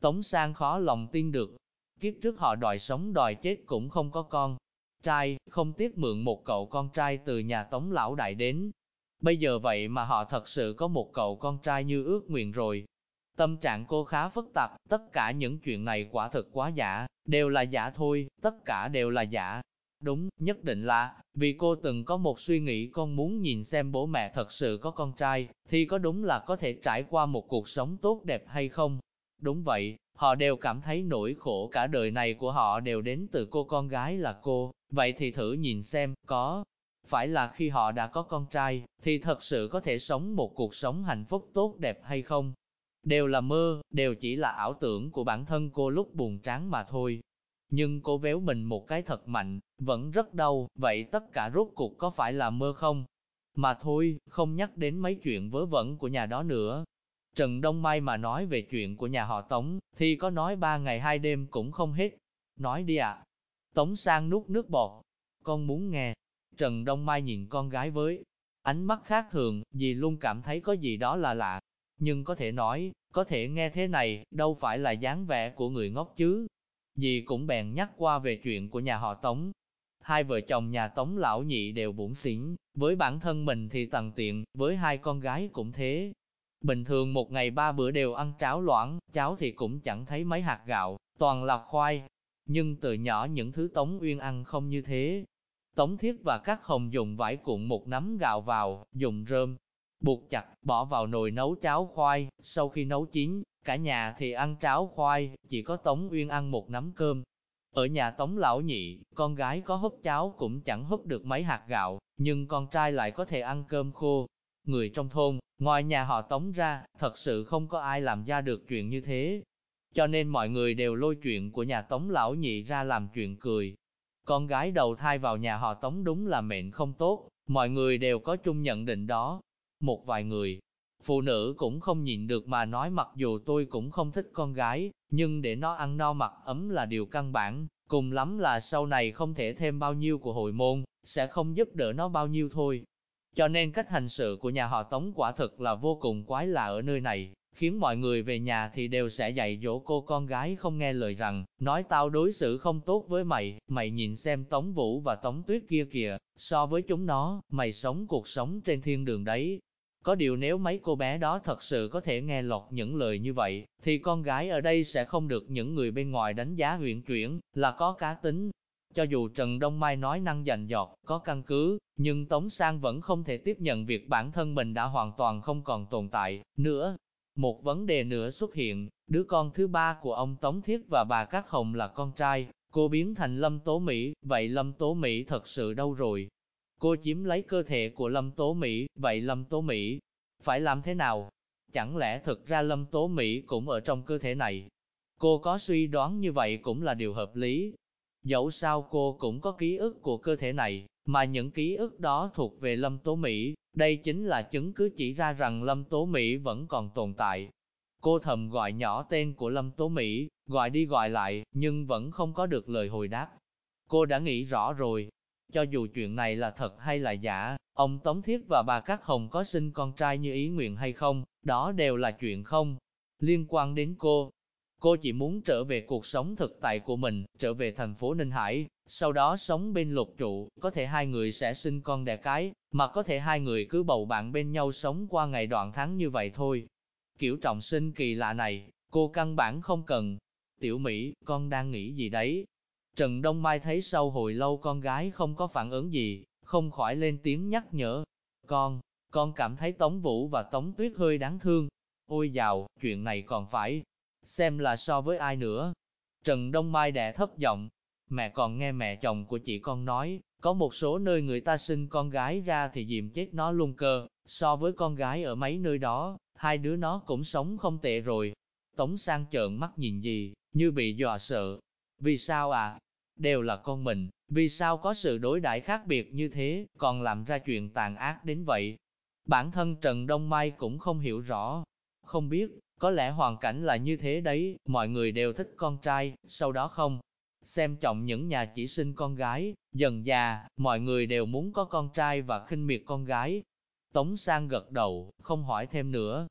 Tống Sang khó lòng tin được. Kiếp trước họ đòi sống đòi chết cũng không có con. Trai, không tiếc mượn một cậu con trai từ nhà Tống Lão Đại đến. Bây giờ vậy mà họ thật sự có một cậu con trai như ước nguyện rồi. Tâm trạng cô khá phức tạp, tất cả những chuyện này quả thực quá giả, đều là giả thôi, tất cả đều là giả. Đúng, nhất định là, vì cô từng có một suy nghĩ con muốn nhìn xem bố mẹ thật sự có con trai, thì có đúng là có thể trải qua một cuộc sống tốt đẹp hay không? Đúng vậy, họ đều cảm thấy nỗi khổ cả đời này của họ đều đến từ cô con gái là cô, vậy thì thử nhìn xem, có phải là khi họ đã có con trai, thì thật sự có thể sống một cuộc sống hạnh phúc tốt đẹp hay không? Đều là mơ, đều chỉ là ảo tưởng của bản thân cô lúc buồn chán mà thôi. Nhưng cô véo mình một cái thật mạnh, vẫn rất đau, vậy tất cả rốt cuộc có phải là mơ không? Mà thôi, không nhắc đến mấy chuyện vớ vẩn của nhà đó nữa. Trần Đông Mai mà nói về chuyện của nhà họ Tống, thì có nói ba ngày hai đêm cũng không hết. Nói đi ạ. Tống sang nuốt nước bọt. Con muốn nghe. Trần Đông Mai nhìn con gái với ánh mắt khác thường, vì luôn cảm thấy có gì đó là lạ. Nhưng có thể nói, có thể nghe thế này, đâu phải là dáng vẻ của người ngốc chứ. Dì cũng bèn nhắc qua về chuyện của nhà họ Tống. Hai vợ chồng nhà Tống lão nhị đều bủn xỉn, với bản thân mình thì tầng tiện, với hai con gái cũng thế. Bình thường một ngày ba bữa đều ăn cháo loãng, cháo thì cũng chẳng thấy mấy hạt gạo, toàn là khoai. Nhưng từ nhỏ những thứ Tống Uyên ăn không như thế. Tống Thiết và các hồng dùng vải cuộn một nắm gạo vào, dùng rơm, buộc chặt, bỏ vào nồi nấu cháo khoai, sau khi nấu chín, cả nhà thì ăn cháo khoai, chỉ có Tống Uyên ăn một nắm cơm. Ở nhà Tống Lão Nhị, con gái có húp cháo cũng chẳng húp được mấy hạt gạo, nhưng con trai lại có thể ăn cơm khô. Người trong thôn, ngoài nhà họ Tống ra, thật sự không có ai làm ra được chuyện như thế. Cho nên mọi người đều lôi chuyện của nhà Tống Lão Nhị ra làm chuyện cười. Con gái đầu thai vào nhà họ Tống đúng là mệnh không tốt, mọi người đều có chung nhận định đó. Một vài người, phụ nữ cũng không nhịn được mà nói mặc dù tôi cũng không thích con gái, nhưng để nó ăn no mặc ấm là điều căn bản, cùng lắm là sau này không thể thêm bao nhiêu của hồi môn, sẽ không giúp đỡ nó bao nhiêu thôi. Cho nên cách hành sự của nhà họ Tống quả thực là vô cùng quái lạ ở nơi này, khiến mọi người về nhà thì đều sẽ dạy dỗ cô con gái không nghe lời rằng, nói tao đối xử không tốt với mày, mày nhìn xem Tống Vũ và Tống Tuyết kia kìa, so với chúng nó, mày sống cuộc sống trên thiên đường đấy, có điều nếu mấy cô bé đó thật sự có thể nghe lọt những lời như vậy, thì con gái ở đây sẽ không được những người bên ngoài đánh giá huyện chuyển, là có cá tính. Cho dù Trần Đông Mai nói năng dành dọt, có căn cứ, nhưng Tống Sang vẫn không thể tiếp nhận việc bản thân mình đã hoàn toàn không còn tồn tại nữa. Một vấn đề nữa xuất hiện, đứa con thứ ba của ông Tống Thiết và bà Cát Hồng là con trai, cô biến thành Lâm Tố Mỹ, vậy Lâm Tố Mỹ thật sự đâu rồi? Cô chiếm lấy cơ thể của Lâm Tố Mỹ, vậy Lâm Tố Mỹ phải làm thế nào? Chẳng lẽ thực ra Lâm Tố Mỹ cũng ở trong cơ thể này? Cô có suy đoán như vậy cũng là điều hợp lý. Dẫu sao cô cũng có ký ức của cơ thể này, mà những ký ức đó thuộc về Lâm Tố Mỹ, đây chính là chứng cứ chỉ ra rằng Lâm Tố Mỹ vẫn còn tồn tại. Cô thầm gọi nhỏ tên của Lâm Tố Mỹ, gọi đi gọi lại, nhưng vẫn không có được lời hồi đáp. Cô đã nghĩ rõ rồi, cho dù chuyện này là thật hay là giả, ông Tống Thiết và bà Cát Hồng có sinh con trai như ý nguyện hay không, đó đều là chuyện không liên quan đến cô. Cô chỉ muốn trở về cuộc sống thực tại của mình, trở về thành phố Ninh Hải, sau đó sống bên lục trụ, có thể hai người sẽ sinh con đẻ cái, mà có thể hai người cứ bầu bạn bên nhau sống qua ngày đoạn tháng như vậy thôi. Kiểu trọng sinh kỳ lạ này, cô căn bản không cần. Tiểu Mỹ, con đang nghĩ gì đấy? Trần Đông Mai thấy sau hồi lâu con gái không có phản ứng gì, không khỏi lên tiếng nhắc nhở. Con, con cảm thấy Tống Vũ và Tống Tuyết hơi đáng thương. Ôi dào, chuyện này còn phải xem là so với ai nữa. Trần Đông Mai đẻ thấp giọng, mẹ còn nghe mẹ chồng của chị con nói, có một số nơi người ta sinh con gái ra thì dìm chết nó luôn cơ, so với con gái ở mấy nơi đó, hai đứa nó cũng sống không tệ rồi. Tống sang trợn mắt nhìn gì, như bị dọa sợ. Vì sao à? Đều là con mình, vì sao có sự đối đãi khác biệt như thế, còn làm ra chuyện tàn ác đến vậy. Bản thân Trần Đông Mai cũng không hiểu rõ, không biết, Có lẽ hoàn cảnh là như thế đấy, mọi người đều thích con trai, sau đó không. Xem trọng những nhà chỉ sinh con gái, dần già, mọi người đều muốn có con trai và khinh miệt con gái. Tống Sang gật đầu, không hỏi thêm nữa.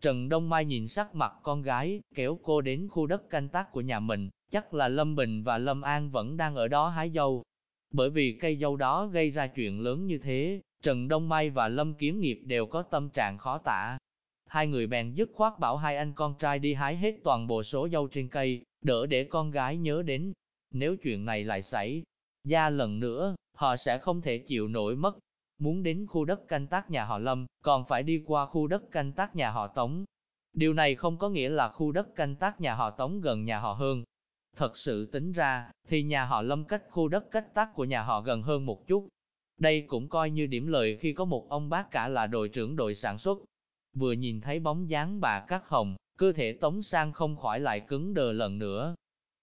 Trần Đông Mai nhìn sắc mặt con gái, kéo cô đến khu đất canh tác của nhà mình, chắc là Lâm Bình và Lâm An vẫn đang ở đó hái dâu. Bởi vì cây dâu đó gây ra chuyện lớn như thế, Trần Đông Mai và Lâm Kiếm Nghiệp đều có tâm trạng khó tả. Hai người bèn dứt khoát bảo hai anh con trai đi hái hết toàn bộ số dâu trên cây, đỡ để con gái nhớ đến. Nếu chuyện này lại xảy ra lần nữa, họ sẽ không thể chịu nổi mất. Muốn đến khu đất canh tác nhà họ Lâm, còn phải đi qua khu đất canh tác nhà họ Tống. Điều này không có nghĩa là khu đất canh tác nhà họ Tống gần nhà họ hơn. Thật sự tính ra, thì nhà họ Lâm cách khu đất cách tắc của nhà họ gần hơn một chút, đây cũng coi như điểm lợi khi có một ông bác cả là đội trưởng đội sản xuất. Vừa nhìn thấy bóng dáng bà Cát Hồng, cơ thể Tống Sang không khỏi lại cứng đờ lần nữa.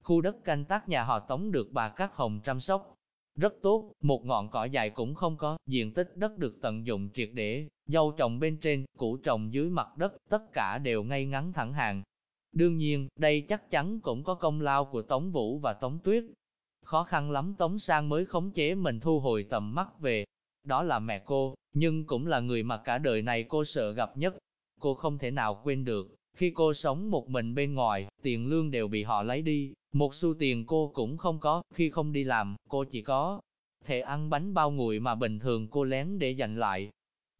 Khu đất canh tác nhà họ Tống được bà Cát Hồng chăm sóc. Rất tốt, một ngọn cỏ dài cũng không có, diện tích đất được tận dụng triệt để, dâu trồng bên trên, củ trồng dưới mặt đất, tất cả đều ngay ngắn thẳng hàng. Đương nhiên, đây chắc chắn cũng có công lao của Tống Vũ và Tống Tuyết, Khó khăn lắm Tống Sang mới khống chế mình thu hồi tầm mắt về. Đó là mẹ cô, nhưng cũng là người mà cả đời này cô sợ gặp nhất. Cô không thể nào quên được, khi cô sống một mình bên ngoài, tiền lương đều bị họ lấy đi, một xu tiền cô cũng không có, khi không đi làm, cô chỉ có thể ăn bánh bao nguội mà bình thường cô lén để dành lại.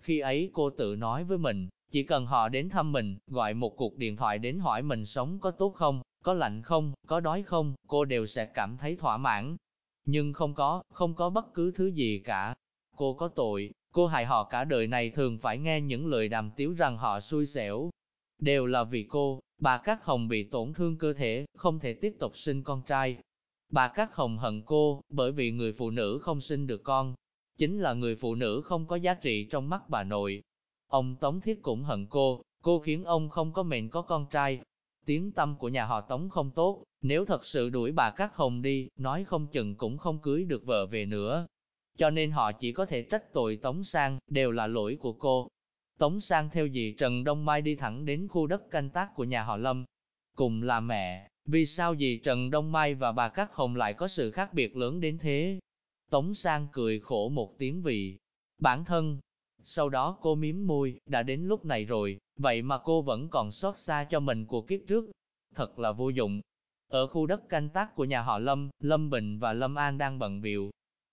Khi ấy cô tự nói với mình, chỉ cần họ đến thăm mình, gọi một cuộc điện thoại đến hỏi mình sống có tốt không, có lạnh không, có đói không, cô đều sẽ cảm thấy thỏa mãn. Nhưng không có, không có bất cứ thứ gì cả. Cô có tội, cô hại họ cả đời này thường phải nghe những lời đàm tiếu rằng họ xui xẻo. Đều là vì cô, bà Cát Hồng bị tổn thương cơ thể, không thể tiếp tục sinh con trai. Bà Cát Hồng hận cô, bởi vì người phụ nữ không sinh được con, chính là người phụ nữ không có giá trị trong mắt bà nội. Ông Tống Thiết cũng hận cô, cô khiến ông không có mệnh có con trai, tiếng tâm của nhà họ Tống không tốt, nếu thật sự đuổi bà Cát Hồng đi, nói không chừng cũng không cưới được vợ về nữa. Cho nên họ chỉ có thể trách tội Tống Sang, đều là lỗi của cô. Tống Sang theo dì Trần Đông Mai đi thẳng đến khu đất canh tác của nhà họ Lâm. Cùng là mẹ, vì sao dì Trần Đông Mai và bà Cát Hồng lại có sự khác biệt lớn đến thế? Tống Sang cười khổ một tiếng vì bản thân, sau đó cô miếm môi, đã đến lúc này rồi, vậy mà cô vẫn còn xót xa cho mình của kiếp trước. Thật là vô dụng. Ở khu đất canh tác của nhà họ Lâm, Lâm Bình và Lâm An đang bận biểu.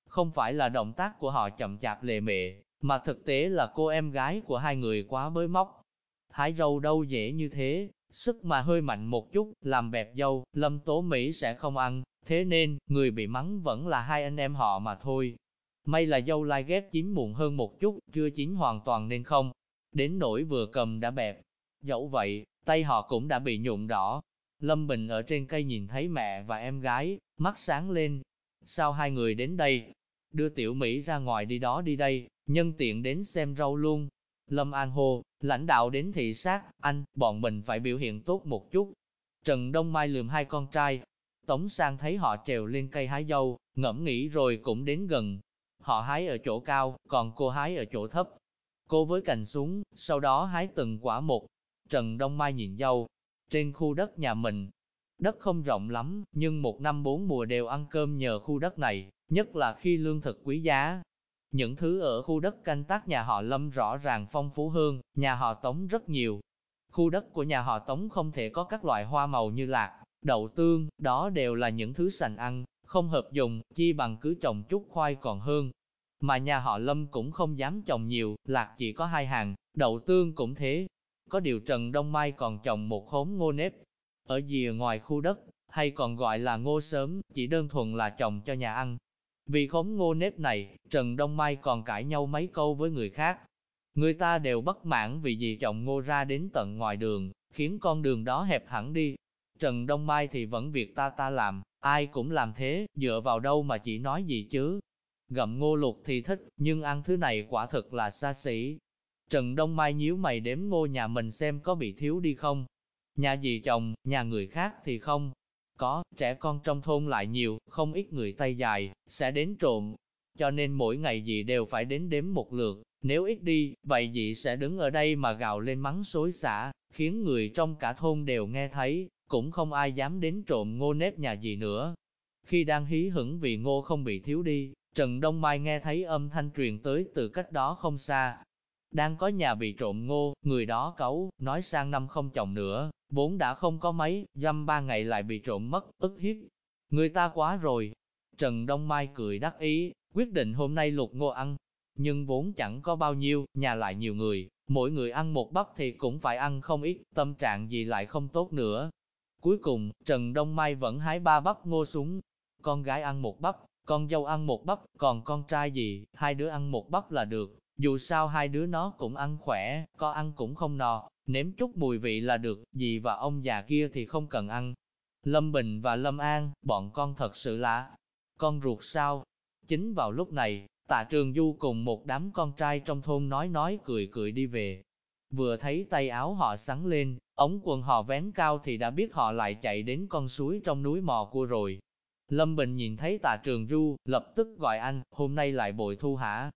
Không phải là động tác của họ chậm chạp lề mề, mà thực tế là cô em gái của hai người quá bới móc. Hái râu đâu dễ như thế, sức mà hơi mạnh một chút, làm bẹp dâu, Lâm Tố Mỹ sẽ không ăn, thế nên, người bị mắng vẫn là hai anh em họ mà thôi. May là dâu lai ghép chín muộn hơn một chút, chưa chín hoàn toàn nên không. Đến nỗi vừa cầm đã bẹp. Dẫu vậy, tay họ cũng đã bị nhuộm đỏ. Lâm Bình ở trên cây nhìn thấy mẹ và em gái, mắt sáng lên. Sao hai người đến đây? Đưa tiểu Mỹ ra ngoài đi đó đi đây, nhân tiện đến xem râu luôn. Lâm An Hồ, lãnh đạo đến thị sát, anh, bọn mình phải biểu hiện tốt một chút. Trần Đông Mai lườm hai con trai. Tống Sang thấy họ trèo lên cây hái dâu, ngẫm nghĩ rồi cũng đến gần, Họ hái ở chỗ cao, còn cô hái ở chỗ thấp. Cô với cành xuống, sau đó hái từng quả một. Trần Đông Mai nhìn dâu, trên khu đất nhà mình. Đất không rộng lắm, nhưng một năm bốn mùa đều ăn cơm nhờ khu đất này, nhất là khi lương thực quý giá. Những thứ ở khu đất canh tác nhà họ Lâm rõ ràng phong phú hơn, nhà họ Tống rất nhiều. Khu đất của nhà họ Tống không thể có các loại hoa màu như lạc, đậu tương, đó đều là những thứ sành ăn, không hợp dùng, chi bằng cứ trồng chút khoai còn hơn. Mà nhà họ Lâm cũng không dám trồng nhiều, lạc chỉ có hai hàng, đậu tương cũng thế. Có điều Trần Đông Mai còn trồng một khóm ngô nếp, ở dìa ngoài khu đất, hay còn gọi là ngô sớm, chỉ đơn thuần là trồng cho nhà ăn. Vì khóm ngô nếp này, Trần Đông Mai còn cãi nhau mấy câu với người khác. Người ta đều bất mãn vì gì trồng ngô ra đến tận ngoài đường, khiến con đường đó hẹp hẳn đi. Trần Đông Mai thì vẫn việc ta ta làm, Ai cũng làm thế, dựa vào đâu mà chỉ nói gì chứ. Gặm ngô lục thì thích, nhưng ăn thứ này quả thực là xa xỉ. Trần Đông Mai nhíu mày đếm ngô nhà mình xem có bị thiếu đi không. Nhà gì chồng, nhà người khác thì không. Có, trẻ con trong thôn lại nhiều, không ít người tay dài, sẽ đến trộm. Cho nên mỗi ngày dì đều phải đến đếm một lượt, nếu ít đi, vậy dì sẽ đứng ở đây mà gào lên mắng xối xả, khiến người trong cả thôn đều nghe thấy, cũng không ai dám đến trộm ngô nếp nhà gì nữa. Khi đang hí hửng vì ngô không bị thiếu đi, Trần Đông Mai nghe thấy âm thanh truyền tới từ cách đó không xa. Đang có nhà bị trộm ngô, người đó cấu, nói sang năm không chồng nữa, vốn đã không có mấy, dăm ba ngày lại bị trộm mất, ức hiếp. Người ta quá rồi. Trần Đông Mai cười đắc ý, quyết định hôm nay lục ngô ăn. Nhưng vốn chẳng có bao nhiêu, nhà lại nhiều người, mỗi người ăn một bắp thì cũng phải ăn không ít, tâm trạng gì lại không tốt nữa. Cuối cùng, Trần Đông Mai vẫn hái ba bắp ngô súng. Con gái ăn một bắp, con dâu ăn một bắp, còn con trai gì, hai đứa ăn một bắp là được. Dù sao hai đứa nó cũng ăn khỏe, có ăn cũng không no, nếm chút mùi vị là được, dì và ông già kia thì không cần ăn. Lâm Bình và Lâm An, bọn con thật sự lạ. con ruột sao? Chính vào lúc này, tạ trường du cùng một đám con trai trong thôn nói nói cười cười đi về. Vừa thấy tay áo họ sắn lên, ống quần họ vén cao thì đã biết họ lại chạy đến con suối trong núi mò cua rồi. Lâm Bình nhìn thấy tạ trường du, lập tức gọi anh, hôm nay lại bội thu hả?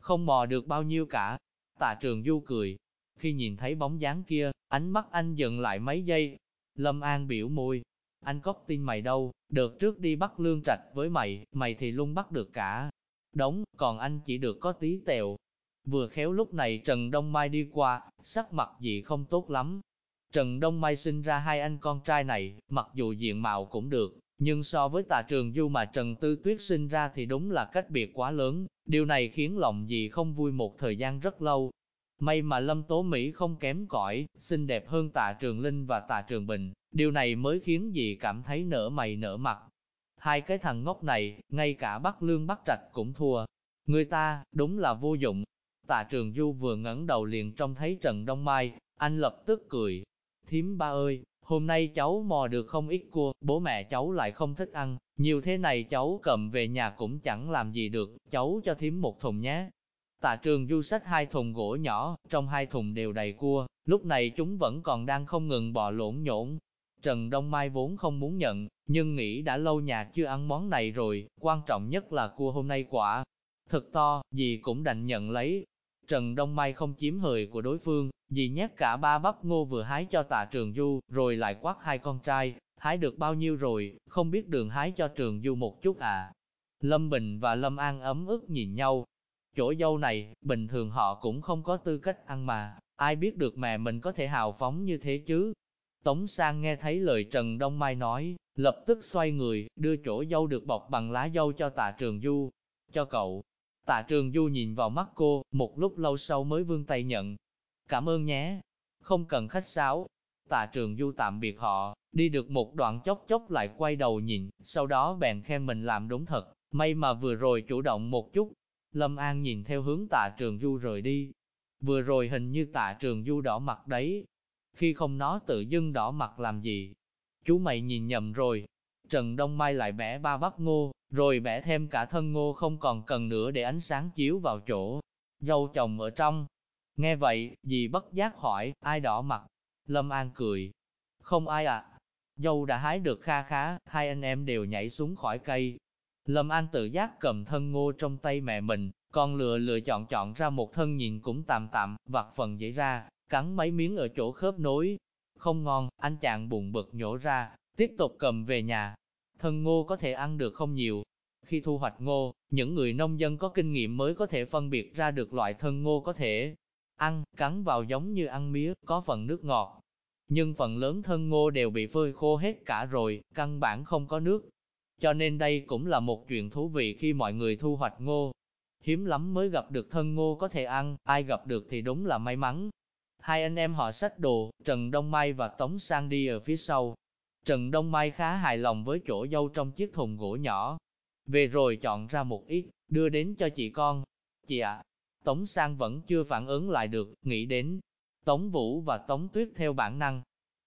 Không mò được bao nhiêu cả. Tạ trường du cười. Khi nhìn thấy bóng dáng kia, ánh mắt anh dừng lại mấy giây. Lâm An biểu môi. Anh có tin mày đâu, đợt trước đi bắt lương trạch với mày, mày thì luôn bắt được cả. Đóng, còn anh chỉ được có tí tèo. Vừa khéo lúc này Trần Đông Mai đi qua, sắc mặt gì không tốt lắm. Trần Đông Mai sinh ra hai anh con trai này, mặc dù diện mạo cũng được, nhưng so với tà trường du mà Trần Tư Tuyết sinh ra thì đúng là cách biệt quá lớn, điều này khiến lòng dì không vui một thời gian rất lâu. May mà Lâm Tố Mỹ không kém cỏi, xinh đẹp hơn tà trường Linh và tà trường Bình, điều này mới khiến dì cảm thấy nở mày nở mặt. Hai cái thằng ngốc này, ngay cả Bắc Lương Bắc Trạch cũng thua. Người ta, đúng là vô dụng. Tạ trường Du vừa ngẩng đầu liền trông thấy Trần Đông Mai, anh lập tức cười. Thím ba ơi, Hôm nay cháu mò được không ít cua, bố mẹ cháu lại không thích ăn, nhiều thế này cháu cầm về nhà cũng chẳng làm gì được, cháu cho thím một thùng nhé. Tạ trường du sách hai thùng gỗ nhỏ, trong hai thùng đều đầy cua, lúc này chúng vẫn còn đang không ngừng bò lộn nhổn. Trần Đông Mai vốn không muốn nhận, nhưng nghĩ đã lâu nhà chưa ăn món này rồi, quan trọng nhất là cua hôm nay quả. Thật to, gì cũng đành nhận lấy, Trần Đông Mai không chiếm hời của đối phương, vì nhét cả ba bắp ngô vừa hái cho tạ Trường Du, rồi lại quát hai con trai, hái được bao nhiêu rồi, không biết đường hái cho Trường Du một chút à. Lâm Bình và Lâm An ấm ức nhìn nhau. Chỗ dâu này, bình thường họ cũng không có tư cách ăn mà, ai biết được mẹ mình có thể hào phóng như thế chứ. Tống Sang nghe thấy lời Trần Đông Mai nói, lập tức xoay người, đưa chỗ dâu được bọc bằng lá dâu cho tạ Trường Du. Cho cậu, Tạ Trường Du nhìn vào mắt cô, một lúc lâu sau mới vươn tay nhận. Cảm ơn nhé. Không cần khách sáo. Tạ Trường Du tạm biệt họ, đi được một đoạn chốc chốc lại quay đầu nhìn, sau đó bèn khen mình làm đúng thật, may mà vừa rồi chủ động một chút. Lâm An nhìn theo hướng Tạ Trường Du rời đi. Vừa rồi hình như Tạ Trường Du đỏ mặt đấy. Khi không nó tự dưng đỏ mặt làm gì? Chú mày nhìn nhầm rồi. Trần Đông Mai lại bẻ ba bắp ngô, rồi vẽ thêm cả thân ngô không còn cần nữa để ánh sáng chiếu vào chỗ. Dâu chồng ở trong. Nghe vậy, dì bất giác hỏi, ai đỏ mặt? Lâm An cười. Không ai ạ. À. Dâu đã hái được kha khá, hai anh em đều nhảy xuống khỏi cây. Lâm An tự giác cầm thân ngô trong tay mẹ mình, còn lựa lựa chọn chọn ra một thân nhìn cũng tạm tạm, vặt phần dễ ra, cắn mấy miếng ở chỗ khớp nối. Không ngon, anh chàng bụng bực nhổ ra, tiếp tục cầm về nhà, thân ngô có thể ăn được không nhiều. Khi thu hoạch ngô, những người nông dân có kinh nghiệm mới có thể phân biệt ra được loại thân ngô có thể ăn, cắn vào giống như ăn mía, có phần nước ngọt. Nhưng phần lớn thân ngô đều bị phơi khô hết cả rồi, căn bản không có nước. Cho nên đây cũng là một chuyện thú vị khi mọi người thu hoạch ngô. Hiếm lắm mới gặp được thân ngô có thể ăn, ai gặp được thì đúng là may mắn. Hai anh em họ xách đồ, Trần Đông Mai và Tống Sang đi ở phía sau, Trần Đông Mai khá hài lòng với chỗ dâu trong chiếc thùng gỗ nhỏ. Về rồi chọn ra một ít, đưa đến cho chị con. Chị ạ, Tống Sang vẫn chưa phản ứng lại được, nghĩ đến Tống Vũ và Tống Tuyết theo bản năng.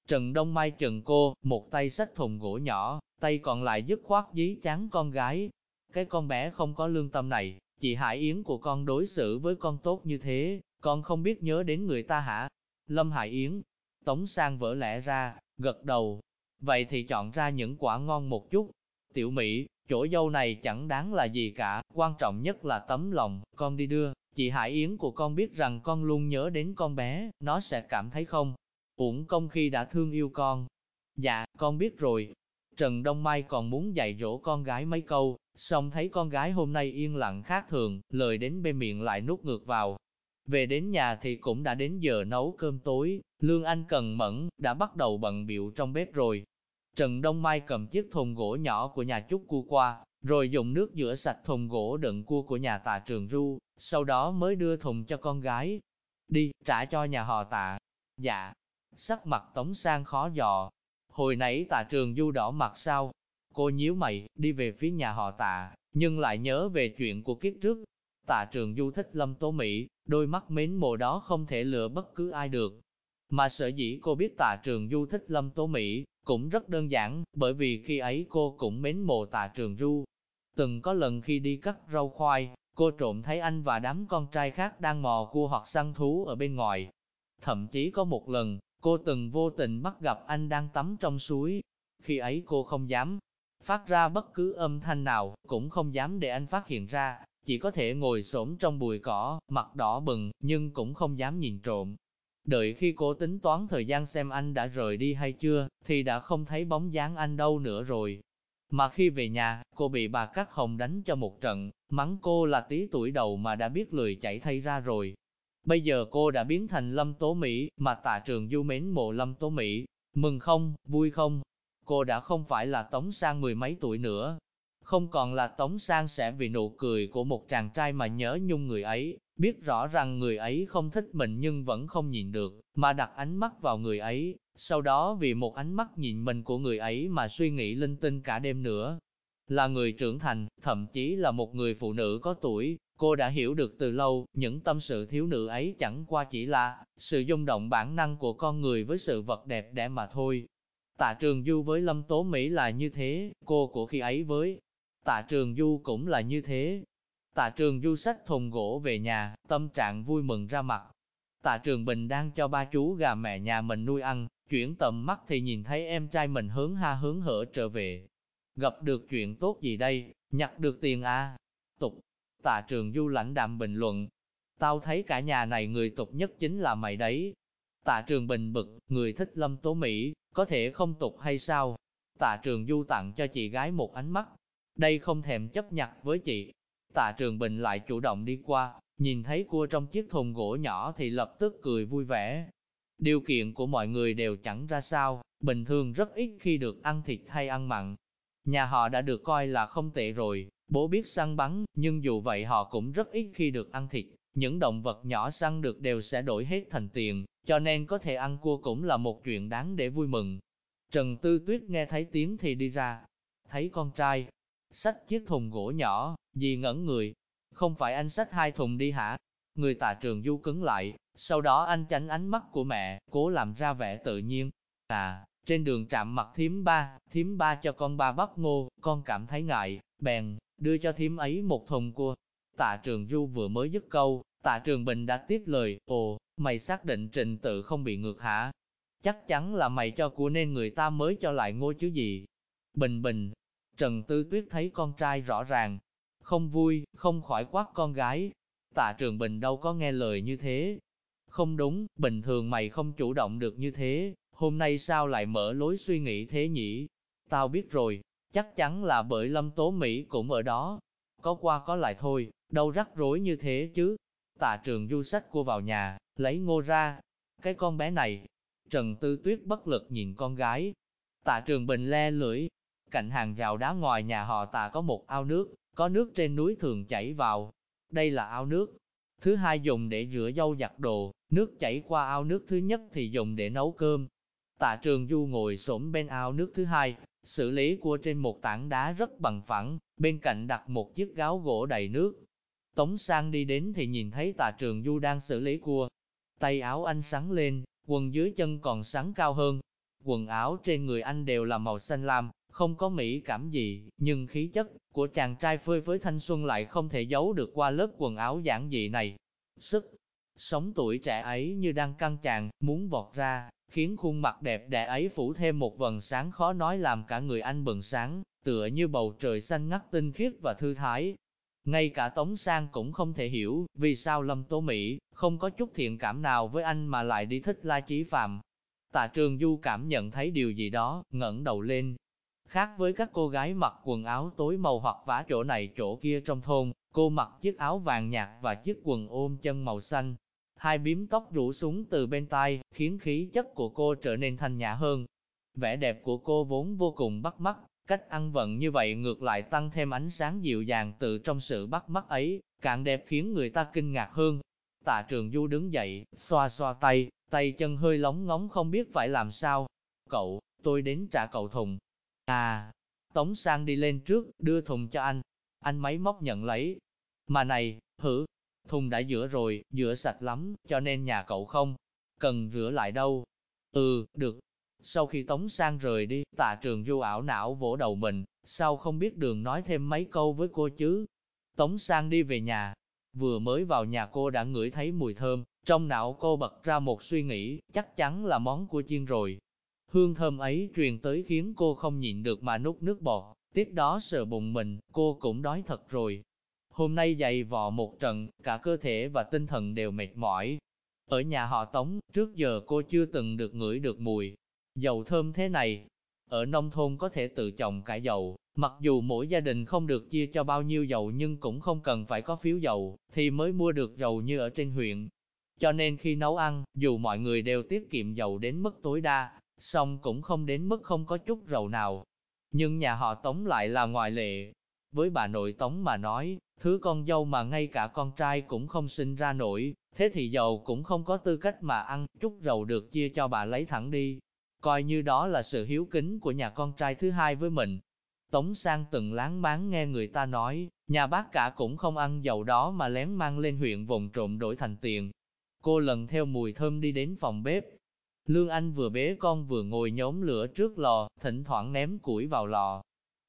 Trần Đông Mai trần cô, một tay xách thùng gỗ nhỏ, tay còn lại dứt khoát dí chán con gái. Cái con bé không có lương tâm này, chị Hải Yến của con đối xử với con tốt như thế, con không biết nhớ đến người ta hả? Lâm Hải Yến, Tống Sang vỡ lẽ ra, gật đầu, Vậy thì chọn ra những quả ngon một chút. Tiểu Mỹ, chỗ dâu này chẳng đáng là gì cả, quan trọng nhất là tấm lòng, con đi đưa. Chị Hải Yến của con biết rằng con luôn nhớ đến con bé, nó sẽ cảm thấy không uổng công khi đã thương yêu con. Dạ, con biết rồi. Trần Đông Mai còn muốn dạy dỗ con gái mấy câu, xong thấy con gái hôm nay yên lặng khác thường, lời đến bên miệng lại nuốt ngược vào. Về đến nhà thì cũng đã đến giờ nấu cơm tối, Lương Anh cần mẫn, đã bắt đầu bận biệu trong bếp rồi. Trần Đông Mai cầm chiếc thùng gỗ nhỏ của nhà Trúc cua qua, rồi dùng nước rửa sạch thùng gỗ đựng cua của nhà tạ trường ru, sau đó mới đưa thùng cho con gái. Đi, trả cho nhà họ tạ. Dạ. Sắc mặt Tống Sang khó dò. Hồi nãy tạ trường du đỏ mặt sao? Cô nhíu mày, đi về phía nhà họ tạ, nhưng lại nhớ về chuyện của kiếp trước. Tạ trường du thích lâm tố Mỹ, đôi mắt mến mộ đó không thể lừa bất cứ ai được. Mà sở dĩ cô biết tạ trường du thích lâm tố Mỹ, cũng rất đơn giản, bởi vì khi ấy cô cũng mến mộ tạ trường du. Từng có lần khi đi cắt rau khoai, cô trộm thấy anh và đám con trai khác đang mò cua hoặc săn thú ở bên ngoài. Thậm chí có một lần, cô từng vô tình bắt gặp anh đang tắm trong suối. Khi ấy cô không dám phát ra bất cứ âm thanh nào, cũng không dám để anh phát hiện ra, chỉ có thể ngồi xổm trong bụi cỏ, mặt đỏ bừng, nhưng cũng không dám nhìn trộm. Đợi khi cô tính toán thời gian xem anh đã rời đi hay chưa, thì đã không thấy bóng dáng anh đâu nữa rồi. Mà khi về nhà, cô bị bà Cát Hồng đánh cho một trận, mắng cô là tí tuổi đầu mà đã biết lười chạy thay ra rồi. Bây giờ cô đã biến thành Lâm Tố Mỹ, mà tạ trường du mến mộ Lâm Tố Mỹ. Mừng không, vui không? Cô đã không phải là Tống Sang mười mấy tuổi nữa. Không còn là Tống Sang sẽ vì nụ cười của một chàng trai mà nhớ nhung người ấy, biết rõ rằng người ấy không thích mình nhưng vẫn không nhìn được, mà đặt ánh mắt vào người ấy, sau đó vì một ánh mắt nhìn mình của người ấy mà suy nghĩ linh tinh cả đêm nữa. Là người trưởng thành, thậm chí là một người phụ nữ có tuổi, cô đã hiểu được từ lâu, những tâm sự thiếu nữ ấy chẳng qua chỉ là sự dung động bản năng của con người với sự vật đẹp đẽ mà thôi. Tạ Trường Du với Lâm Tố Mỹ là như thế, cô của khi ấy với Tạ Trường Du cũng là như thế, Tạ trường du sách thùng gỗ về nhà, tâm trạng vui mừng ra mặt. Tạ trường bình đang cho ba chú gà mẹ nhà mình nuôi ăn, chuyển tầm mắt thì nhìn thấy em trai mình hướng ha hướng hở trở về. Gặp được chuyện tốt gì đây, nhặt được tiền à? Tục, tạ trường du lãnh đạm bình luận. Tao thấy cả nhà này người tục nhất chính là mày đấy. Tạ trường bình bực, người thích lâm tố Mỹ, có thể không tục hay sao? Tạ trường du tặng cho chị gái một ánh mắt. Đây không thèm chấp nhặt với chị, Tạ Trường Bình lại chủ động đi qua, nhìn thấy cua trong chiếc thùng gỗ nhỏ thì lập tức cười vui vẻ. Điều kiện của mọi người đều chẳng ra sao, bình thường rất ít khi được ăn thịt hay ăn mặn. Nhà họ đã được coi là không tệ rồi, bố biết săn bắn, nhưng dù vậy họ cũng rất ít khi được ăn thịt. Những động vật nhỏ săn được đều sẽ đổi hết thành tiền, cho nên có thể ăn cua cũng là một chuyện đáng để vui mừng. Trần Tư Tuyết nghe thấy tiếng thì đi ra, thấy con trai, xách chiếc thùng gỗ nhỏ, dì ngẩn người. Không phải anh xách hai thùng đi hả? Người tà trường du cứng lại, sau đó anh tránh ánh mắt của mẹ, cố làm ra vẻ tự nhiên. À, trên đường chạm mặt thím ba, thím ba cho con ba bắp ngô, con cảm thấy ngại, bèn, đưa cho thím ấy một thùng cua. Tạ trường du vừa mới dứt câu, tạ trường bình đã tiếp lời, ồ, mày xác định trình tự không bị ngược hả? Chắc chắn là mày cho của nên người ta mới cho lại ngô chứ gì. Bình bình, Trần Tư Tuyết thấy con trai rõ ràng, không vui, không khỏi quát con gái. Tạ Trường Bình đâu có nghe lời như thế. Không đúng, bình thường mày không chủ động được như thế, hôm nay sao lại mở lối suy nghĩ thế nhỉ? Tao biết rồi, chắc chắn là bởi Lâm Tố Mỹ cũng ở đó. Có qua có lại thôi, đâu rắc rối như thế chứ. Tạ Trường du sách cô vào nhà, lấy ngô ra. Cái con bé này, Trần Tư Tuyết bất lực nhìn con gái. Tạ Trường Bình le lưỡi, Cạnh hàng rào đá ngoài nhà họ tà có một ao nước, có nước trên núi thường chảy vào. Đây là ao nước. Thứ hai dùng để rửa dâu giặt đồ, nước chảy qua ao nước thứ nhất thì dùng để nấu cơm. Tạ trường du ngồi xổm bên ao nước thứ hai, xử lý cua trên một tảng đá rất bằng phẳng, bên cạnh đặt một chiếc gáo gỗ đầy nước. Tống sang đi đến thì nhìn thấy tạ trường du đang xử lý cua. Tay áo anh sáng lên, quần dưới chân còn sáng cao hơn. Quần áo trên người anh đều là màu xanh lam, không có mỹ cảm gì, nhưng khí chất của chàng trai phơi với thanh xuân lại không thể giấu được qua lớp quần áo giản dị này. Sức sống tuổi trẻ ấy như đang căng tràn, muốn vọt ra, khiến khuôn mặt đẹp đẽ ấy phủ thêm một vầng sáng khó nói làm cả người anh bừng sáng, tựa như bầu trời xanh ngắt tinh khiết và thư thái. Ngay cả Tống Sang cũng không thể hiểu vì sao Lâm Tố Mỹ không có chút thiện cảm nào với anh mà lại đi thích La Chí Phạm. Tạ Trường Du cảm nhận thấy điều gì đó, ngẩng đầu lên. Khác với các cô gái mặc quần áo tối màu hoặc vả chỗ này chỗ kia trong thôn, cô mặc chiếc áo vàng nhạt và chiếc quần ôm chân màu xanh. Hai bím tóc rủ xuống từ bên tai, khiến khí chất của cô trở nên thanh nhã hơn. Vẻ đẹp của cô vốn vô cùng bắt mắt, cách ăn vận như vậy ngược lại tăng thêm ánh sáng dịu dàng từ trong sự bắt mắt ấy, càng đẹp khiến người ta kinh ngạc hơn. Tạ Trường Du đứng dậy, xoa xoa tay, tay chân hơi lóng ngóng không biết phải làm sao. Cậu, tôi đến trả cậu thùng. À, Tống Sang đi lên trước, đưa thùng cho anh. Anh máy móc nhận lấy. Mà này, hử, thùng đã rửa rồi, rửa sạch lắm, cho nên nhà cậu không cần rửa lại đâu. Ừ, được. Sau khi Tống Sang rời đi, tạ trường du ảo não vỗ đầu mình, sao không biết đường nói thêm mấy câu với cô chứ. Tống Sang đi về nhà, vừa mới vào nhà cô đã ngửi thấy mùi thơm, trong não cô bật ra một suy nghĩ, chắc chắn là món của chiên rồi. Hương thơm ấy truyền tới khiến cô không nhịn được mà nút nước bọt, tiếp đó sờ bụng mình, cô cũng đói thật rồi. Hôm nay dày vò một trận, cả cơ thể và tinh thần đều mệt mỏi. Ở nhà họ Tống, trước giờ cô chưa từng được ngửi được mùi dầu thơm thế này. Ở nông thôn có thể tự trồng cả dầu, mặc dù mỗi gia đình không được chia cho bao nhiêu dầu nhưng cũng không cần phải có phiếu dầu, thì mới mua được dầu như ở trên huyện. Cho nên khi nấu ăn, dù mọi người đều tiết kiệm dầu đến mức tối đa, song cũng không đến mức không có chút dầu nào. Nhưng nhà họ Tống lại là ngoại lệ. Với bà nội Tống mà nói, thứ con dâu mà ngay cả con trai cũng không sinh ra nổi, thế thì giàu cũng không có tư cách mà ăn, chút dầu được chia cho bà lấy thẳng đi. Coi như đó là sự hiếu kính của nhà con trai thứ hai với mình. Tống sang từng láng máng nghe người ta nói, nhà bác cả cũng không ăn dầu đó mà lén mang lên huyện vùng trộm đổi thành tiền. Cô lần theo mùi thơm đi đến phòng bếp. Lương Anh vừa bế con vừa ngồi nhóm lửa trước lò, thỉnh thoảng ném củi vào lò.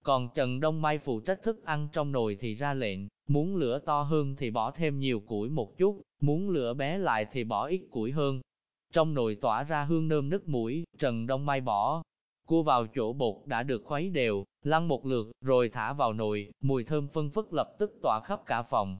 Còn Trần Đông Mai phụ trách thức ăn trong nồi thì ra lệnh, muốn lửa to hơn thì bỏ thêm nhiều củi một chút, muốn lửa bé lại thì bỏ ít củi hơn. Trong nồi tỏa ra hương nơm nức mũi, Trần Đông Mai bỏ cua vào chỗ bột đã được khuấy đều, lăn một lượt, rồi thả vào nồi, mùi thơm phân phất lập tức tỏa khắp cả phòng.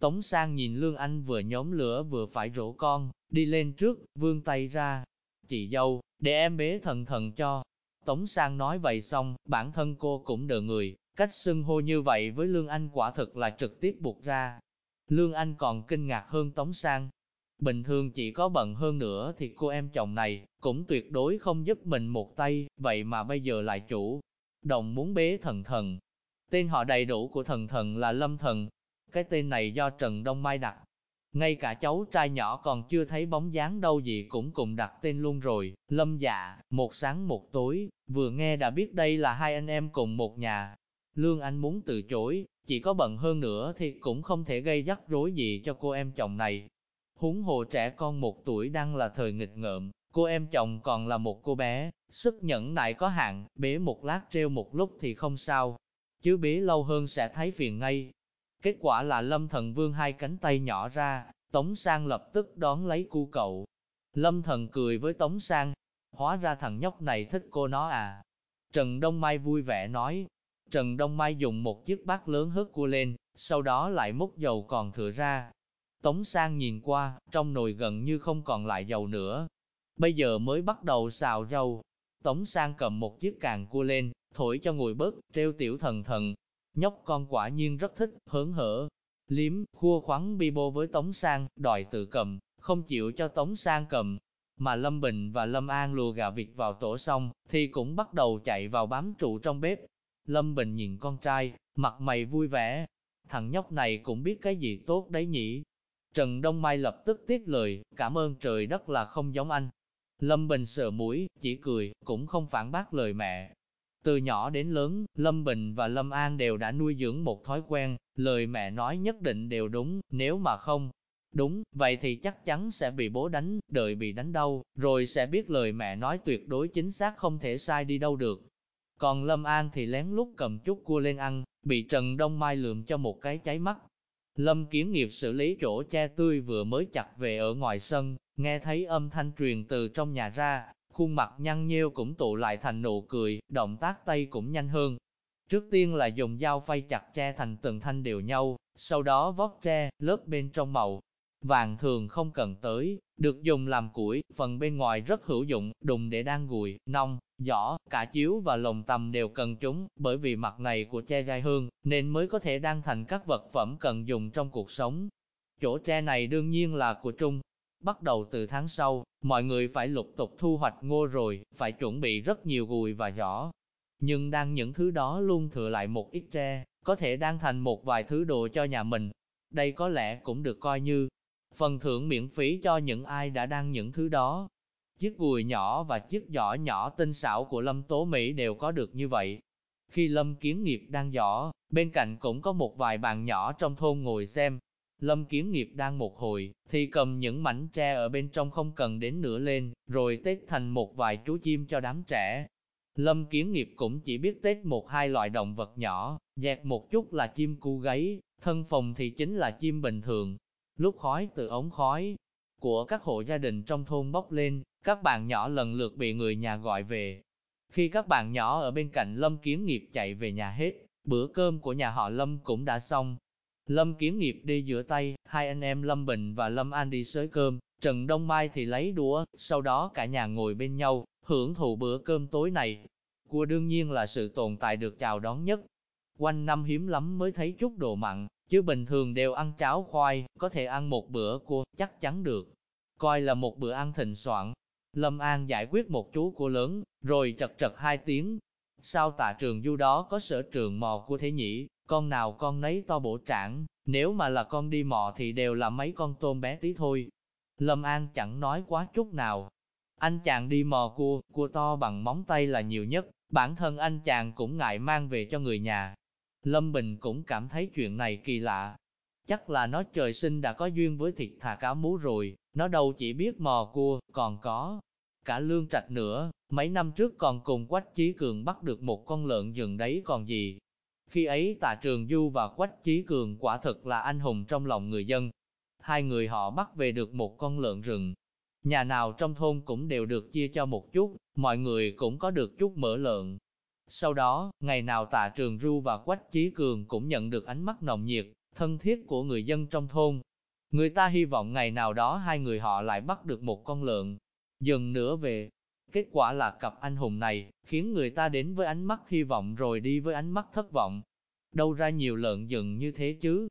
Tống Sang nhìn Lương Anh vừa nhóm lửa vừa phải rổ con, đi lên trước, vươn tay ra. Chị dâu, để em bế thần thần cho. Tống Sang nói vậy xong, bản thân cô cũng đỡ người, cách xưng hô như vậy với Lương Anh quả thực là trực tiếp buộc ra. Lương Anh còn kinh ngạc hơn Tống Sang, Bình thường chỉ có bận hơn nữa thì cô em chồng này cũng tuyệt đối không giúp mình một tay, vậy mà bây giờ lại chủ động muốn bế thần thần. Tên họ đầy đủ của thần thần là Lâm Thần. Cái tên này do Trần Đông Mai đặt. Ngay cả cháu trai nhỏ còn chưa thấy bóng dáng đâu gì cũng cùng đặt tên luôn rồi. Lâm dạ, một sáng một tối, vừa nghe đã biết đây là hai anh em cùng một nhà. Lương Anh muốn từ chối, chỉ có bận hơn nữa thì cũng không thể gây rắc rối gì cho cô em chồng này. Huống hồ trẻ con một tuổi đang là thời nghịch ngợm, cô em chồng còn là một cô bé, sức nhẫn nại có hạn, bế một lát treo một lúc thì không sao, chứ bế lâu hơn sẽ thấy phiền ngay. Kết quả là lâm thần vương hai cánh tay nhỏ ra, Tống Sang lập tức đón lấy cu cậu. Lâm thần cười với Tống Sang, hóa ra thằng nhóc này thích cô nó à. Trần Đông Mai vui vẻ nói, Trần Đông Mai dùng một chiếc bát lớn hớt cua lên, sau đó lại múc dầu còn thừa ra, Tống sang nhìn qua, trong nồi gần như không còn lại dầu nữa. Bây giờ mới bắt đầu xào rau. Tống sang cầm một chiếc càng cua lên, thổi cho ngồi bớt, treo tiểu thần thần. Nhóc con quả nhiên rất thích, hớn hở. Liếm, khua khoắn bi bô với Tống sang, đòi tự cầm, không chịu cho Tống sang cầm. Mà Lâm Bình và Lâm An lùa gà vịt vào tổ xong, thì cũng bắt đầu chạy vào bám trụ trong bếp. Lâm Bình nhìn con trai, mặt mày vui vẻ. Thằng nhóc này cũng biết cái gì tốt đấy nhỉ, Trần Đông Mai lập tức tiếc lời, cảm ơn trời đất là không giống anh. Lâm Bình sợ mũi, chỉ cười, cũng không phản bác lời mẹ. Từ nhỏ đến lớn, Lâm Bình và Lâm An đều đã nuôi dưỡng một thói quen, lời mẹ nói nhất định đều đúng, nếu mà không đúng, vậy thì chắc chắn sẽ bị bố đánh, đợi bị đánh đâu, rồi sẽ biết lời mẹ nói tuyệt đối chính xác không thể sai đi đâu được. Còn Lâm An thì lén lút cầm chút cua lên ăn, bị Trần Đông Mai lượm cho một cái cháy mắt, Lâm Kiến Nghiệp xử lý chỗ che tươi vừa mới chặt về ở ngoài sân, nghe thấy âm thanh truyền từ trong nhà ra, khuôn mặt nhăn nheo cũng tụ lại thành nụ cười, động tác tay cũng nhanh hơn. Trước tiên là dùng dao phay chặt tre thành từng thanh đều nhau, sau đó vót tre, lớp bên trong màu Vàng thường không cần tới, được dùng làm củi, phần bên ngoài rất hữu dụng, đùng để đan gùi, nong, giỏ, cả chiếu và lồng tầm đều cần chúng, bởi vì mặt này của tre gai hương, nên mới có thể đan thành các vật phẩm cần dùng trong cuộc sống. Chỗ tre này đương nhiên là của Trung. Bắt đầu từ tháng sau, mọi người phải lục tục thu hoạch ngô rồi, phải chuẩn bị rất nhiều gùi và giỏ. Nhưng đang những thứ đó luôn thừa lại một ít tre, có thể đang thành một vài thứ đồ cho nhà mình. Đây có lẽ cũng được coi như phần thưởng miễn phí cho những ai đã đăng những thứ đó. Chiếc gùi nhỏ và chiếc giỏ nhỏ tinh xảo của Lâm Tố Mỹ đều có được như vậy. Khi Lâm Kiến Nghiệp đang giỏ, bên cạnh cũng có một vài bạn nhỏ trong thôn ngồi xem. Lâm Kiến Nghiệp đang một hồi, thì cầm những mảnh tre ở bên trong không cần đến nửa lên, rồi tết thành một vài chú chim cho đám trẻ. Lâm Kiến Nghiệp cũng chỉ biết tết một hai loại động vật nhỏ, dẹt một chút là chim cu gáy, thân phòng thì chính là chim bình thường, Lúc khói từ ống khói của các hộ gia đình trong thôn bốc lên, các bạn nhỏ lần lượt bị người nhà gọi về. Khi các bạn nhỏ ở bên cạnh Lâm Kiến Nghiệp chạy về nhà hết, bữa cơm của nhà họ Lâm cũng đã xong. Lâm Kiến Nghiệp đi giữa tay, hai anh em Lâm Bình và Lâm An đi xới cơm, Trần Đông Mai thì lấy đũa, sau đó cả nhà ngồi bên nhau, hưởng thụ bữa cơm tối này. Cua đương nhiên là sự tồn tại được chào đón nhất. Quanh năm hiếm lắm mới thấy chút đồ mặn, chứ bình thường đều ăn cháo khoai, có thể ăn một bữa cua, chắc chắn được. Coi là một bữa ăn thịnh soạn. Lâm An giải quyết một chú cua lớn, rồi chật chật hai tiếng. Sao tạ trường du đó có sở trường mò của thế nhỉ, con nào con nấy to bổ trảng, nếu mà là con đi mò thì đều là mấy con tôm bé tí thôi. Lâm An chẳng nói quá chút nào. Anh chàng đi mò cua, cua to bằng móng tay là nhiều nhất, bản thân anh chàng cũng ngại mang về cho người nhà, Lâm Bình cũng cảm thấy chuyện này kỳ lạ. Chắc là nó trời sinh đã có duyên với thịt thà cá mú rồi, nó đâu chỉ biết mò cua, còn có cả lương trạch nữa, mấy năm trước còn cùng Quách Chí Cường bắt được một con lợn rừng đấy còn gì. Khi ấy Tạ Trường Du và Quách Chí Cường quả thực là anh hùng trong lòng người dân. Hai người họ bắt về được một con lợn rừng. Nhà nào trong thôn cũng đều được chia cho một chút, mọi người cũng có được chút mỡ lợn. Sau đó, ngày nào tạ trường Du và Quách Chí Cường cũng nhận được ánh mắt nồng nhiệt, thân thiết của người dân trong thôn. Người ta hy vọng ngày nào đó hai người họ lại bắt được một con lợn, dần nữa về. Kết quả là cặp anh hùng này, khiến người ta đến với ánh mắt hy vọng rồi đi với ánh mắt thất vọng. Đâu ra nhiều lợn rừng như thế chứ?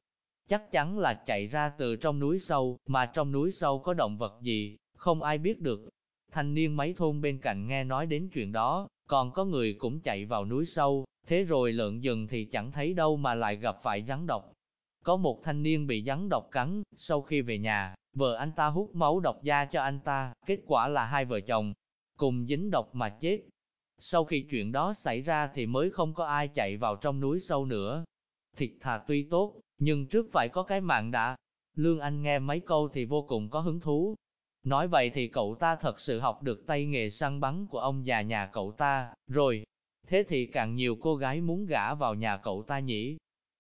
Chắc chắn là chạy ra từ trong núi sâu, mà trong núi sâu có động vật gì, không ai biết được. Thanh niên mấy thôn bên cạnh nghe nói đến chuyện đó, còn có người cũng chạy vào núi sâu, thế rồi lợn rừng thì chẳng thấy đâu mà lại gặp phải rắn độc. Có một thanh niên bị rắn độc cắn, sau khi về nhà, vợ anh ta hút máu độc da cho anh ta, kết quả là hai vợ chồng cùng dính độc mà chết. Sau khi chuyện đó xảy ra thì mới không có ai chạy vào trong núi sâu nữa. Thịt thà tuy tốt, nhưng trước phải có cái mạng đã. Lương Anh nghe mấy câu thì vô cùng có hứng thú, Nói vậy thì cậu ta thật sự học được tay nghề săn bắn của ông già nhà cậu ta, rồi. Thế thì càng nhiều cô gái muốn gả vào nhà cậu ta nhỉ.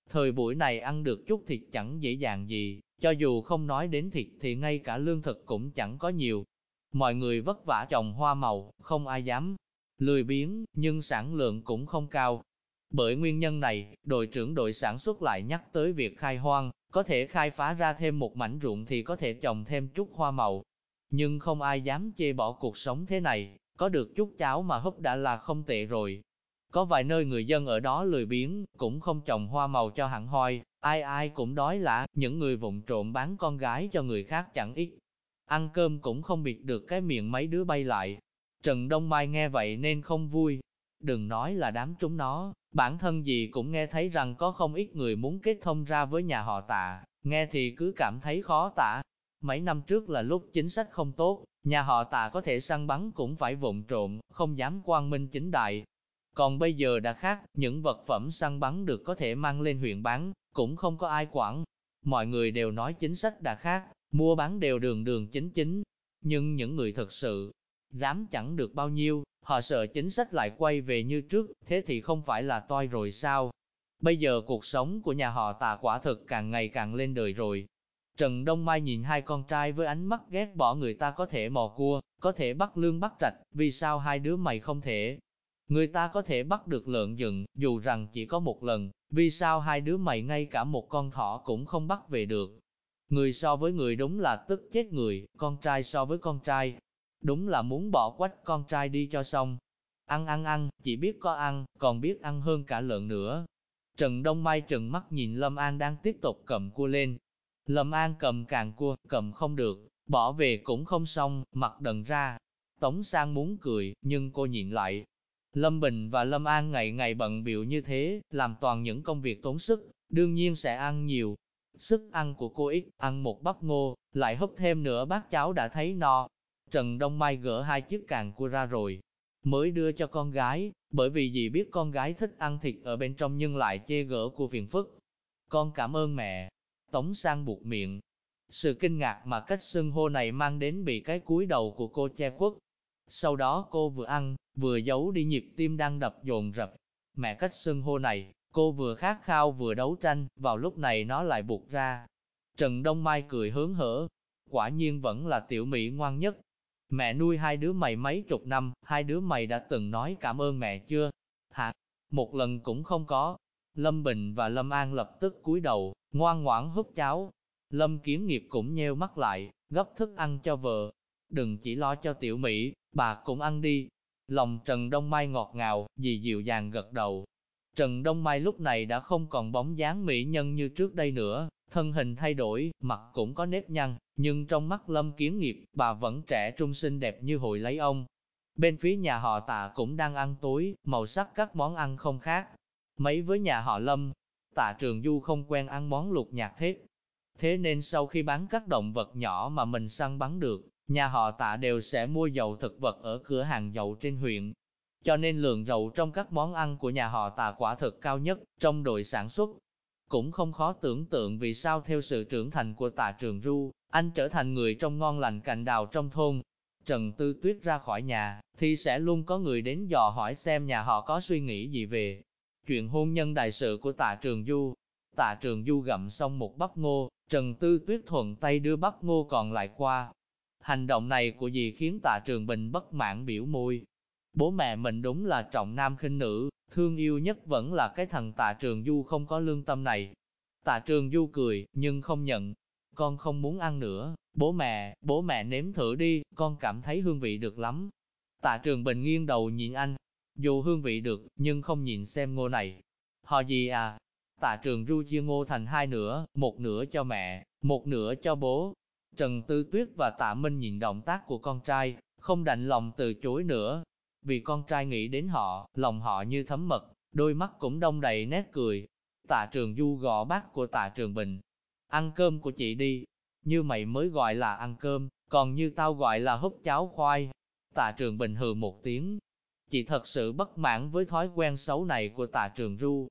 Thời buổi này ăn được chút thịt chẳng dễ dàng gì, cho dù không nói đến thịt thì ngay cả lương thực cũng chẳng có nhiều. Mọi người vất vả trồng hoa màu, không ai dám lười biếng, nhưng sản lượng cũng không cao. Bởi nguyên nhân này, đội trưởng đội sản xuất lại nhắc tới việc khai hoang, có thể khai phá ra thêm một mảnh ruộng thì có thể trồng thêm chút hoa màu, nhưng không ai dám chê bỏ cuộc sống thế này, có được chút cháo mà húp đã là không tệ rồi. Có vài nơi người dân ở đó lười biếng, cũng không trồng hoa màu cho hẳn hoi, ai ai cũng đói lạ, những người vụng trộm bán con gái cho người khác chẳng ít. Ăn cơm cũng không biệt được cái miệng mấy đứa bay lại. Trần Đông Mai nghe vậy nên không vui. Đừng nói là đám chúng nó, bản thân gì cũng nghe thấy rằng có không ít người muốn kết thông ra với nhà họ tạ, nghe thì cứ cảm thấy khó tả, Mấy năm trước là lúc chính sách không tốt, nhà họ tạ có thể săn bắn cũng phải vụng trộm, không dám quang minh chính đại. Còn bây giờ đã khác, những vật phẩm săn bắn được có thể mang lên huyện bán, cũng không có ai quản. Mọi người đều nói chính sách đã khác, mua bán đều đường đường chính chính. Nhưng những người thật sự, dám chẳng được bao nhiêu, họ sợ chính sách lại quay về như trước, thế thì không phải là toi rồi sao? Bây giờ cuộc sống của nhà họ tà quả thực càng ngày càng lên đời rồi, Trần Đông Mai nhìn hai con trai với ánh mắt ghét bỏ người ta có thể mò cua, có thể bắt lương bắt trạch, vì sao hai đứa mày không thể? Người ta có thể bắt được lợn rừng, dù rằng chỉ có một lần, vì sao hai đứa mày ngay cả một con thỏ cũng không bắt về được? Người so với người đúng là tức chết người, con trai so với con trai. Đúng là muốn bỏ quách con trai đi cho xong. Ăn ăn ăn, chỉ biết có ăn, còn biết ăn hơn cả lợn nữa. Trần Đông Mai trừng mắt nhìn Lâm An đang tiếp tục cầm cua lên. Lâm An cầm càng cua, cầm không được, bỏ về cũng không xong, mặt đần ra. Tống Sang muốn cười, nhưng cô nhịn lại. Lâm Bình và Lâm An ngày ngày bận biểu như thế, làm toàn những công việc tốn sức, đương nhiên sẽ ăn nhiều. Sức ăn của cô ít, ăn một bắp ngô, lại hấp thêm nửa bát cháo đã thấy no. Trần Đông Mai gỡ hai chiếc càng cua ra rồi, mới đưa cho con gái, bởi vì dì biết con gái thích ăn thịt ở bên trong nhưng lại chê gỡ của phiền phức. Con cảm ơn mẹ. Tống sang buộc miệng. Sự kinh ngạc mà cách xưng hô này mang đến bị cái cúi đầu của cô che khuất. Sau đó cô vừa ăn, vừa giấu đi nhịp tim đang đập dồn rập. Mẹ cách xưng hô này, cô vừa khát khao vừa đấu tranh, vào lúc này nó lại buộc ra. Trần Đông Mai cười hướng hở, quả nhiên vẫn là tiểu mỹ ngoan nhất, Mẹ nuôi hai đứa mày mấy chục năm, hai đứa mày đã từng nói cảm ơn mẹ chưa? Hả? Một lần cũng không có. Lâm Bình và Lâm An lập tức cúi đầu, ngoan ngoãn hút cháo. Lâm Kiến Nghiệp cũng nheo mắt lại, gấp thức ăn cho vợ. Đừng chỉ lo cho tiểu Mỹ, bà cũng ăn đi. Lòng Trần Đông Mai ngọt ngào, dì dịu dàng gật đầu. Trần Đông Mai lúc này đã không còn bóng dáng mỹ nhân như trước đây nữa, thân hình thay đổi, mặt cũng có nếp nhăn, nhưng trong mắt lâm kiến nghiệp, bà vẫn trẻ trung xinh đẹp như hồi lấy ông. Bên phía nhà họ tạ cũng đang ăn tối, màu sắc các món ăn không khác. Mấy với nhà họ lâm, tạ trường du không quen ăn món lục nhạt thế. Thế nên sau khi bán các động vật nhỏ mà mình săn bắn được, nhà họ tạ đều sẽ mua dầu thực vật ở cửa hàng dầu trên huyện. Cho nên lượng dầu trong các món ăn của nhà họ tạ quả thực cao nhất trong đội sản xuất. Cũng không khó tưởng tượng vì sao theo sự trưởng thành của tạ trường du, anh trở thành người trong ngon lành cành đào trong thôn. Trần Tư Tuyết ra khỏi nhà, thì sẽ luôn có người đến dò hỏi xem nhà họ có suy nghĩ gì về chuyện hôn nhân đại sự của tạ trường du. Tạ trường du gặm xong một bắp ngô, Trần Tư Tuyết thuận tay đưa bắp ngô còn lại qua. Hành động này của dì khiến tạ trường bình bất mãn biểu môi. Bố mẹ mình đúng là trọng nam khinh nữ, thương yêu nhất vẫn là cái thằng tạ trường du không có lương tâm này. Tạ trường du cười, nhưng không nhận, con không muốn ăn nữa, bố mẹ, bố mẹ nếm thử đi, con cảm thấy hương vị được lắm. Tạ trường bình nghiêng đầu nhìn anh, dù hương vị được, nhưng không nhìn xem ngô này. Họ gì à? Tạ trường Du chia ngô thành hai nửa, một nửa cho mẹ, một nửa cho bố. Trần Tư Tuyết và Tạ Minh nhìn động tác của con trai, không đành lòng từ chối nữa. Vì con trai nghĩ đến họ, lòng họ như thấm mật, đôi mắt cũng đông đầy nét cười. Tạ trường du gõ bát của tạ trường bình, ăn cơm của chị đi, như mày mới gọi là ăn cơm, còn như tao gọi là húp cháo khoai. Tạ trường bình hừ một tiếng. Chị thật sự bất mãn với thói quen xấu này của tạ trường Du,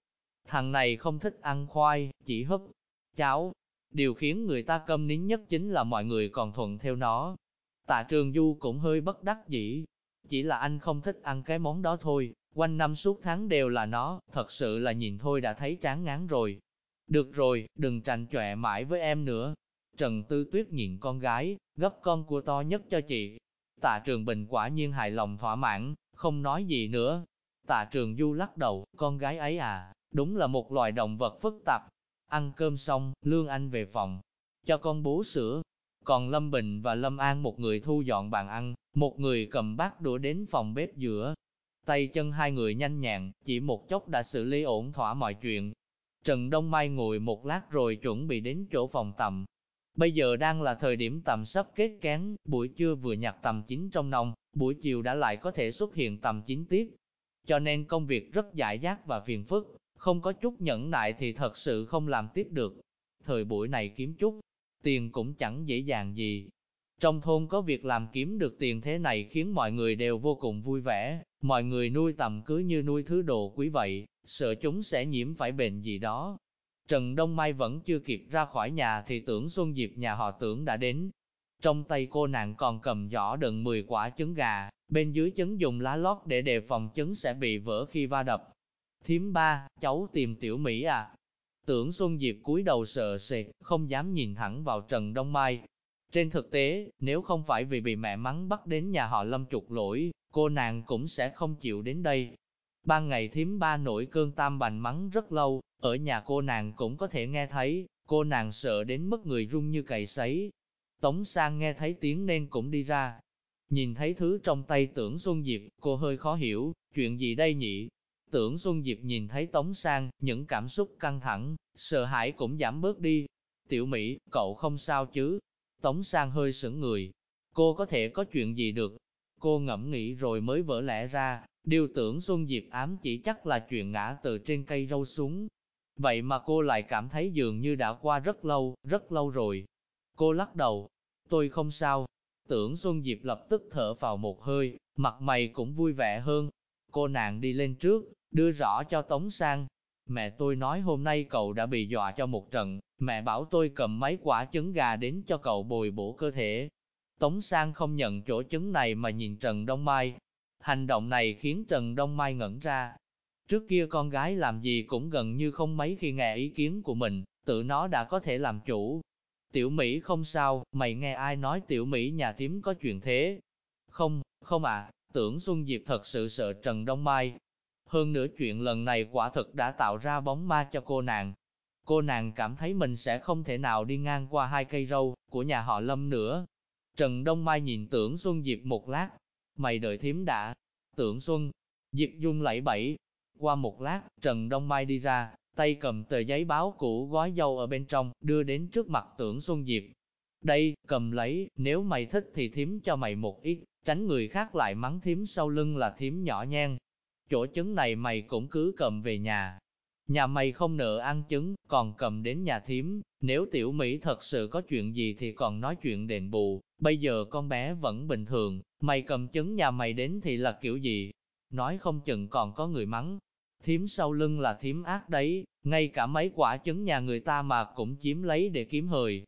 Thằng này không thích ăn khoai, chỉ húp cháo. Điều khiến người ta câm nín nhất chính là mọi người còn thuận theo nó. Tạ trường du cũng hơi bất đắc dĩ. Chỉ là anh không thích ăn cái món đó thôi, quanh năm suốt tháng đều là nó, thật sự là nhìn thôi đã thấy chán ngán rồi. Được rồi, đừng tranh chọe mãi với em nữa. Trần Tư Tuyết nhìn con gái, gấp con cua to nhất cho chị. Tạ Trường Bình quả nhiên hài lòng thỏa mãn, không nói gì nữa. Tạ Trường Du lắc đầu, con gái ấy à, đúng là một loài động vật phức tạp. Ăn cơm xong, Lương Anh về phòng, cho con bú sữa. Còn Lâm Bình và Lâm An một người thu dọn bàn ăn, một người cầm bát đũa đến phòng bếp giữa. Tay chân hai người nhanh nhẹn, chỉ một chốc đã xử lý ổn thỏa mọi chuyện, Trần Đông Mai ngồi một lát rồi chuẩn bị đến chỗ phòng tầm. Bây giờ đang là thời điểm tầm sắp kết kén, buổi trưa vừa nhặt tầm chín trong nông, buổi chiều đã lại có thể xuất hiện tầm chín tiếp. Cho nên công việc rất giải giác và phiền phức, không có chút nhẫn nại thì thật sự không làm tiếp được. Thời buổi này kiếm chút, tiền cũng chẳng dễ dàng gì. Trong thôn có việc làm kiếm được tiền thế này khiến mọi người đều vô cùng vui vẻ, mọi người nuôi tầm cứ như nuôi thứ đồ quý vậy, sợ chúng sẽ nhiễm phải bệnh gì đó. Trần Đông Mai vẫn chưa kịp ra khỏi nhà thì tưởng Xuân Diệp nhà họ tưởng đã đến. Trong tay cô nàng còn cầm giỏ đựng 10 quả trứng gà, bên dưới trứng dùng lá lót để đề phòng trứng sẽ bị vỡ khi va đập. Thiếm ba, cháu tìm tiểu Mỹ à? Tưởng Xuân Diệp cúi đầu sợ sệt, không dám nhìn thẳng vào Trần Đông Mai. Trên thực tế, nếu không phải vì bị mẹ mắng bắt đến nhà họ Lâm trục lỗi, cô nàng cũng sẽ không chịu đến đây. Ban ngày thím ba nổi cơn tam bành mắng rất lâu, ở nhà cô nàng cũng có thể nghe thấy, Cô nàng sợ đến mức người run như cày sấy. Tống sang nghe thấy tiếng nên cũng đi ra. Nhìn thấy thứ trong tay tưởng Xuân Diệp, cô hơi khó hiểu, chuyện gì đây nhỉ? Tưởng Xuân Diệp nhìn thấy Tống Sang, những cảm xúc căng thẳng, sợ hãi cũng giảm bớt đi. Tiểu Mỹ, cậu không sao chứ? Tống Sang hơi sững người. Cô có thể có chuyện gì được? Cô ngẫm nghĩ rồi mới vỡ lẽ ra, điều tưởng Xuân Diệp ám chỉ chắc là chuyện ngã từ trên cây râu xuống. Vậy mà cô lại cảm thấy dường như đã qua rất lâu, rất lâu rồi. Cô lắc đầu. Tôi không sao. Tưởng Xuân Diệp lập tức thở vào một hơi, mặt mày cũng vui vẻ hơn. Cô nàng đi lên trước, đưa rõ cho Tống Sang. Mẹ tôi nói hôm nay cậu đã bị dọa cho một trận, mẹ bảo tôi cầm mấy quả trứng gà đến cho cậu bồi bổ cơ thể. Tống Sang không nhận chỗ trứng này mà nhìn Trần Đông Mai. Hành động này khiến Trần Đông Mai ngẩn ra. Trước kia con gái làm gì cũng gần như không mấy khi nghe ý kiến của mình, tự nó đã có thể làm chủ. Tiểu Mỹ không sao, mày nghe ai nói Tiểu Mỹ nhà thím có chuyện thế? Không, không à, tưởng Xuân Diệp thật sự sợ Trần Đông Mai, hơn nữa chuyện lần này quả thực đã tạo ra bóng ma cho cô nàng. Cô nàng cảm thấy mình sẽ không thể nào đi ngang qua hai cây râu của nhà họ Lâm nữa. Trần Đông Mai nhìn tưởng Xuân Diệp một lát. Mày đợi thím đã. Tưởng Xuân, Diệp Dung lẫy bẫy. Qua một lát, Trần Đông Mai đi ra, tay cầm tờ giấy báo cũ gói dâu ở bên trong, đưa đến trước mặt tưởng Xuân Diệp. Đây, cầm lấy, nếu mày thích thì thím cho mày một ít, tránh người khác lại mắng thím sau lưng là thím nhỏ nhen chỗ trứng này mày cũng cứ cầm về nhà. Nhà mày không nợ ăn trứng, còn cầm đến nhà thím, nếu tiểu Mỹ thật sự có chuyện gì thì còn nói chuyện đền bù, bây giờ con bé vẫn bình thường, mày cầm trứng nhà mày đến thì là kiểu gì? Nói không chừng còn có người mắng. Thím sau lưng là thím ác đấy, ngay cả mấy quả trứng nhà người ta mà cũng chiếm lấy để kiếm hời.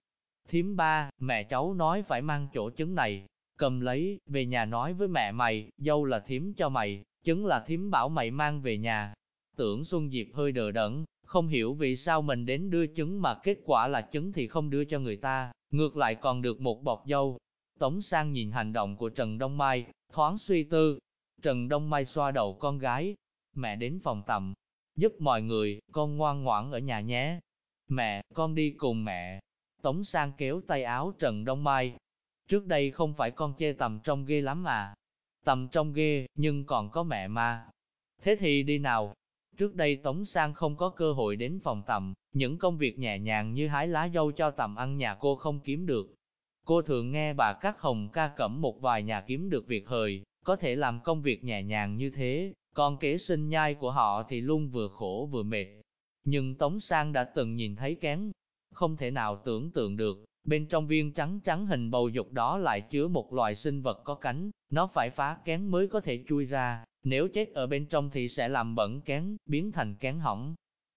Thím ba, mẹ cháu nói phải mang chỗ trứng này, cầm lấy, về nhà nói với mẹ mày, dâu là thím cho mày, chứng là thím bảo mày mang về nhà. Tưởng Xuân Diệp hơi đờ đẫn, không hiểu vì sao mình đến đưa chứng mà kết quả là chứng thì không đưa cho người ta, ngược lại còn được một bọc dâu. Tống sang nhìn hành động của Trần Đông Mai, thoáng suy tư. Trần Đông Mai xoa đầu con gái, mẹ đến phòng tầm, giúp mọi người, con ngoan ngoãn ở nhà nhé. Mẹ, con đi cùng mẹ. Tống sang kéo tay áo Trần Đông Mai. Trước đây không phải con chê tầm trong ghê lắm à, tầm trong ghê, nhưng còn có mẹ ma. Thế thì đi nào. Trước đây Tống Sang không có cơ hội đến phòng tầm, những công việc nhẹ nhàng như hái lá dâu cho tầm ăn nhà cô không kiếm được. Cô thường nghe bà Cát Hồng ca cẩm một vài nhà kiếm được việc hời, có thể làm công việc nhẹ nhàng như thế, còn kế sinh nhai của họ thì luôn vừa khổ vừa mệt. Nhưng Tống Sang đã từng nhìn thấy kén, không thể nào tưởng tượng được, Bên trong viên trắng trắng hình bầu dục đó lại chứa một loài sinh vật có cánh, nó phải phá kén mới có thể chui ra, nếu chết ở bên trong thì sẽ làm bẩn kén, biến thành kén hỏng.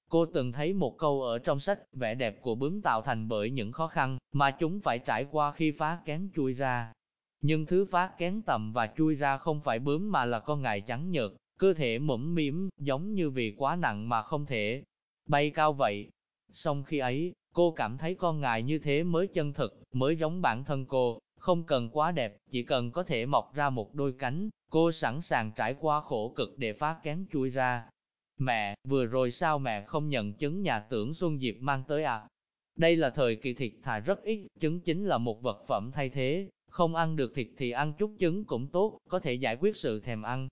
Cô từng thấy một câu ở trong sách, vẻ đẹp của bướm tạo thành bởi những khó khăn mà chúng phải trải qua khi phá kén chui ra. Nhưng thứ phá kén tầm và chui ra không phải bướm mà là con ngài trắng nhợt, cơ thể mũm mỉm, giống như vì quá nặng mà không thể bay cao vậy. Xong khi ấy, Cô cảm thấy con ngài như thế mới chân thực, mới giống bản thân cô, không cần quá đẹp, chỉ cần có thể mọc ra một đôi cánh, cô sẵn sàng trải qua khổ cực để phá kén chui ra. Mẹ, vừa rồi sao mẹ không nhận chứng nhà tưởng Xuân Diệp mang tới à? Đây là thời kỳ thịt thà rất ít, trứng chính là một vật phẩm thay thế, không ăn được thịt thì ăn chút trứng cũng tốt, có thể giải quyết sự thèm ăn.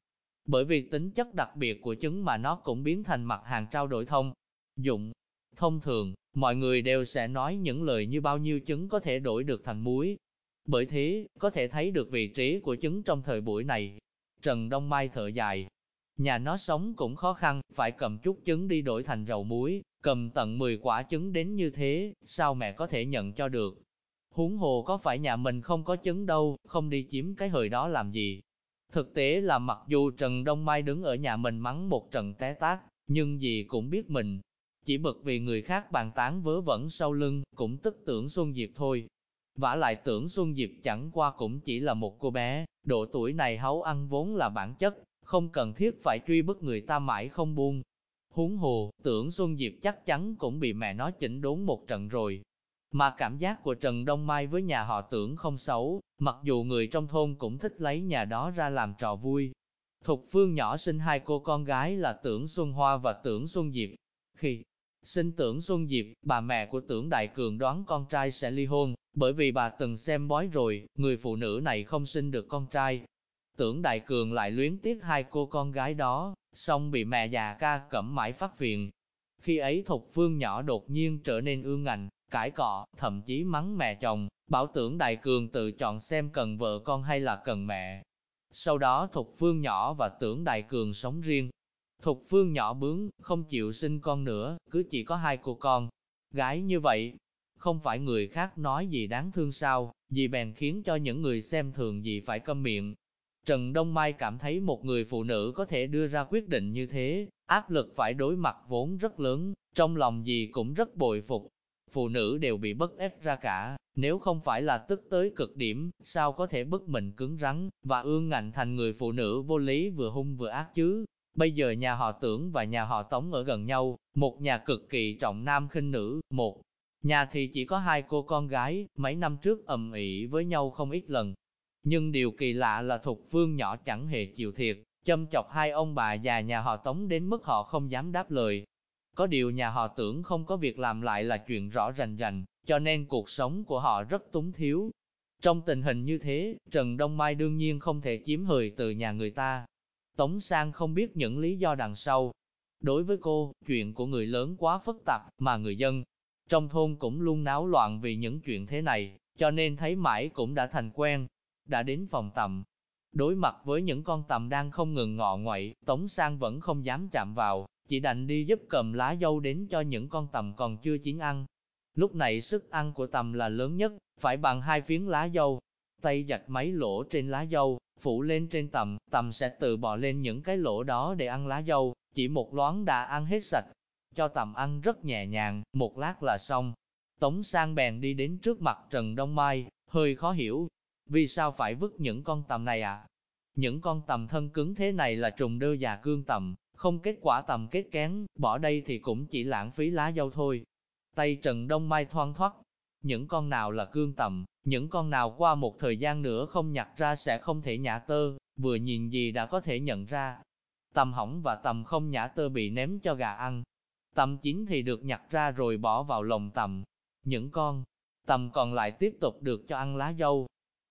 Bởi vì tính chất đặc biệt của trứng mà nó cũng biến thành mặt hàng trao đổi thông. Dụng, thông thường, mọi người đều sẽ nói những lời như bao nhiêu trứng có thể đổi được thành muối. Bởi thế, có thể thấy được vị trí của trứng trong thời buổi này. Trần Đông Mai thở dài. Nhà nó sống cũng khó khăn, phải cầm chút trứng đi đổi thành dầu muối, cầm tận 10 quả trứng đến như thế, sao mẹ có thể nhận cho được. Huống hồ có phải nhà mình không có trứng đâu, không đi chiếm cái hời đó làm gì. Thực tế là mặc dù Trần Đông Mai đứng ở nhà mình mắng một trận té tác, nhưng gì cũng biết mình chỉ bực vì người khác bàn tán vớ vẩn sau lưng, cũng tức tưởng Xuân Diệp thôi. vả lại tưởng Xuân Diệp chẳng qua cũng chỉ là một cô bé, độ tuổi này hấu ăn vốn là bản chất, không cần thiết phải truy bức người ta mãi không buông. Huống hồ, tưởng Xuân Diệp chắc chắn cũng bị mẹ nó chỉnh đốn một trận rồi. Mà cảm giác của Trần Đông Mai với nhà họ tưởng không xấu, mặc dù người trong thôn cũng thích lấy nhà đó ra làm trò vui. Thục Phương nhỏ sinh hai cô con gái là tưởng Xuân Hoa và tưởng Xuân Diệp. Khi Sinh tưởng Xuân Diệp, bà mẹ của tưởng Đại Cường đoán con trai sẽ ly hôn, bởi vì bà từng xem bói rồi, người phụ nữ này không sinh được con trai. Tưởng Đại Cường lại luyến tiếc hai cô con gái đó, xong bị mẹ già ca cẩm mãi phát phiền. Khi ấy Thục Phương nhỏ đột nhiên trở nên ương ngạnh, cãi cọ, thậm chí mắng mẹ chồng, bảo tưởng Đại Cường tự chọn xem cần vợ con hay là cần mẹ. Sau đó Thục Phương nhỏ và tưởng Đại Cường sống riêng. Thục Phương nhỏ bướng, không chịu sinh con nữa, cứ chỉ có hai cô con. Gái như vậy, không phải người khác nói gì đáng thương sao, gì bèn khiến cho những người xem thường gì phải câm miệng. Trần Đông Mai cảm thấy một người phụ nữ có thể đưa ra quyết định như thế, áp lực phải đối mặt vốn rất lớn, trong lòng gì cũng rất bội phục. Phụ nữ đều bị bức ép ra cả, nếu không phải là tức tới cực điểm, sao có thể bức mình cứng rắn, và ương ngạnh thành người phụ nữ vô lý vừa hung vừa ác chứ. Bây giờ nhà họ tưởng và nhà họ tống ở gần nhau, một nhà cực kỳ trọng nam khinh nữ, một nhà thì chỉ có hai cô con gái, mấy năm trước ầm ĩ với nhau không ít lần. Nhưng điều kỳ lạ là Thục Phương nhỏ chẳng hề chịu thiệt, châm chọc hai ông bà già nhà họ tống đến mức họ không dám đáp lời. Có điều nhà họ tưởng không có việc làm lại là chuyện rõ rành rành, cho nên cuộc sống của họ rất túng thiếu. Trong tình hình như thế, Trần Đông Mai đương nhiên không thể chiếm hời từ nhà người ta. Tống Sang không biết những lý do đằng sau. Đối với cô, chuyện của người lớn quá phức tạp, mà người dân trong thôn cũng luôn náo loạn vì những chuyện thế này, cho nên thấy mãi cũng đã thành quen. Đã đến phòng tầm, đối mặt với những con tầm đang không ngừng ngọ ngoậy, Tống Sang vẫn không dám chạm vào, chỉ đành đi giúp cầm lá dâu đến cho những con tầm còn chưa chín ăn. Lúc này sức ăn của tầm là lớn nhất, phải bằng hai phiến lá dâu. Tay giặt mấy lỗ trên lá dâu, phủ lên trên tầm, tầm sẽ tự bò lên những cái lỗ đó để ăn lá dâu, chỉ một loáng đã ăn hết sạch. Cho tầm ăn rất nhẹ nhàng, một lát là xong. Tống sang bèn đi đến trước mặt Trần Đông Mai, hơi khó hiểu. Vì sao phải vứt những con tầm này ạ? À? Những con tầm thân cứng thế này là trùng đơ già cương tầm, không kết quả tầm kết kén, bỏ đây thì cũng chỉ lãng phí lá dâu thôi. Tay Trần Đông Mai thoang thoát, những con nào là cương tầm, những con nào qua một thời gian nữa không nhặt ra sẽ không thể nhả tơ, vừa nhìn gì đã có thể nhận ra. Tầm hỏng và tầm không nhả tơ bị ném cho gà ăn. Tầm chín thì được nhặt ra rồi bỏ vào lồng tầm. Những con tầm còn lại tiếp tục được cho ăn lá dâu.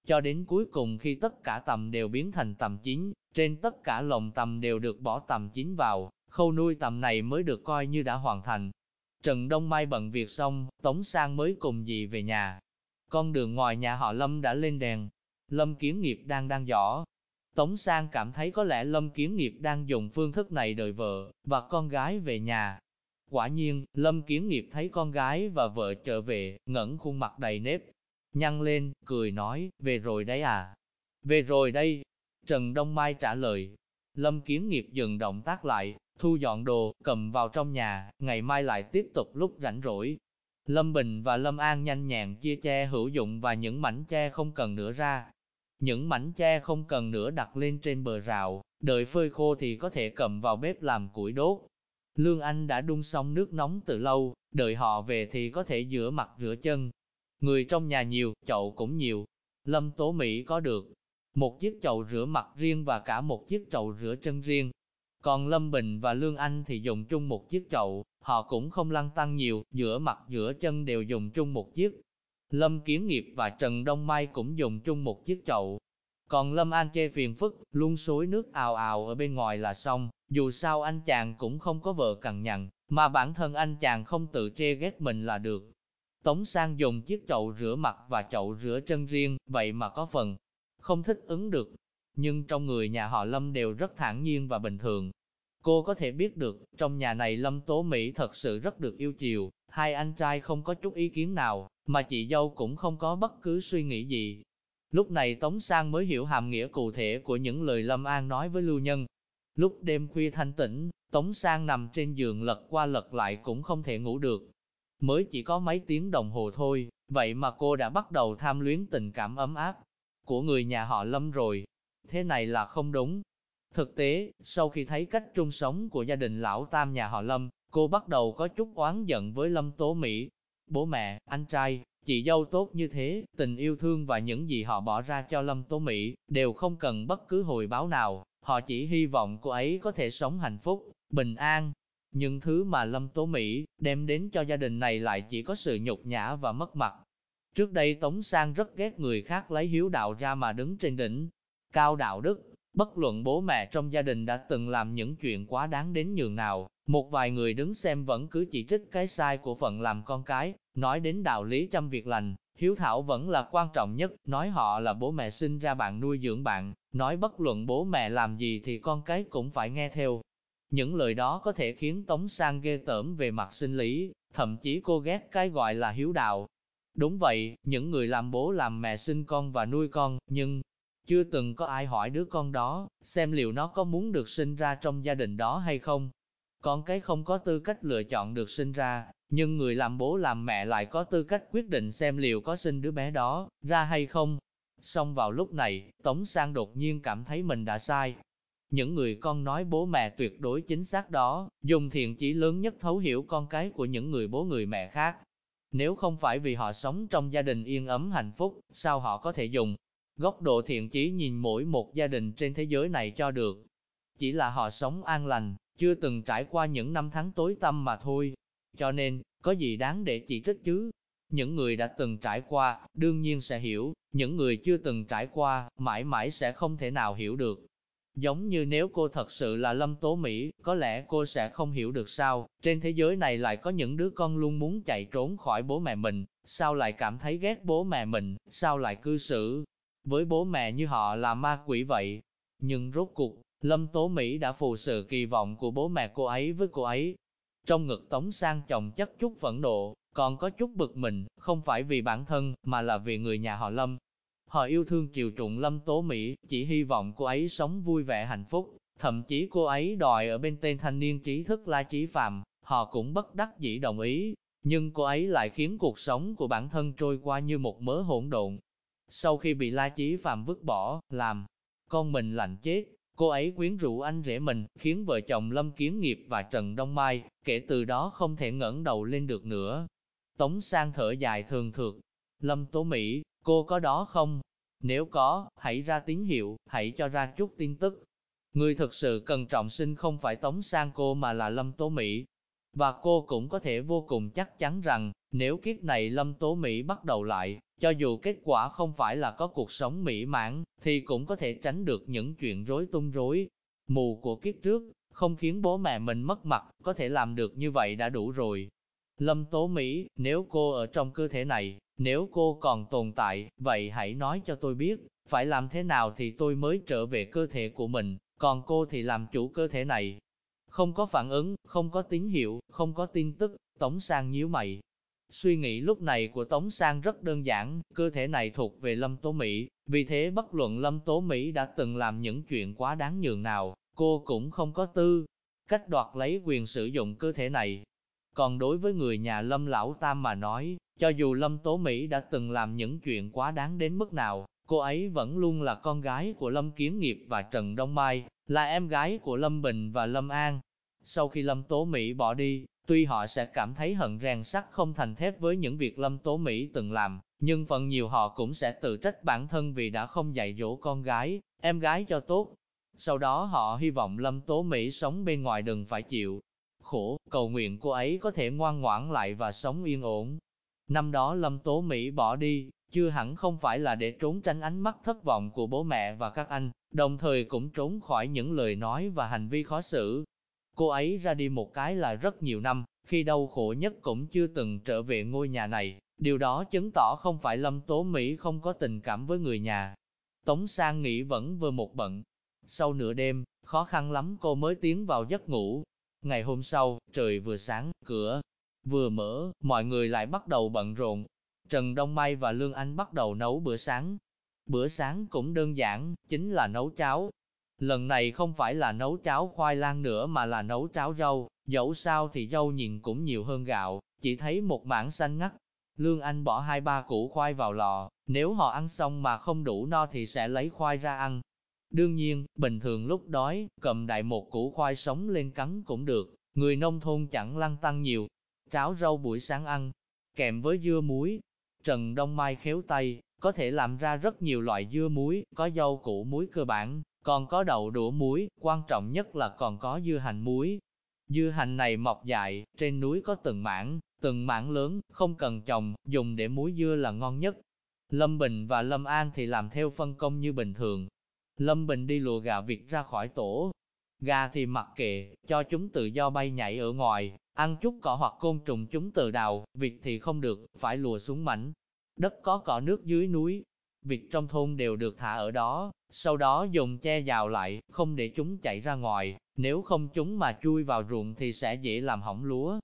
Cho đến cuối cùng khi tất cả tầm đều biến thành tầm chín, trên tất cả lồng tầm đều được bỏ tầm chín vào, khâu nuôi tầm này mới được coi như đã hoàn thành. Trần Đông Mai bận việc xong, Tống Sang mới cùng dì về nhà. Con đường ngoài nhà họ Lâm đã lên đèn. Lâm Kiến Nghiệp đang đang giỏ. Tống Sang cảm thấy có lẽ Lâm Kiến Nghiệp đang dùng phương thức này đợi vợ và con gái về nhà. Quả nhiên, Lâm Kiến Nghiệp thấy con gái và vợ trở về, ngẩng khuôn mặt đầy nếp. Nhăn lên, cười nói, về rồi đấy à? Về rồi đây. Trần Đông Mai trả lời. Lâm Kiến Nghiệp dừng động tác lại, thu dọn đồ, cầm vào trong nhà, ngày mai lại tiếp tục lúc rảnh rỗi. Lâm Bình và Lâm An nhanh nhàng chia che hữu dụng và những mảnh tre không cần nữa ra. Những mảnh tre không cần nữa đặt lên trên bờ rào, đợi phơi khô thì có thể cầm vào bếp làm củi đốt. Lương Anh đã đun xong nước nóng từ lâu, đợi họ về thì có thể rửa mặt rửa chân. Người trong nhà nhiều, chậu cũng nhiều. Lâm Tố Mỹ có được một chiếc chậu rửa mặt riêng và cả một chiếc chậu rửa chân riêng. Còn Lâm Bình và Lương Anh thì dùng chung một chiếc chậu, họ cũng không lăn tăng nhiều, giữa mặt giữa chân đều dùng chung một chiếc. Lâm Kiến Nghiệp và Trần Đông Mai cũng dùng chung một chiếc chậu. Còn Lâm An chê phiền phức, luôn xối nước ào ào ở bên ngoài là xong, dù sao anh chàng cũng không có vợ cằn nhằn, mà bản thân anh chàng không tự chê ghét mình là được. Tống Sang dùng chiếc chậu rửa mặt và chậu rửa chân riêng, vậy mà có phần không thích ứng được, nhưng trong người nhà họ Lâm đều rất thản nhiên và bình thường. Cô có thể biết được, trong nhà này Lâm Tố Mỹ thật sự rất được yêu chiều, hai anh trai không có chút ý kiến nào, mà chị dâu cũng không có bất cứ suy nghĩ gì. Lúc này Tống Sang mới hiểu hàm nghĩa cụ thể của những lời Lâm An nói với Lưu Nhân. Lúc đêm khuya thanh tĩnh, Tống Sang nằm trên giường lật qua lật lại cũng không thể ngủ được. Mới chỉ có mấy tiếng đồng hồ thôi, vậy mà cô đã bắt đầu tham luyến tình cảm ấm áp của người nhà họ Lâm rồi thế này là không đúng. Thực tế, sau khi thấy cách chung sống của gia đình lão tam nhà họ Lâm, cô bắt đầu có chút oán giận với Lâm Tố Mỹ. Bố mẹ, anh trai, chị dâu tốt như thế, tình yêu thương và những gì họ bỏ ra cho Lâm Tố Mỹ, đều không cần bất cứ hồi báo nào, họ chỉ hy vọng cô ấy có thể sống hạnh phúc, bình an. Nhưng thứ mà Lâm Tố Mỹ đem đến cho gia đình này lại chỉ có sự nhục nhã và mất mặt. Trước đây Tống Sang rất ghét người khác lấy hiếu đạo ra mà đứng trên đỉnh. Cao đạo đức, bất luận bố mẹ trong gia đình đã từng làm những chuyện quá đáng đến nhường nào, một vài người đứng xem vẫn cứ chỉ trích cái sai của phận làm con cái, nói đến đạo lý chăm việc lành, hiếu thảo vẫn là quan trọng nhất, nói họ là bố mẹ sinh ra bạn nuôi dưỡng bạn, nói bất luận bố mẹ làm gì thì con cái cũng phải nghe theo. Những lời đó có thể khiến Tống Sang ghê tởm về mặt sinh lý, thậm chí cô ghét cái gọi là hiếu đạo. Đúng vậy, những người làm bố làm mẹ sinh con và nuôi con, nhưng chưa từng có ai hỏi đứa con đó, xem liệu nó có muốn được sinh ra trong gia đình đó hay không. Con cái không có tư cách lựa chọn được sinh ra, nhưng người làm bố làm mẹ lại có tư cách quyết định xem liệu có sinh đứa bé đó ra hay không. Xong vào lúc này, Tống Sang đột nhiên cảm thấy mình đã sai. Những người con nói bố mẹ tuyệt đối chính xác đó, dùng thiện chỉ lớn nhất thấu hiểu con cái của những người bố người mẹ khác. Nếu không phải vì họ sống trong gia đình yên ấm hạnh phúc, sao họ có thể dùng góc độ thiện chí nhìn mỗi một gia đình trên thế giới này cho được. Chỉ là họ sống an lành, chưa từng trải qua những năm tháng tối tăm mà thôi. Cho nên, có gì đáng để chỉ trích chứ? Những người đã từng trải qua, đương nhiên sẽ hiểu, những người chưa từng trải qua, mãi mãi sẽ không thể nào hiểu được. Giống như nếu cô thật sự là Lâm Tố Mỹ, có lẽ cô sẽ không hiểu được sao, trên thế giới này lại có những đứa con luôn muốn chạy trốn khỏi bố mẹ mình, sao lại cảm thấy ghét bố mẹ mình, sao lại cư xử với bố mẹ như họ là ma quỷ vậy. Nhưng rốt cuộc, Lâm Tố Mỹ đã phù sự kỳ vọng của bố mẹ cô ấy với cô ấy. Trong ngực Tống Sang chồng chất chút phẫn nộ, còn có chút bực mình, không phải vì bản thân, mà là vì người nhà họ Lâm. Họ yêu thương chiều trụng Lâm Tố Mỹ, chỉ hy vọng cô ấy sống vui vẻ hạnh phúc, thậm chí cô ấy đòi ở bên tên thanh niên trí thức La Chí Phạm, họ cũng bất đắc dĩ đồng ý, nhưng cô ấy lại khiến cuộc sống của bản thân trôi qua như một mớ hỗn độn. Sau khi bị La Chí Phạm vứt bỏ, làm con mình lạnh chết, cô ấy quyến rũ anh rể mình, khiến vợ chồng Lâm Kiến Nghiệp và Trần Đông Mai, kể từ đó không thể ngẩng đầu lên được nữa. Tống sang thở dài thường thượt. Lâm Tố Mỹ, cô có đó không? Nếu có, hãy ra tín hiệu, hãy cho ra chút tin tức. Người thực sự cần trọng sinh không phải Tống sang cô mà là Lâm Tố Mỹ. Và cô cũng có thể vô cùng chắc chắn rằng, nếu kiếp này Lâm Tố Mỹ bắt đầu lại, cho dù kết quả không phải là có cuộc sống mỹ mãn, thì cũng có thể tránh được những chuyện rối tung rối, mù của kiếp trước, không khiến bố mẹ mình mất mặt, có thể làm được như vậy đã đủ rồi. Lâm Tố Mỹ, nếu cô ở trong cơ thể này, nếu cô còn tồn tại, vậy hãy nói cho tôi biết, phải làm thế nào thì tôi mới trở về cơ thể của mình, còn cô thì làm chủ cơ thể này. Không có phản ứng, không có tín hiệu, không có tin tức, Tống Sang nhíu mày, Suy nghĩ lúc này của Tống Sang rất đơn giản, cơ thể này thuộc về Lâm Tố Mỹ, vì thế bất luận Lâm Tố Mỹ đã từng làm những chuyện quá đáng nhường nào, cô cũng không có tư cách đoạt lấy quyền sử dụng cơ thể này. Còn đối với người nhà Lâm Lão Tam mà nói, cho dù Lâm Tố Mỹ đã từng làm những chuyện quá đáng đến mức nào, cô ấy vẫn luôn là con gái của Lâm Kiến Nghiệp và Trần Đông Mai, là em gái của Lâm Bình và Lâm An. Sau khi Lâm Tố Mỹ bỏ đi, Tuy họ sẽ cảm thấy hận rèn sắt không thành thép với những việc Lâm Tố Mỹ từng làm, nhưng phần nhiều họ cũng sẽ tự trách bản thân vì đã không dạy dỗ con gái, em gái cho tốt. Sau đó họ hy vọng Lâm Tố Mỹ sống bên ngoài đừng phải chịu khổ, cầu nguyện cô ấy có thể ngoan ngoãn lại và sống yên ổn. Năm đó Lâm Tố Mỹ bỏ đi, chưa hẳn không phải là để trốn tránh ánh mắt thất vọng của bố mẹ và các anh, đồng thời cũng trốn khỏi những lời nói và hành vi khó xử, Cô ấy ra đi một cái là rất nhiều năm, khi đau khổ nhất cũng chưa từng trở về ngôi nhà này, điều đó chứng tỏ không phải Lâm Tố Mỹ không có tình cảm với người nhà. Tống Sang nghĩ vẫn vừa một bận. Sau nửa đêm, khó khăn lắm cô mới tiến vào giấc ngủ. Ngày hôm sau, trời vừa sáng, cửa vừa mở, mọi người lại bắt đầu bận rộn. Trần Đông Mai và Lương Anh bắt đầu nấu bữa sáng. Bữa sáng cũng đơn giản, chính là nấu cháo, Lần này không phải là nấu cháo khoai lang nữa mà là nấu cháo rau, dẫu sao thì rau nhìn cũng nhiều hơn gạo, chỉ thấy một mảng xanh ngắt. Lương Anh bỏ hai ba củ khoai vào lò, nếu họ ăn xong mà không đủ no thì sẽ lấy khoai ra ăn. Đương nhiên, bình thường lúc đói, cầm đại một củ khoai sống lên cắn cũng được, người nông thôn chẳng lăng tăng nhiều. Cháo rau buổi sáng ăn, kèm với dưa muối. Trần Đông Mai khéo tay, có thể làm ra rất nhiều loại dưa muối, có dâu củ muối cơ bản, còn có đậu đũa muối, quan trọng nhất là còn có dưa hành muối. Dưa hành này mọc dại, trên núi có từng mảng, từng mảng lớn, không cần trồng, dùng để muối dưa là ngon nhất. Lâm Bình và Lâm An thì làm theo phân công như bình thường. Lâm Bình đi lùa gà vịt ra khỏi tổ. Gà thì mặc kệ, cho chúng tự do bay nhảy ở ngoài, ăn chút cỏ hoặc côn trùng chúng tự đào, vịt thì không được, phải lùa xuống mảnh. Đất có cỏ nước dưới núi, việc trong thôn đều được thả ở đó, sau đó dùng che rào lại, không để chúng chạy ra ngoài, nếu không chúng mà chui vào ruộng thì sẽ dễ làm hỏng lúa.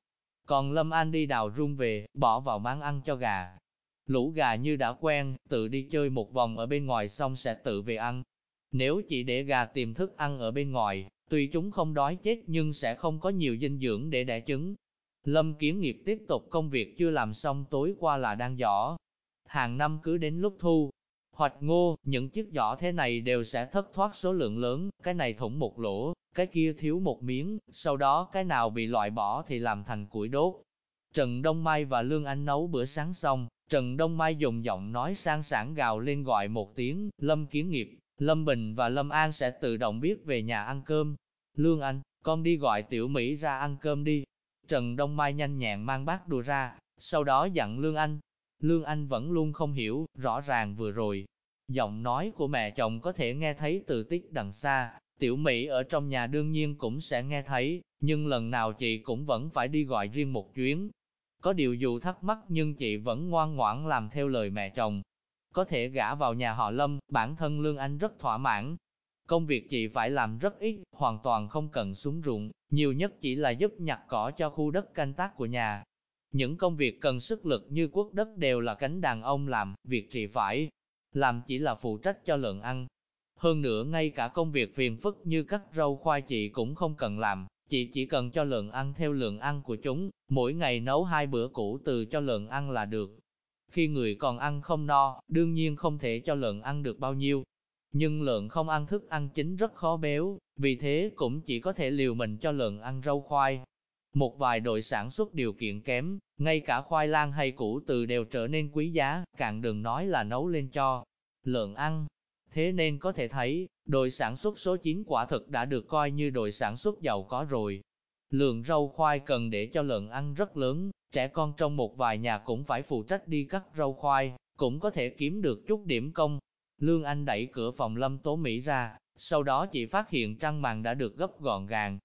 Còn Lâm An đi đào run về, bỏ vào máng ăn cho gà. Lũ gà như đã quen, tự đi chơi một vòng ở bên ngoài xong sẽ tự về ăn. Nếu chỉ để gà tìm thức ăn ở bên ngoài, tuy chúng không đói chết nhưng sẽ không có nhiều dinh dưỡng để đẻ trứng. Lâm Kiến Nghiệp tiếp tục công việc chưa làm xong tối qua là đang giỏ. Hàng năm cứ đến lúc thu, Hoạch ngô, những chiếc giỏ thế này đều sẽ thất thoát số lượng lớn, cái này thủng một lỗ, cái kia thiếu một miếng, sau đó cái nào bị loại bỏ thì làm thành củi đốt. Trần Đông Mai và Lương Anh nấu bữa sáng xong, Trần Đông Mai dùng giọng nói sang sảng gào lên gọi một tiếng, Lâm Kiến Nghiệp, Lâm Bình và Lâm An sẽ tự động biết về nhà ăn cơm. Lương Anh, con đi gọi Tiểu Mỹ ra ăn cơm đi. Trần Đông Mai nhanh nhẹn mang bát đùa ra, sau đó dặn Lương Anh, Lương Anh vẫn luôn không hiểu, rõ ràng vừa rồi, giọng nói của mẹ chồng có thể nghe thấy từ tích đằng xa, tiểu Mỹ ở trong nhà đương nhiên cũng sẽ nghe thấy, nhưng lần nào chị cũng vẫn phải đi gọi riêng một chuyến. Có điều dù thắc mắc nhưng chị vẫn ngoan ngoãn làm theo lời mẹ chồng. Có thể gả vào nhà họ Lâm, bản thân Lương Anh rất thỏa mãn. Công việc chị phải làm rất ít, hoàn toàn không cần xuống ruộng, nhiều nhất chỉ là giúp nhặt cỏ cho khu đất canh tác của nhà. Những công việc cần sức lực như quốc đất đều là cánh đàn ông làm, việc thì phải làm chỉ là phụ trách cho lợn ăn. Hơn nữa ngay cả công việc phiền phức như cắt rau khoai chị cũng không cần làm, chị chỉ cần cho lợn ăn theo lượng ăn của chúng, mỗi ngày nấu hai bữa củ từ cho lợn ăn là được. Khi người còn ăn không no, đương nhiên không thể cho lợn ăn được bao nhiêu. Nhưng lợn không ăn thức ăn chính rất khó béo, vì thế cũng chỉ có thể liều mình cho lợn ăn rau khoai, một vài đội sản xuất điều kiện kém, ngay cả khoai lang hay củ từ đều trở nên quý giá, càng đừng nói là nấu lên cho lợn ăn. Thế nên có thể thấy, đội sản xuất số 9 quả thực đã được coi như đội sản xuất giàu có rồi. Lượng rau khoai cần để cho lợn ăn rất lớn, trẻ con trong một vài nhà cũng phải phụ trách đi cắt rau khoai, cũng có thể kiếm được chút điểm công. Lương Anh đẩy cửa phòng Lâm Tố Mỹ ra, sau đó chị phát hiện trăng màn đã được gấp gọn gàng,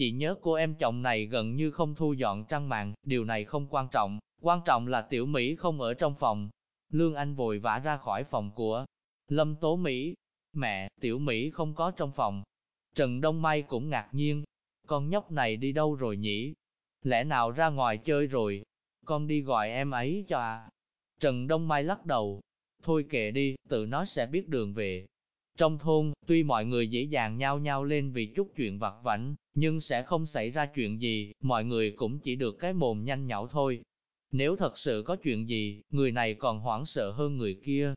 Chị nhớ cô em chồng này gần như không thu dọn trang mạng, điều này không quan trọng, quan trọng là tiểu Mỹ không ở trong phòng. Lương Anh vội vã ra khỏi phòng của Lâm Tố Mỹ. Mẹ, tiểu Mỹ không có trong phòng. Trần Đông Mai cũng ngạc nhiên. Con nhóc này đi đâu rồi nhỉ? Lẽ nào ra ngoài chơi rồi? Con đi gọi em ấy cho à? Trần Đông Mai lắc đầu. Thôi kệ đi, tự nó sẽ biết đường về. Trong thôn, tuy mọi người dễ dàng nhau nhau lên vì chút chuyện vặt vảnh, nhưng sẽ không xảy ra chuyện gì, mọi người cũng chỉ được cái mồm nhanh nhảu thôi. Nếu thật sự có chuyện gì, người này còn hoảng sợ hơn người kia.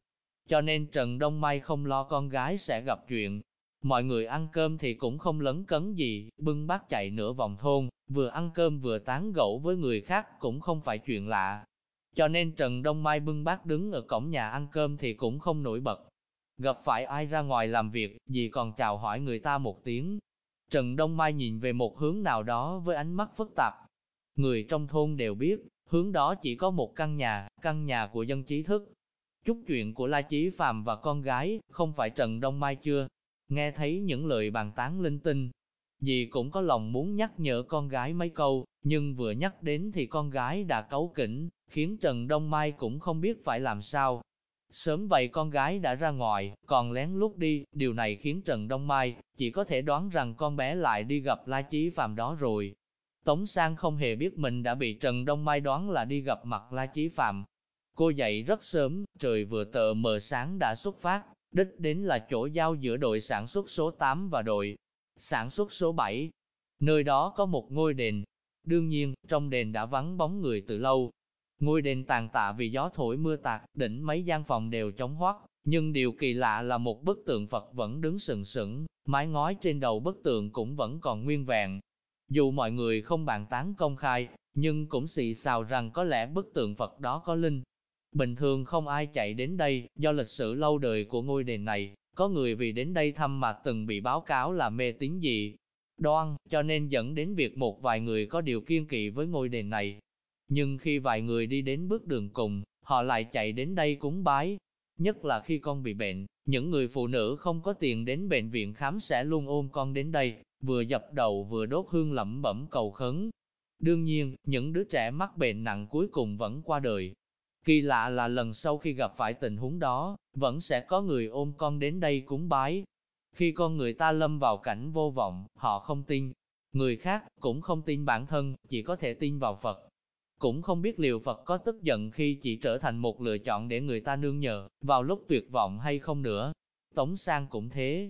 Cho nên Trần Đông Mai không lo con gái sẽ gặp chuyện. Mọi người ăn cơm thì cũng không lấn cấn gì, bưng bát chạy nửa vòng thôn, vừa ăn cơm vừa tán gẫu với người khác cũng không phải chuyện lạ. Cho nên Trần Đông Mai bưng bát đứng ở cổng nhà ăn cơm thì cũng không nổi bật. Gặp phải ai ra ngoài làm việc, gì còn chào hỏi người ta một tiếng, Trần Đông Mai nhìn về một hướng nào đó với ánh mắt phức tạp. Người trong thôn đều biết, hướng đó chỉ có một căn nhà, căn nhà của dân trí thức. Chút chuyện của La Chí Phạm và con gái, không phải Trần Đông Mai chưa? Nghe thấy những lời bàn tán linh tinh, dì cũng có lòng muốn nhắc nhở con gái mấy câu, nhưng vừa nhắc đến thì con gái đã cấu kỉnh, khiến Trần Đông Mai cũng không biết phải làm sao. Sớm vậy con gái đã ra ngoài, còn lén lút đi, điều này khiến Trần Đông Mai chỉ có thể đoán rằng con bé lại đi gặp La Chí Phạm đó rồi. Tống Sang không hề biết mình đã bị Trần Đông Mai đoán là đi gặp mặt La Chí Phạm. Cô dậy rất sớm, trời vừa tờ mờ sáng đã xuất phát, đích đến là chỗ giao giữa đội sản xuất số 8 và đội sản xuất số 7. Nơi đó có một ngôi đền. Đương nhiên, trong đền đã vắng bóng người từ lâu, Ngôi đền tàn tạ vì gió thổi mưa tạt, đỉnh mấy gian phòng đều trống hoác, nhưng điều kỳ lạ là một bức tượng Phật vẫn đứng sừng sững, mái ngói trên đầu bức tượng cũng vẫn còn nguyên vẹn. Dù mọi người không bàn tán công khai, nhưng cũng xì xào rằng có lẽ bức tượng Phật đó có linh. Bình thường không ai chạy đến đây, do lịch sử lâu đời của ngôi đền này, có người vì đến đây thăm mà từng bị báo cáo là mê tín dị đoan, cho nên dẫn đến việc một vài người có điều kiên kỵ với ngôi đền này. Nhưng khi vài người đi đến bước đường cùng, họ lại chạy đến đây cúng bái. Nhất là khi con bị bệnh, những người phụ nữ không có tiền đến bệnh viện khám sẽ luôn ôm con đến đây, vừa dập đầu vừa đốt hương lẩm bẩm cầu khấn. Đương nhiên, những đứa trẻ mắc bệnh nặng cuối cùng vẫn qua đời. Kỳ lạ là lần sau khi gặp phải tình huống đó, vẫn sẽ có người ôm con đến đây cúng bái. Khi con người ta lâm vào cảnh vô vọng, họ không tin. Người khác cũng không tin bản thân, chỉ có thể tin vào Phật. Cũng không biết liệu Phật có tức giận khi chỉ trở thành một lựa chọn để người ta nương nhờ, vào lúc tuyệt vọng hay không nữa. Tống Sang cũng thế.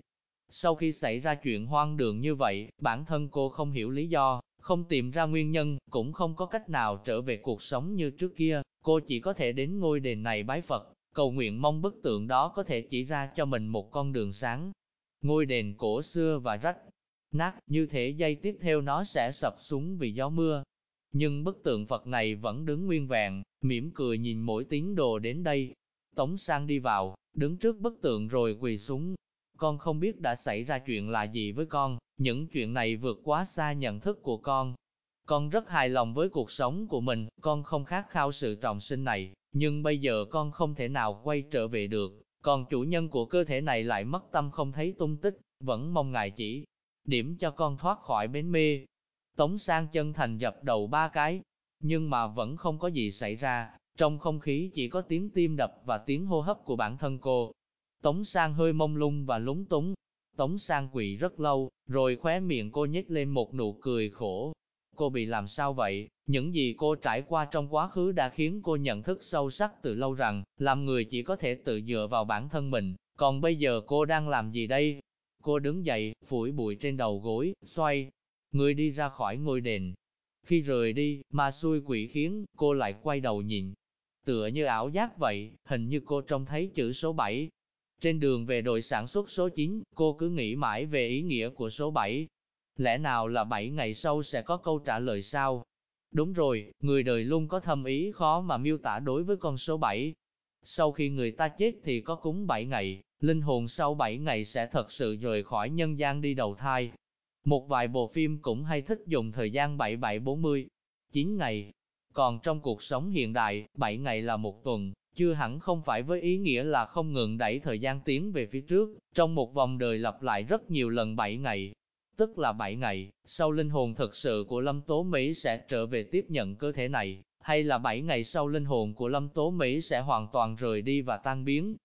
Sau khi xảy ra chuyện hoang đường như vậy, bản thân cô không hiểu lý do, không tìm ra nguyên nhân, cũng không có cách nào trở về cuộc sống như trước kia, cô chỉ có thể đến ngôi đền này bái Phật, cầu nguyện mong bức tượng đó có thể chỉ ra cho mình một con đường sáng. Ngôi đền cổ xưa và rách nát, như thể dây tiếp theo nó sẽ sập xuống vì gió mưa. Nhưng bức tượng Phật này vẫn đứng nguyên vẹn, mỉm cười nhìn mỗi tín đồ đến đây. Tống sang đi vào, đứng trước bức tượng rồi quỳ xuống. Con không biết đã xảy ra chuyện là gì với con, những chuyện này vượt quá xa nhận thức của con. Con rất hài lòng với cuộc sống của mình, con không khát khao sự trọng sinh này, nhưng bây giờ con không thể nào quay trở về được, còn chủ nhân của cơ thể này lại mất tâm không thấy tung tích, vẫn mong ngài chỉ điểm cho con thoát khỏi bến mê. Tống sang chân thành dập đầu ba cái, nhưng mà vẫn không có gì xảy ra, trong không khí chỉ có tiếng tim đập và tiếng hô hấp của bản thân cô. Tống sang hơi mông lung và lúng túng, Tống sang quỳ rất lâu, rồi khóe miệng cô nhếch lên một nụ cười khổ. Cô bị làm sao vậy? Những gì cô trải qua trong quá khứ đã khiến cô nhận thức sâu sắc từ lâu rằng, làm người chỉ có thể tự dựa vào bản thân mình, còn bây giờ cô đang làm gì đây? Cô đứng dậy, phủi bụi trên đầu gối, xoay, người đi ra khỏi ngôi đền. Khi rời đi, ma xui quỷ khiến, cô lại quay đầu nhìn. Tựa như ảo giác vậy, hình như cô trông thấy chữ số 7, trên đường về đội sản xuất số 9, cô cứ nghĩ mãi về ý nghĩa của số 7. Lẽ nào là 7 ngày sau sẽ có câu trả lời sao? Đúng rồi, người đời luôn có thâm ý khó mà miêu tả đối với con số 7. Sau khi người ta chết thì có cúng 7 ngày, linh hồn sau 7 ngày sẽ thật sự rời khỏi nhân gian đi đầu thai. Một vài bộ phim cũng hay thích dùng thời gian 7740, 9 ngày. Còn trong cuộc sống hiện đại, 7 ngày là một tuần, chưa hẳn không phải với ý nghĩa là không ngừng đẩy thời gian tiến về phía trước, trong một vòng đời lặp lại rất nhiều lần 7 ngày. Tức là 7 ngày, sau linh hồn thực sự của Lâm Tố Mỹ sẽ trở về tiếp nhận cơ thể này, hay là 7 ngày sau linh hồn của Lâm Tố Mỹ sẽ hoàn toàn rời đi và tan biến.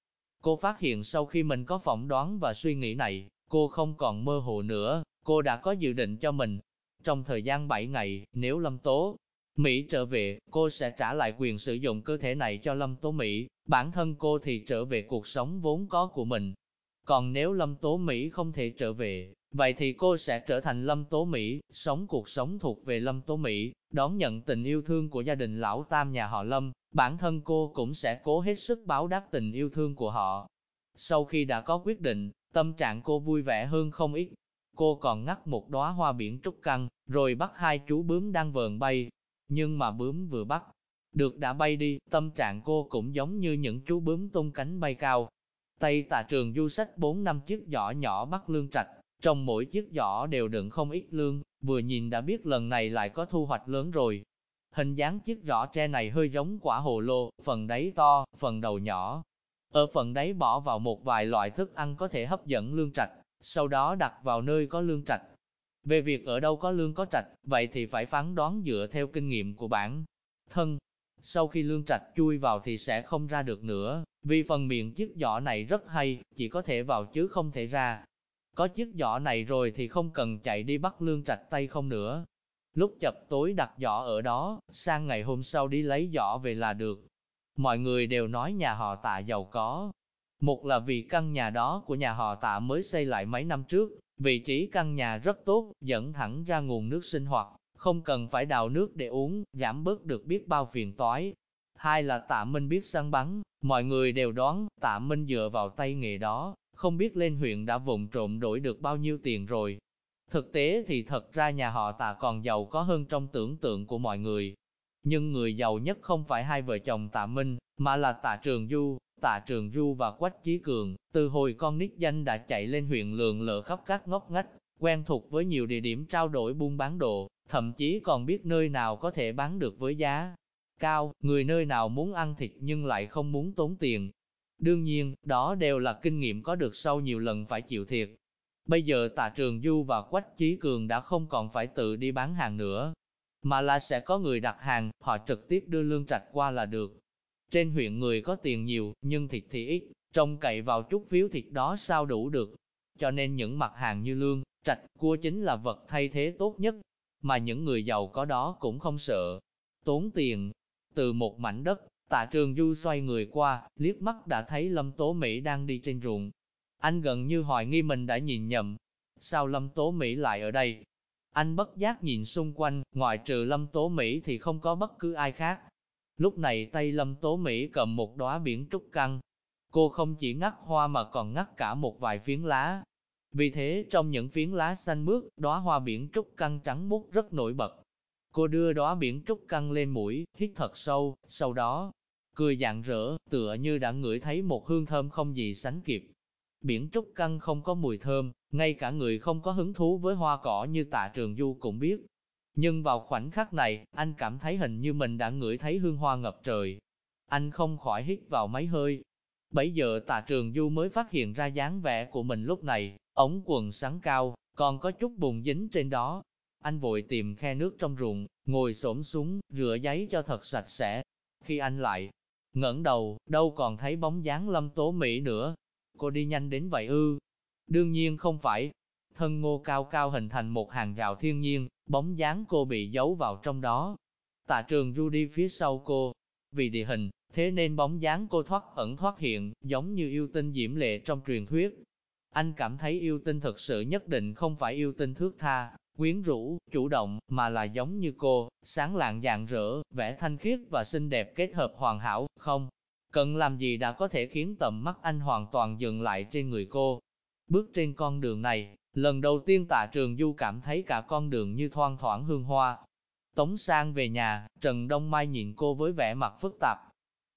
Cô phát hiện sau khi mình có phỏng đoán và suy nghĩ này, cô không còn mơ hồ nữa, cô đã có dự định cho mình. Trong thời gian 7 ngày, nếu Lâm Tố Mỹ trở về, cô sẽ trả lại quyền sử dụng cơ thể này cho Lâm Tố Mỹ, bản thân cô thì trở về cuộc sống vốn có của mình. Còn nếu Lâm Tố Mỹ không thể trở về, vậy thì cô sẽ trở thành Lâm Tố Mỹ, sống cuộc sống thuộc về Lâm Tố Mỹ, đón nhận tình yêu thương của gia đình lão tam nhà họ Lâm, bản thân cô cũng sẽ cố hết sức báo đáp tình yêu thương của họ. Sau khi đã có quyết định, tâm trạng cô vui vẻ hơn không ít. Cô còn ngắt một đóa hoa biển trúc căng, rồi bắt hai chú bướm đang vờn bay, nhưng mà bướm vừa bắt, được đã bay đi, tâm trạng cô cũng giống như những chú bướm tung cánh bay cao. Tây tà trường du sách 4 năm chiếc giỏ nhỏ bắt lương trạch, trong mỗi chiếc giỏ đều đựng không ít lương, vừa nhìn đã biết lần này lại có thu hoạch lớn rồi. Hình dáng chiếc giỏ tre này hơi giống quả hồ lô, phần đáy to, phần đầu nhỏ. Ở phần đáy bỏ vào một vài loại thức ăn có thể hấp dẫn lương trạch, sau đó đặt vào nơi có lương trạch, về việc ở đâu có lương có trạch, vậy thì phải phán đoán dựa theo kinh nghiệm của bản thân. Sau khi lương trạch chui vào thì sẽ không ra được nữa, vì phần miệng chiếc giỏ này rất hay, chỉ có thể vào chứ không thể ra. Có chiếc giỏ này rồi thì không cần chạy đi bắt lương trạch tay không nữa. Lúc chập tối đặt giỏ ở đó, sang ngày hôm sau đi lấy giỏ về là được. Mọi người đều nói nhà họ tạ giàu có. Một là vì căn nhà đó của nhà họ tạ mới xây lại mấy năm trước, Vị trí căn nhà rất tốt, dẫn thẳng ra nguồn nước sinh hoạt, không cần phải đào nước để uống, giảm bớt được biết bao phiền toái. Hai là tạ Minh biết săn bắn, mọi người đều đoán tạ Minh dựa vào tay nghề đó, không biết lên huyện đã vụng trộm đổi được bao nhiêu tiền rồi. Thực tế thì thật ra nhà họ tạ còn giàu có hơn trong tưởng tượng của mọi người. Nhưng người giàu nhất không phải hai vợ chồng tạ Minh, mà là tạ Trường Du, Tạ Trường Du và Quách Chí Cường, từ hồi con nít danh đã chạy lên huyện lượng lợ khắp các ngóc ngách, quen thuộc với nhiều địa điểm trao đổi buôn bán đồ, thậm chí còn biết nơi nào có thể bán được với giá cao, người nơi nào muốn ăn thịt nhưng lại không muốn tốn tiền. Đương nhiên, đó đều là kinh nghiệm có được sau nhiều lần phải chịu thiệt. Bây giờ tạ trường Du và Quách Chí Cường đã không còn phải tự đi bán hàng nữa, mà là sẽ có người đặt hàng, họ trực tiếp đưa lương trạch qua là được. Trên huyện người có tiền nhiều, nhưng thịt thì ít, trông cậy vào chút phiếu thịt đó sao đủ được. Cho nên những mặt hàng như lương, trạch, cua chính là vật thay thế tốt nhất, mà những người giàu có đó cũng không sợ. Tốn tiền, từ một mảnh đất, tạ trường du xoay người qua, liếc mắt đã thấy Lâm Tố Mỹ đang đi trên ruộng. Anh gần như hoài nghi mình đã nhìn nhầm. Sao Lâm Tố Mỹ lại ở đây? Anh bất giác nhìn xung quanh, ngoài trừ Lâm Tố Mỹ thì không có bất cứ ai khác. Lúc này tay Lâm Tố Mỹ cầm một đóa biển trúc căng. Cô không chỉ ngắt hoa mà còn ngắt cả một vài phiến lá. Vì thế trong những phiến lá xanh mướt, đóa hoa biển trúc căng trắng mút rất nổi bật. Cô đưa đóa biển trúc căng lên mũi, hít thật sâu, sau đó, cười dạng rỡ, tựa như đã ngửi thấy một hương thơm không gì sánh kịp. Biển trúc căng không có mùi thơm, ngay cả người không có hứng thú với hoa cỏ như tạ trường du cũng biết. Nhưng vào khoảnh khắc này, anh cảm thấy hình như mình đã ngửi thấy hương hoa ngập trời. Anh không khỏi hít vào mấy hơi. Bấy giờ tà trường du mới phát hiện ra dáng vẻ của mình lúc này, ống quần sáng cao, còn có chút bùn dính trên đó, anh vội tìm khe nước trong ruộng, ngồi xổm xuống, rửa giấy cho thật sạch sẽ. Khi anh lại ngẩng đầu, đâu còn thấy bóng dáng lâm tố Mỹ nữa. Cô đi nhanh đến vậy ư? Đương nhiên không phải. Thân ngô cao cao hình thành một hàng rào thiên nhiên, bóng dáng cô bị giấu vào trong đó. Tạ trường du đi phía sau cô. Vì địa hình, thế nên bóng dáng cô thoát ẩn thoát hiện, giống như yêu tinh diễm lệ trong truyền thuyết. Anh cảm thấy yêu tinh thật sự nhất định không phải yêu tinh thước tha, quyến rũ, chủ động, mà là giống như cô, sáng lạng dạng rỡ, vẻ thanh khiết và xinh đẹp kết hợp hoàn hảo, không? Cần làm gì đã có thể khiến tầm mắt anh hoàn toàn dừng lại trên người cô. Bước trên con đường này, lần đầu tiên tạ trường du cảm thấy cả con đường như thoang thoảng hương hoa. Tống sang về nhà, Trần Đông Mai nhìn cô với vẻ mặt phức tạp.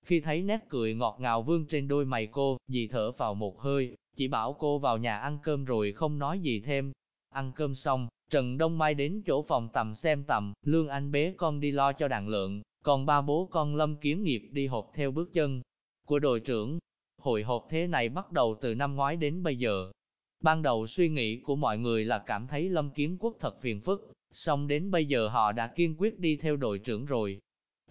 Khi thấy nét cười ngọt ngào vương trên đôi mày cô, dì thở vào một hơi, chỉ bảo cô vào nhà ăn cơm rồi không nói gì thêm. Ăn cơm xong, Trần Đông Mai đến chỗ phòng tầm xem tầm, Lương Anh bế con đi lo cho đàn lượng, còn ba bố con Lâm Kiến Nghiệp đi hộp theo bước chân của đội trưởng. Hội họp thế này bắt đầu từ năm ngoái đến bây giờ. Ban đầu suy nghĩ của mọi người là cảm thấy Lâm Kiến Quốc thật phiền phức, song đến bây giờ họ đã kiên quyết đi theo đội trưởng rồi.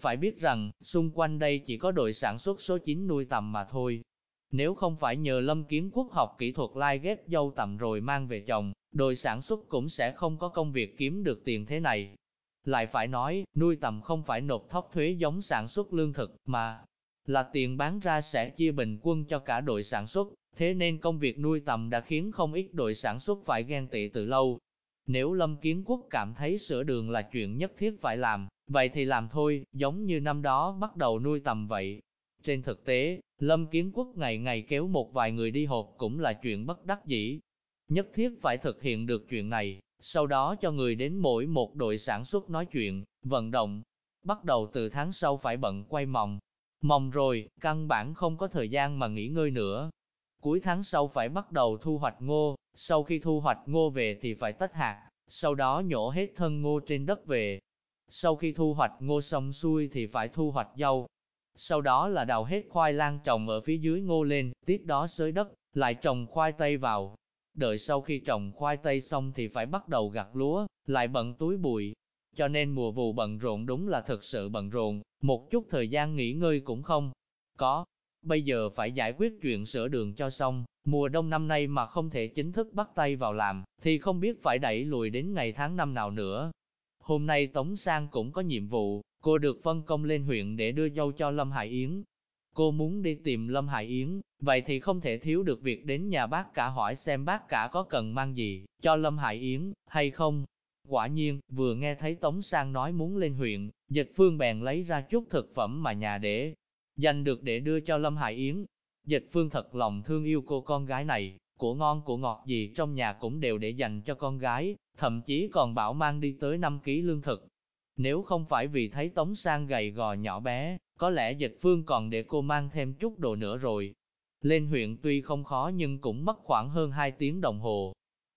Phải biết rằng, xung quanh đây chỉ có đội sản xuất số 9 nuôi tầm mà thôi. Nếu không phải nhờ Lâm Kiến Quốc học kỹ thuật lai ghép dâu tầm rồi mang về chồng, đội sản xuất cũng sẽ không có công việc kiếm được tiền thế này. Lại phải nói, nuôi tầm không phải nộp thóc thuế giống sản xuất lương thực, mà là tiền bán ra sẽ chia bình quân cho cả đội sản xuất, thế nên công việc nuôi tầm đã khiến không ít đội sản xuất phải ghen tị từ lâu. Nếu Lâm Kiến Quốc cảm thấy sửa đường là chuyện nhất thiết phải làm, vậy thì làm thôi, giống như năm đó bắt đầu nuôi tầm vậy. Trên thực tế, Lâm Kiến Quốc ngày ngày kéo một vài người đi hộp cũng là chuyện bất đắc dĩ, Nhất thiết phải thực hiện được chuyện này, sau đó cho người đến mỗi một đội sản xuất nói chuyện, vận động. Bắt đầu từ tháng sau phải bận quay mòng. Mòng rồi, căn bản không có thời gian mà nghỉ ngơi nữa. Cuối tháng sau phải bắt đầu thu hoạch ngô, sau khi thu hoạch ngô về thì phải tách hạt, sau đó nhổ hết thân ngô trên đất về. Sau khi thu hoạch ngô xong xuôi thì phải thu hoạch dâu. Sau đó là đào hết khoai lang trồng ở phía dưới ngô lên, tiếp đó xới đất, lại trồng khoai tây vào, Đợi sau khi trồng khoai tây xong thì phải bắt đầu gặt lúa, lại bận túi bụi. Cho nên mùa vụ bận rộn đúng là thực sự bận rộn, một chút thời gian nghỉ ngơi cũng không có. Bây giờ phải giải quyết chuyện sửa đường cho xong, mùa đông năm nay mà không thể chính thức bắt tay vào làm, thì không biết phải đẩy lùi đến ngày tháng năm nào nữa. Hôm nay Tống Sang cũng có nhiệm vụ, cô được phân công lên huyện để đưa dâu cho Lâm Hải Yến, Cô muốn đi tìm Lâm Hải Yến, vậy thì không thể thiếu được việc đến nhà bác cả hỏi xem bác cả có cần mang gì, cho Lâm Hải Yến, hay không. Quả nhiên, vừa nghe thấy Tống Sang nói muốn lên huyện, Dịch Phương bèn lấy ra chút thực phẩm mà nhà để dành được để đưa cho Lâm Hải Yến. Dịch Phương thật lòng thương yêu cô con gái này, của ngon của ngọt gì trong nhà cũng đều để dành cho con gái, thậm chí còn bảo mang đi tới 5 kg lương thực. Nếu không phải vì thấy Tống Sang gầy gò nhỏ bé, có lẽ dịch phương còn để cô mang thêm chút đồ nữa rồi. Lên huyện tuy không khó nhưng cũng mất khoảng hơn 2 tiếng đồng hồ.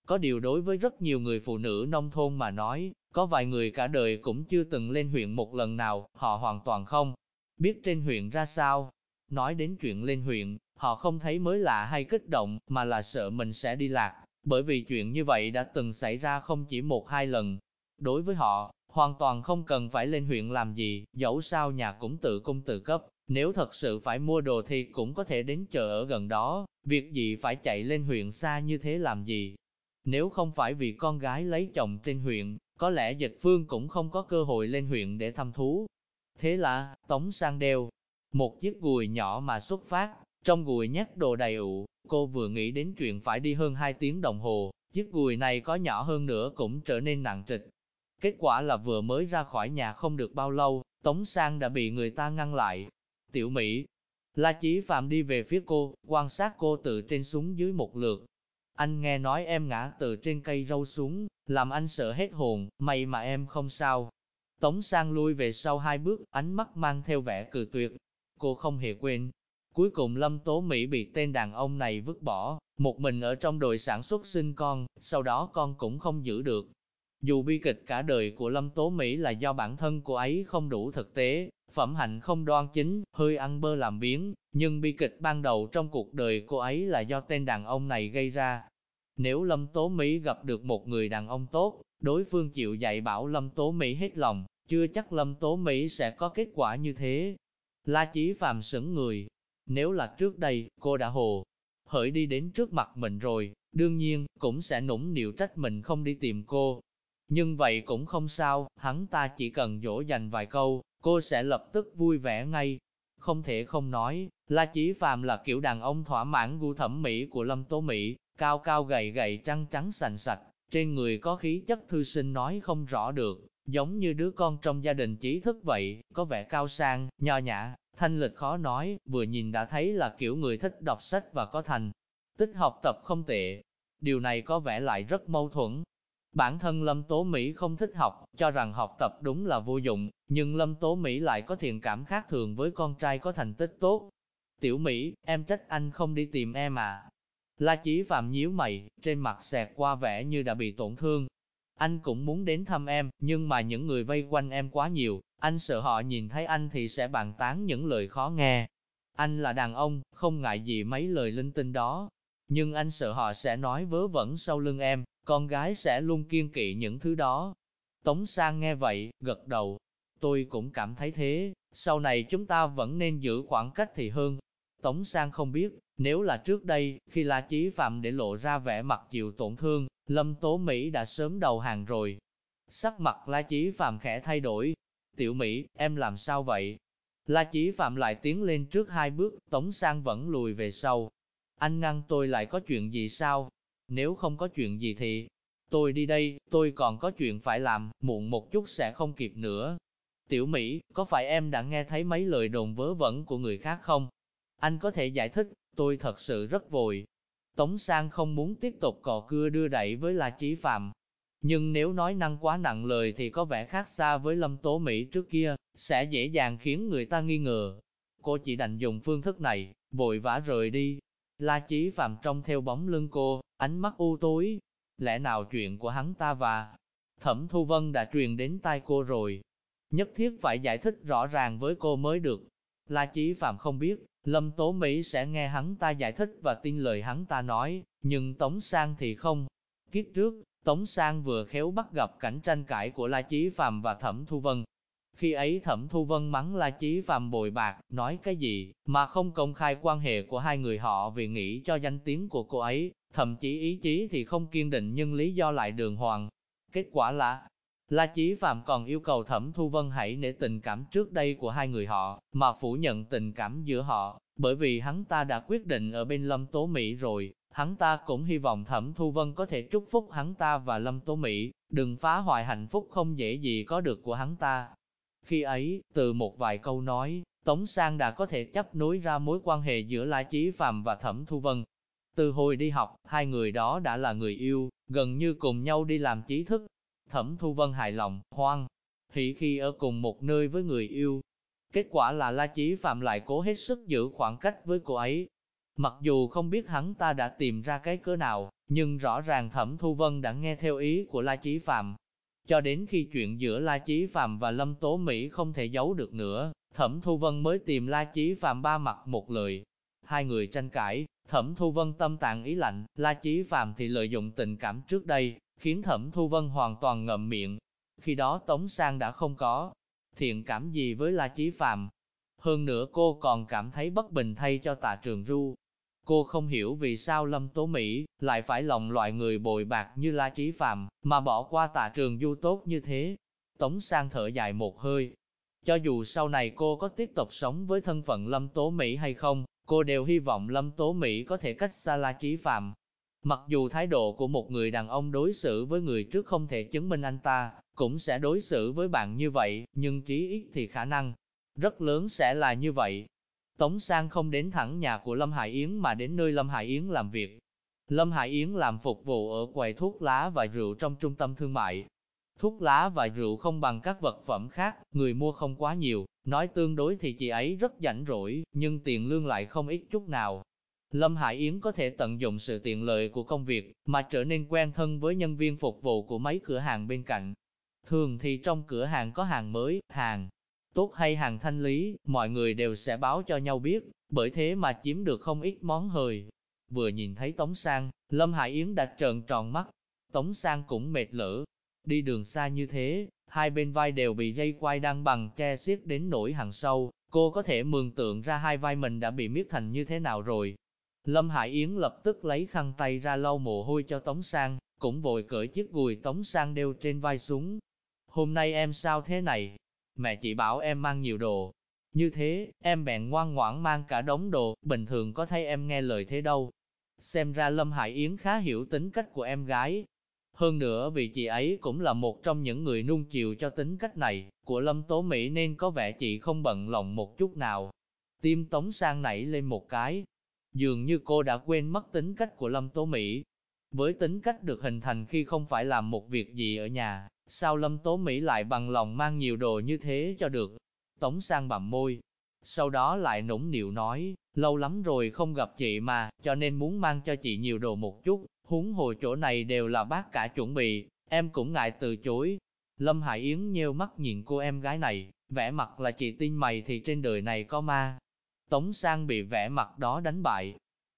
Có điều đối với rất nhiều người phụ nữ nông thôn mà nói, có vài người cả đời cũng chưa từng lên huyện một lần nào, họ hoàn toàn không biết trên huyện ra sao. Nói đến chuyện lên huyện, họ không thấy mới lạ hay kích động, mà là sợ mình sẽ đi lạc, bởi vì chuyện như vậy đã từng xảy ra không chỉ một hai lần. Đối với họ, hoàn toàn không cần phải lên huyện làm gì, dẫu sao nhà cũng tự cung tự cấp, nếu thật sự phải mua đồ thì cũng có thể đến chợ ở gần đó, việc gì phải chạy lên huyện xa như thế làm gì. Nếu không phải vì con gái lấy chồng trên huyện, có lẽ dịch phương cũng không có cơ hội lên huyện để thăm thú. Thế là, Tống sang đều một chiếc gùi nhỏ mà xuất phát, trong gùi nhắc đồ đầy ụ, cô vừa nghĩ đến chuyện phải đi hơn 2 tiếng đồng hồ, chiếc gùi này có nhỏ hơn nữa cũng trở nên nặng trịch. Kết quả là vừa mới ra khỏi nhà không được bao lâu, Tống Sang đã bị người ta ngăn lại. Tiểu Mỹ, La Chí Phạm đi về phía cô, quan sát cô từ trên xuống dưới một lượt. Anh nghe nói em ngã từ trên cây râu xuống, làm anh sợ hết hồn, may mà em không sao. Tống Sang lui về sau hai bước, ánh mắt mang theo vẻ cự tuyệt. Cô không hề quên, Cuối cùng Lâm Tố Mỹ bị tên đàn ông này vứt bỏ, một mình ở trong đội sản xuất sinh con, sau đó con cũng không giữ được. Dù bi kịch cả đời của Lâm Tố Mỹ là do bản thân cô ấy không đủ thực tế, phẩm hạnh không đoan chính, hơi ăn bơ làm biến, nhưng bi kịch ban đầu trong cuộc đời cô ấy là do tên đàn ông này gây ra. Nếu Lâm Tố Mỹ gặp được một người đàn ông tốt, đối phương chịu dạy bảo Lâm Tố Mỹ hết lòng, chưa chắc Lâm Tố Mỹ sẽ có kết quả như thế. La Chí Phạm sững người, nếu là trước đây, cô đã hồ, hỡi đi đến trước mặt mình rồi, đương nhiên, cũng sẽ nũng nịu trách mình không đi tìm cô. Nhưng vậy cũng không sao, hắn ta chỉ cần dỗ dành vài câu, cô sẽ lập tức vui vẻ ngay. Không thể không nói, La Chí Phạm là kiểu đàn ông thỏa mãn gu thẩm mỹ của Lâm Tố Mỹ, cao cao gầy gầy trắng trắng sành sạch, trên người có khí chất thư sinh nói không rõ được, giống như đứa con trong gia đình trí thức vậy, có vẻ cao sang, nho nhã, Thanh lịch khó nói, vừa nhìn đã thấy là kiểu người thích đọc sách và có thành. Tích học tập không tệ. Điều này có vẻ lại rất mâu thuẫn. Bản thân Lâm Tố Mỹ không thích học, cho rằng học tập đúng là vô dụng, nhưng Lâm Tố Mỹ lại có thiện cảm khác thường với con trai có thành tích tốt. Tiểu Mỹ, em trách anh không đi tìm em à? La Chí Phạm nhíu mày, trên mặt xẹt qua vẻ như đã bị tổn thương. Anh cũng muốn đến thăm em, nhưng mà những người vây quanh em quá nhiều, anh sợ họ nhìn thấy anh thì sẽ bàn tán những lời khó nghe. Anh là đàn ông, không ngại gì mấy lời linh tinh đó. Nhưng anh sợ họ sẽ nói vớ vẩn sau lưng em, con gái sẽ luôn kiên kỵ những thứ đó. Tống Sang nghe vậy, gật đầu. Tôi cũng cảm thấy thế, sau này chúng ta vẫn nên giữ khoảng cách thì hơn. Tống Sang không biết, nếu là trước đây, khi La Chí Phạm để lộ ra vẻ mặt chịu tổn thương, Lâm Tố Mỹ đã sớm đầu hàng rồi. Sắc mặt La Chí Phạm khẽ thay đổi, Tiểu Mỹ, em làm sao vậy? La Chí Phạm lại tiến lên trước hai bước, Tống Sang vẫn lùi về sau. Anh ngăn tôi lại có chuyện gì sao? Nếu không có chuyện gì thì, tôi đi đây, tôi còn có chuyện phải làm, muộn một chút sẽ không kịp nữa. Tiểu Mỹ, có phải em đã nghe thấy mấy lời đồn vớ vẩn của người khác không? Anh có thể giải thích, tôi thật sự rất vội. Tống Sang không muốn tiếp tục cò cưa đưa đẩy với La Chí Phạm, nhưng nếu nói năng quá nặng lời thì có vẻ khác xa với lâm tố Mỹ trước kia, sẽ dễ dàng khiến người ta nghi ngờ. Cô chỉ đành dùng phương thức này, vội vã rời đi. La Chí Phạm trông theo bóng lưng cô, ánh mắt u tối. Lẽ nào chuyện của hắn ta và Thẩm Thu Vân đã truyền đến tai cô rồi? Nhất thiết phải giải thích rõ ràng với cô mới được. La Chí Phạm không biết, Lâm Tố Mỹ sẽ nghe hắn ta giải thích và tin lời hắn ta nói, nhưng Tống Sang thì không. Kiếp trước, Tống Sang vừa khéo bắt gặp cảnh tranh cãi của La Chí Phạm và Thẩm Thu Vân. Khi ấy Thẩm Thu Vân mắng La Chí Phạm bồi bạc, nói cái gì, mà không công khai quan hệ của hai người họ vì nghĩ cho danh tiếng của cô ấy, thậm chí ý chí thì không kiên định nhưng lý do lại đường hoàng. Kết quả là, La Chí Phạm còn yêu cầu Thẩm Thu Vân hãy nể tình cảm trước đây của hai người họ, mà phủ nhận tình cảm giữa họ, bởi vì hắn ta đã quyết định ở bên Lâm Tố Mỹ rồi, Hắn ta cũng hy vọng Thẩm Thu Vân có thể chúc phúc hắn ta và Lâm Tố Mỹ, đừng phá hoại hạnh phúc không dễ gì có được của hắn ta. Khi ấy, từ một vài câu nói, Tống Sang đã có thể chấp nối ra mối quan hệ giữa La Chí Phạm và Thẩm Thu Vân. Từ hồi đi học, hai người đó đã là người yêu, gần như cùng nhau đi làm trí thức. Thẩm Thu Vân hài lòng, hoan, Hỉ khi ở cùng một nơi với người yêu. Kết quả là La Chí Phạm lại cố hết sức giữ khoảng cách với cô ấy, Mặc dù không biết hắn ta đã tìm ra cái cớ nào, nhưng rõ ràng Thẩm Thu Vân đã nghe theo ý của La Chí Phạm. Cho đến khi chuyện giữa La Chí Phạm và Lâm Tố Mỹ không thể giấu được nữa, Thẩm Thu Vân mới tìm La Chí Phạm ba mặt một lời. Hai người tranh cãi, Thẩm Thu Vân tâm tàn ý lạnh, La Chí Phạm thì lợi dụng tình cảm trước đây, khiến Thẩm Thu Vân hoàn toàn ngậm miệng. Khi đó Tống Sang đã không có thiện cảm gì với La Chí Phạm. Hơn nữa cô còn cảm thấy bất bình thay cho tạ trường ru. Cô không hiểu vì sao Lâm Tố Mỹ lại phải lòng loại người bồi bạc như La Chí Phạm, mà bỏ qua tạ trường du tốt như thế. Tống Sang thở dài một hơi. Cho dù sau này cô có tiếp tục sống với thân phận Lâm Tố Mỹ hay không, cô đều hy vọng Lâm Tố Mỹ có thể cách xa La Chí Phạm. Mặc dù thái độ của một người đàn ông đối xử với người trước không thể chứng minh anh ta, cũng sẽ đối xử với bạn như vậy, nhưng trí ít thì khả năng rất lớn sẽ là như vậy. Tống Sang không đến thẳng nhà của Lâm Hải Yến mà đến nơi Lâm Hải Yến làm việc. Lâm Hải Yến làm phục vụ ở quầy thuốc lá và rượu trong trung tâm thương mại. Thuốc lá và rượu không bằng các vật phẩm khác, người mua không quá nhiều, nói tương đối thì chị ấy rất rảnh rỗi, nhưng tiền lương lại không ít chút nào. Lâm Hải Yến có thể tận dụng sự tiện lợi của công việc, mà trở nên quen thân với nhân viên phục vụ của mấy cửa hàng bên cạnh. Thường thì trong cửa hàng có hàng mới, hàng tốt hay hàng thanh lý, mọi người đều sẽ báo cho nhau biết, bởi thế mà chiếm được không ít món hời. Vừa nhìn thấy Tống Sang, Lâm Hải Yến đã trợn tròn mắt. Tống Sang cũng mệt lỡ. Đi đường xa như thế, hai bên vai đều bị dây quai đang bằng che xiết đến nỗi hàng sâu, cô có thể mường tượng ra hai vai mình đã bị miết thành như thế nào rồi. Lâm Hải Yến lập tức lấy khăn tay ra lau mồ hôi cho Tống Sang, cũng vội cởi chiếc gùi Tống Sang đeo trên vai xuống. Hôm nay em sao thế này? Mẹ chỉ bảo em mang nhiều đồ. Như thế, em bèn ngoan ngoãn mang cả đống đồ, bình thường có thấy em nghe lời thế đâu. Xem ra Lâm Hải Yến khá hiểu tính cách của em gái. Hơn nữa vì chị ấy cũng là một trong những người nung chiều cho tính cách này, của Lâm Tố Mỹ nên có vẻ chị không bận lòng một chút nào. Tim Tống Sang nảy lên một cái. Dường như cô đã quên mất tính cách của Lâm Tố Mỹ. Với tính cách được hình thành khi không phải làm một việc gì ở nhà, sao Lâm Tố Mỹ lại bằng lòng mang nhiều đồ như thế cho được? Tống sang bặm môi, sau đó lại nũng nịu nói, lâu lắm rồi không gặp chị mà, cho nên muốn mang cho chị nhiều đồ một chút, huống hồ chỗ này đều là bác cả chuẩn bị, em cũng ngại từ chối. Lâm Hải Yến nheo mắt nhìn cô em gái này, vẻ mặt là chị tin mày thì trên đời này có ma. Tống sang bị vẻ mặt đó đánh bại.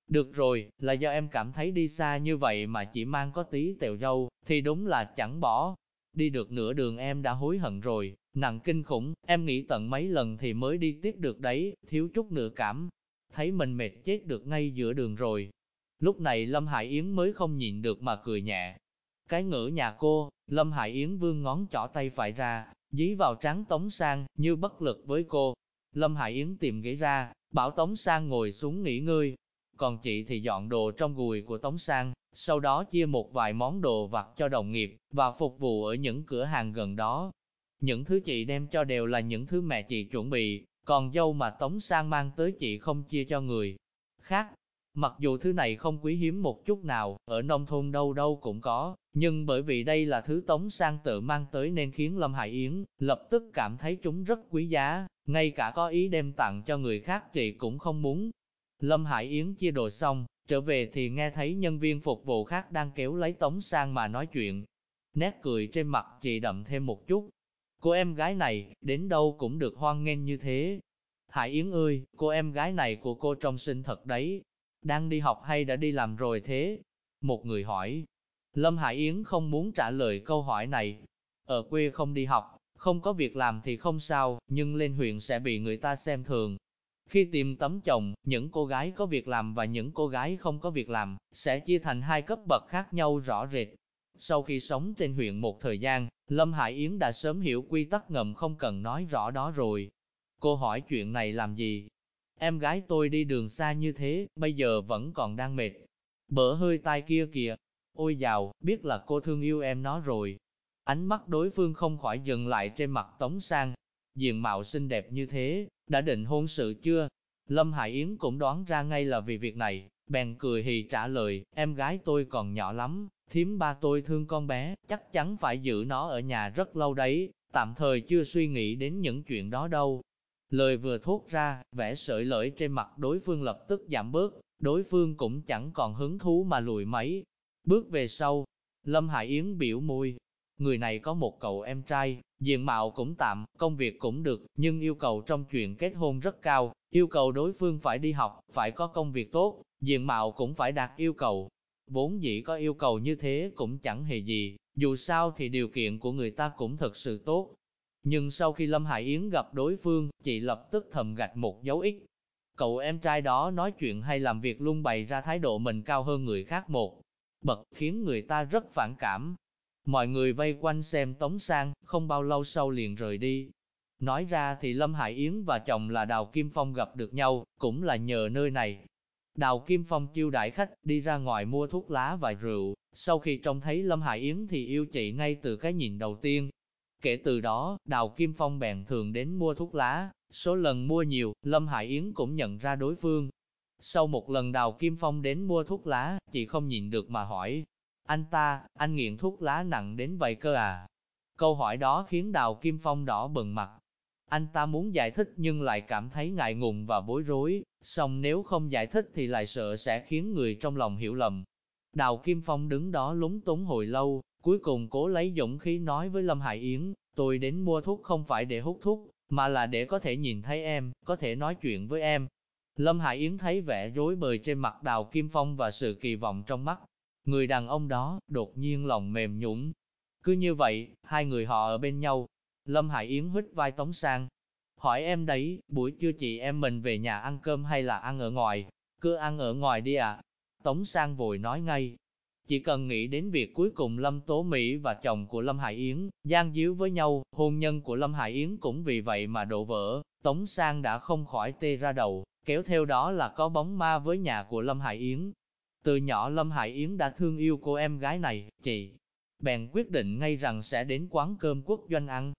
Được rồi, là do em cảm thấy đi xa như vậy mà chỉ mang có tí tèo râu, thì đúng là chẳng bỏ, Đi được nửa đường em đã hối hận rồi, nặng kinh khủng, em nghĩ tận mấy lần thì mới đi tiếp được đấy, thiếu chút nữa cảm. Thấy mình mệt chết được ngay giữa đường rồi. Lúc này Lâm Hải Yến mới không nhịn được mà cười nhẹ. Cái ngữ nhà cô, Lâm Hải Yến vương ngón trỏ tay phải ra, dí vào trán Tống Sang, như bất lực với cô. Lâm Hải Yến tìm ghế ra, bảo Tống Sang ngồi xuống nghỉ ngơi. Còn chị thì dọn đồ trong gùi của Tống Sang, sau đó chia một vài món đồ vặt cho đồng nghiệp, và phục vụ ở những cửa hàng gần đó. Những thứ chị đem cho đều là những thứ mẹ chị chuẩn bị, còn dâu mà Tống Sang mang tới chị không chia cho người khác. Mặc dù thứ này không quý hiếm một chút nào, ở nông thôn đâu đâu cũng có, nhưng bởi vì đây là thứ Tống Sang tự mang tới nên khiến Lâm Hải Yến lập tức cảm thấy chúng rất quý giá, ngay cả có ý đem tặng cho người khác chị cũng không muốn. Lâm Hải Yến chia đồ xong, Trở về thì nghe thấy nhân viên phục vụ khác đang kéo lấy Tống Sang mà nói chuyện. Nét cười trên mặt chị đậm thêm một chút. Cô em gái này, đến đâu cũng được hoan nghênh như thế. Hải Yến ơi, cô em gái này của cô trông xinh thật đấy. Đang đi học hay đã đi làm rồi thế? Một người hỏi. Lâm Hải Yến không muốn trả lời câu hỏi này. Ở quê không đi học, không có việc làm thì không sao, nhưng lên huyện sẽ bị người ta xem thường, khi tìm tấm chồng, những cô gái có việc làm và những cô gái không có việc làm, sẽ chia thành hai cấp bậc khác nhau rõ rệt. Sau khi sống trên huyện một thời gian, Lâm Hải Yến đã sớm hiểu quy tắc ngầm không cần nói rõ đó rồi. Cô hỏi chuyện này làm gì? Em gái tôi đi đường xa như thế, bây giờ vẫn còn đang mệt. Bở hơi tai kia kìa. Ôi dào, biết là cô thương yêu em nó rồi. Ánh mắt đối phương không khỏi dừng lại trên mặt Tống Sang. Diện mạo xinh đẹp như thế, đã định hôn sự chưa? Lâm Hải Yến cũng đoán ra ngay là vì việc này, bèn cười hì trả lời, em gái tôi còn nhỏ lắm, thím ba tôi thương con bé, chắc chắn phải giữ nó ở nhà rất lâu đấy, tạm thời chưa suy nghĩ đến những chuyện đó đâu. Lời vừa thốt ra, vẻ sợi lưỡi trên mặt đối phương lập tức giảm bớt, đối phương cũng chẳng còn hứng thú mà lùi mấy. Bước về sau, Lâm Hải Yến biểu môi, người này có một cậu em trai, diện mạo cũng tạm, công việc cũng được, nhưng yêu cầu trong chuyện kết hôn rất cao, yêu cầu đối phương phải đi học, phải có công việc tốt, diện mạo cũng phải đạt yêu cầu. Vốn dĩ có yêu cầu như thế cũng chẳng hề gì, dù sao thì điều kiện của người ta cũng thật sự tốt. Nhưng sau khi Lâm Hải Yến gặp đối phương, chị lập tức thầm gạch một dấu ích. Cậu em trai đó nói chuyện hay làm việc luôn bày ra thái độ mình cao hơn người khác một bậc, khiến người ta rất phản cảm. Mọi người vây quanh xem Tống Sang, không bao lâu sau liền rời đi. Nói ra thì Lâm Hải Yến và chồng là Đào Kim Phong gặp được nhau, cũng là nhờ nơi này. Đào Kim Phong chiêu đại khách, đi ra ngoài mua thuốc lá và rượu, sau khi trông thấy Lâm Hải Yến thì yêu chị ngay từ cái nhìn đầu tiên. Kể từ đó, Đào Kim Phong bèn thường đến mua thuốc lá, số lần mua nhiều, Lâm Hải Yến cũng nhận ra đối phương. Sau một lần Đào Kim Phong đến mua thuốc lá, chị không nhìn được mà hỏi, anh ta, anh nghiện thuốc lá nặng đến vậy cơ à? Câu hỏi đó khiến Đào Kim Phong đỏ bừng mặt. Anh ta muốn giải thích nhưng lại cảm thấy ngại ngùng và bối rối, song nếu không giải thích thì lại sợ sẽ khiến người trong lòng hiểu lầm. Đào Kim Phong đứng đó lúng túng hồi lâu, cuối cùng cố lấy dũng khí nói với Lâm Hải Yến, tôi đến mua thuốc không phải để hút thuốc, mà là để có thể nhìn thấy em, có thể nói chuyện với em. Lâm Hải Yến thấy vẻ rối bời trên mặt Đào Kim Phong và sự kỳ vọng trong mắt, Người đàn ông đó, đột nhiên lòng mềm nhũn. Cứ như vậy, hai người họ ở bên nhau. Lâm Hải Yến hít vai Tống Sang. Hỏi em đấy, buổi trưa chị em mình về nhà ăn cơm hay là ăn ở ngoài? Cứ ăn ở ngoài đi ạ. À. Tống Sang vội nói ngay. Chỉ cần nghĩ đến việc cuối cùng Lâm Tố Mỹ và chồng của Lâm Hải Yến, gian díu với nhau, hôn nhân của Lâm Hải Yến cũng vì vậy mà đổ vỡ. Tống Sang đã không khỏi tê ra đầu, kéo theo đó là có bóng ma với nhà của Lâm Hải Yến, từ nhỏ Lâm Hải Yến đã thương yêu cô em gái này, chị. Bèn quyết định ngay rằng sẽ đến quán cơm quốc doanh ăn.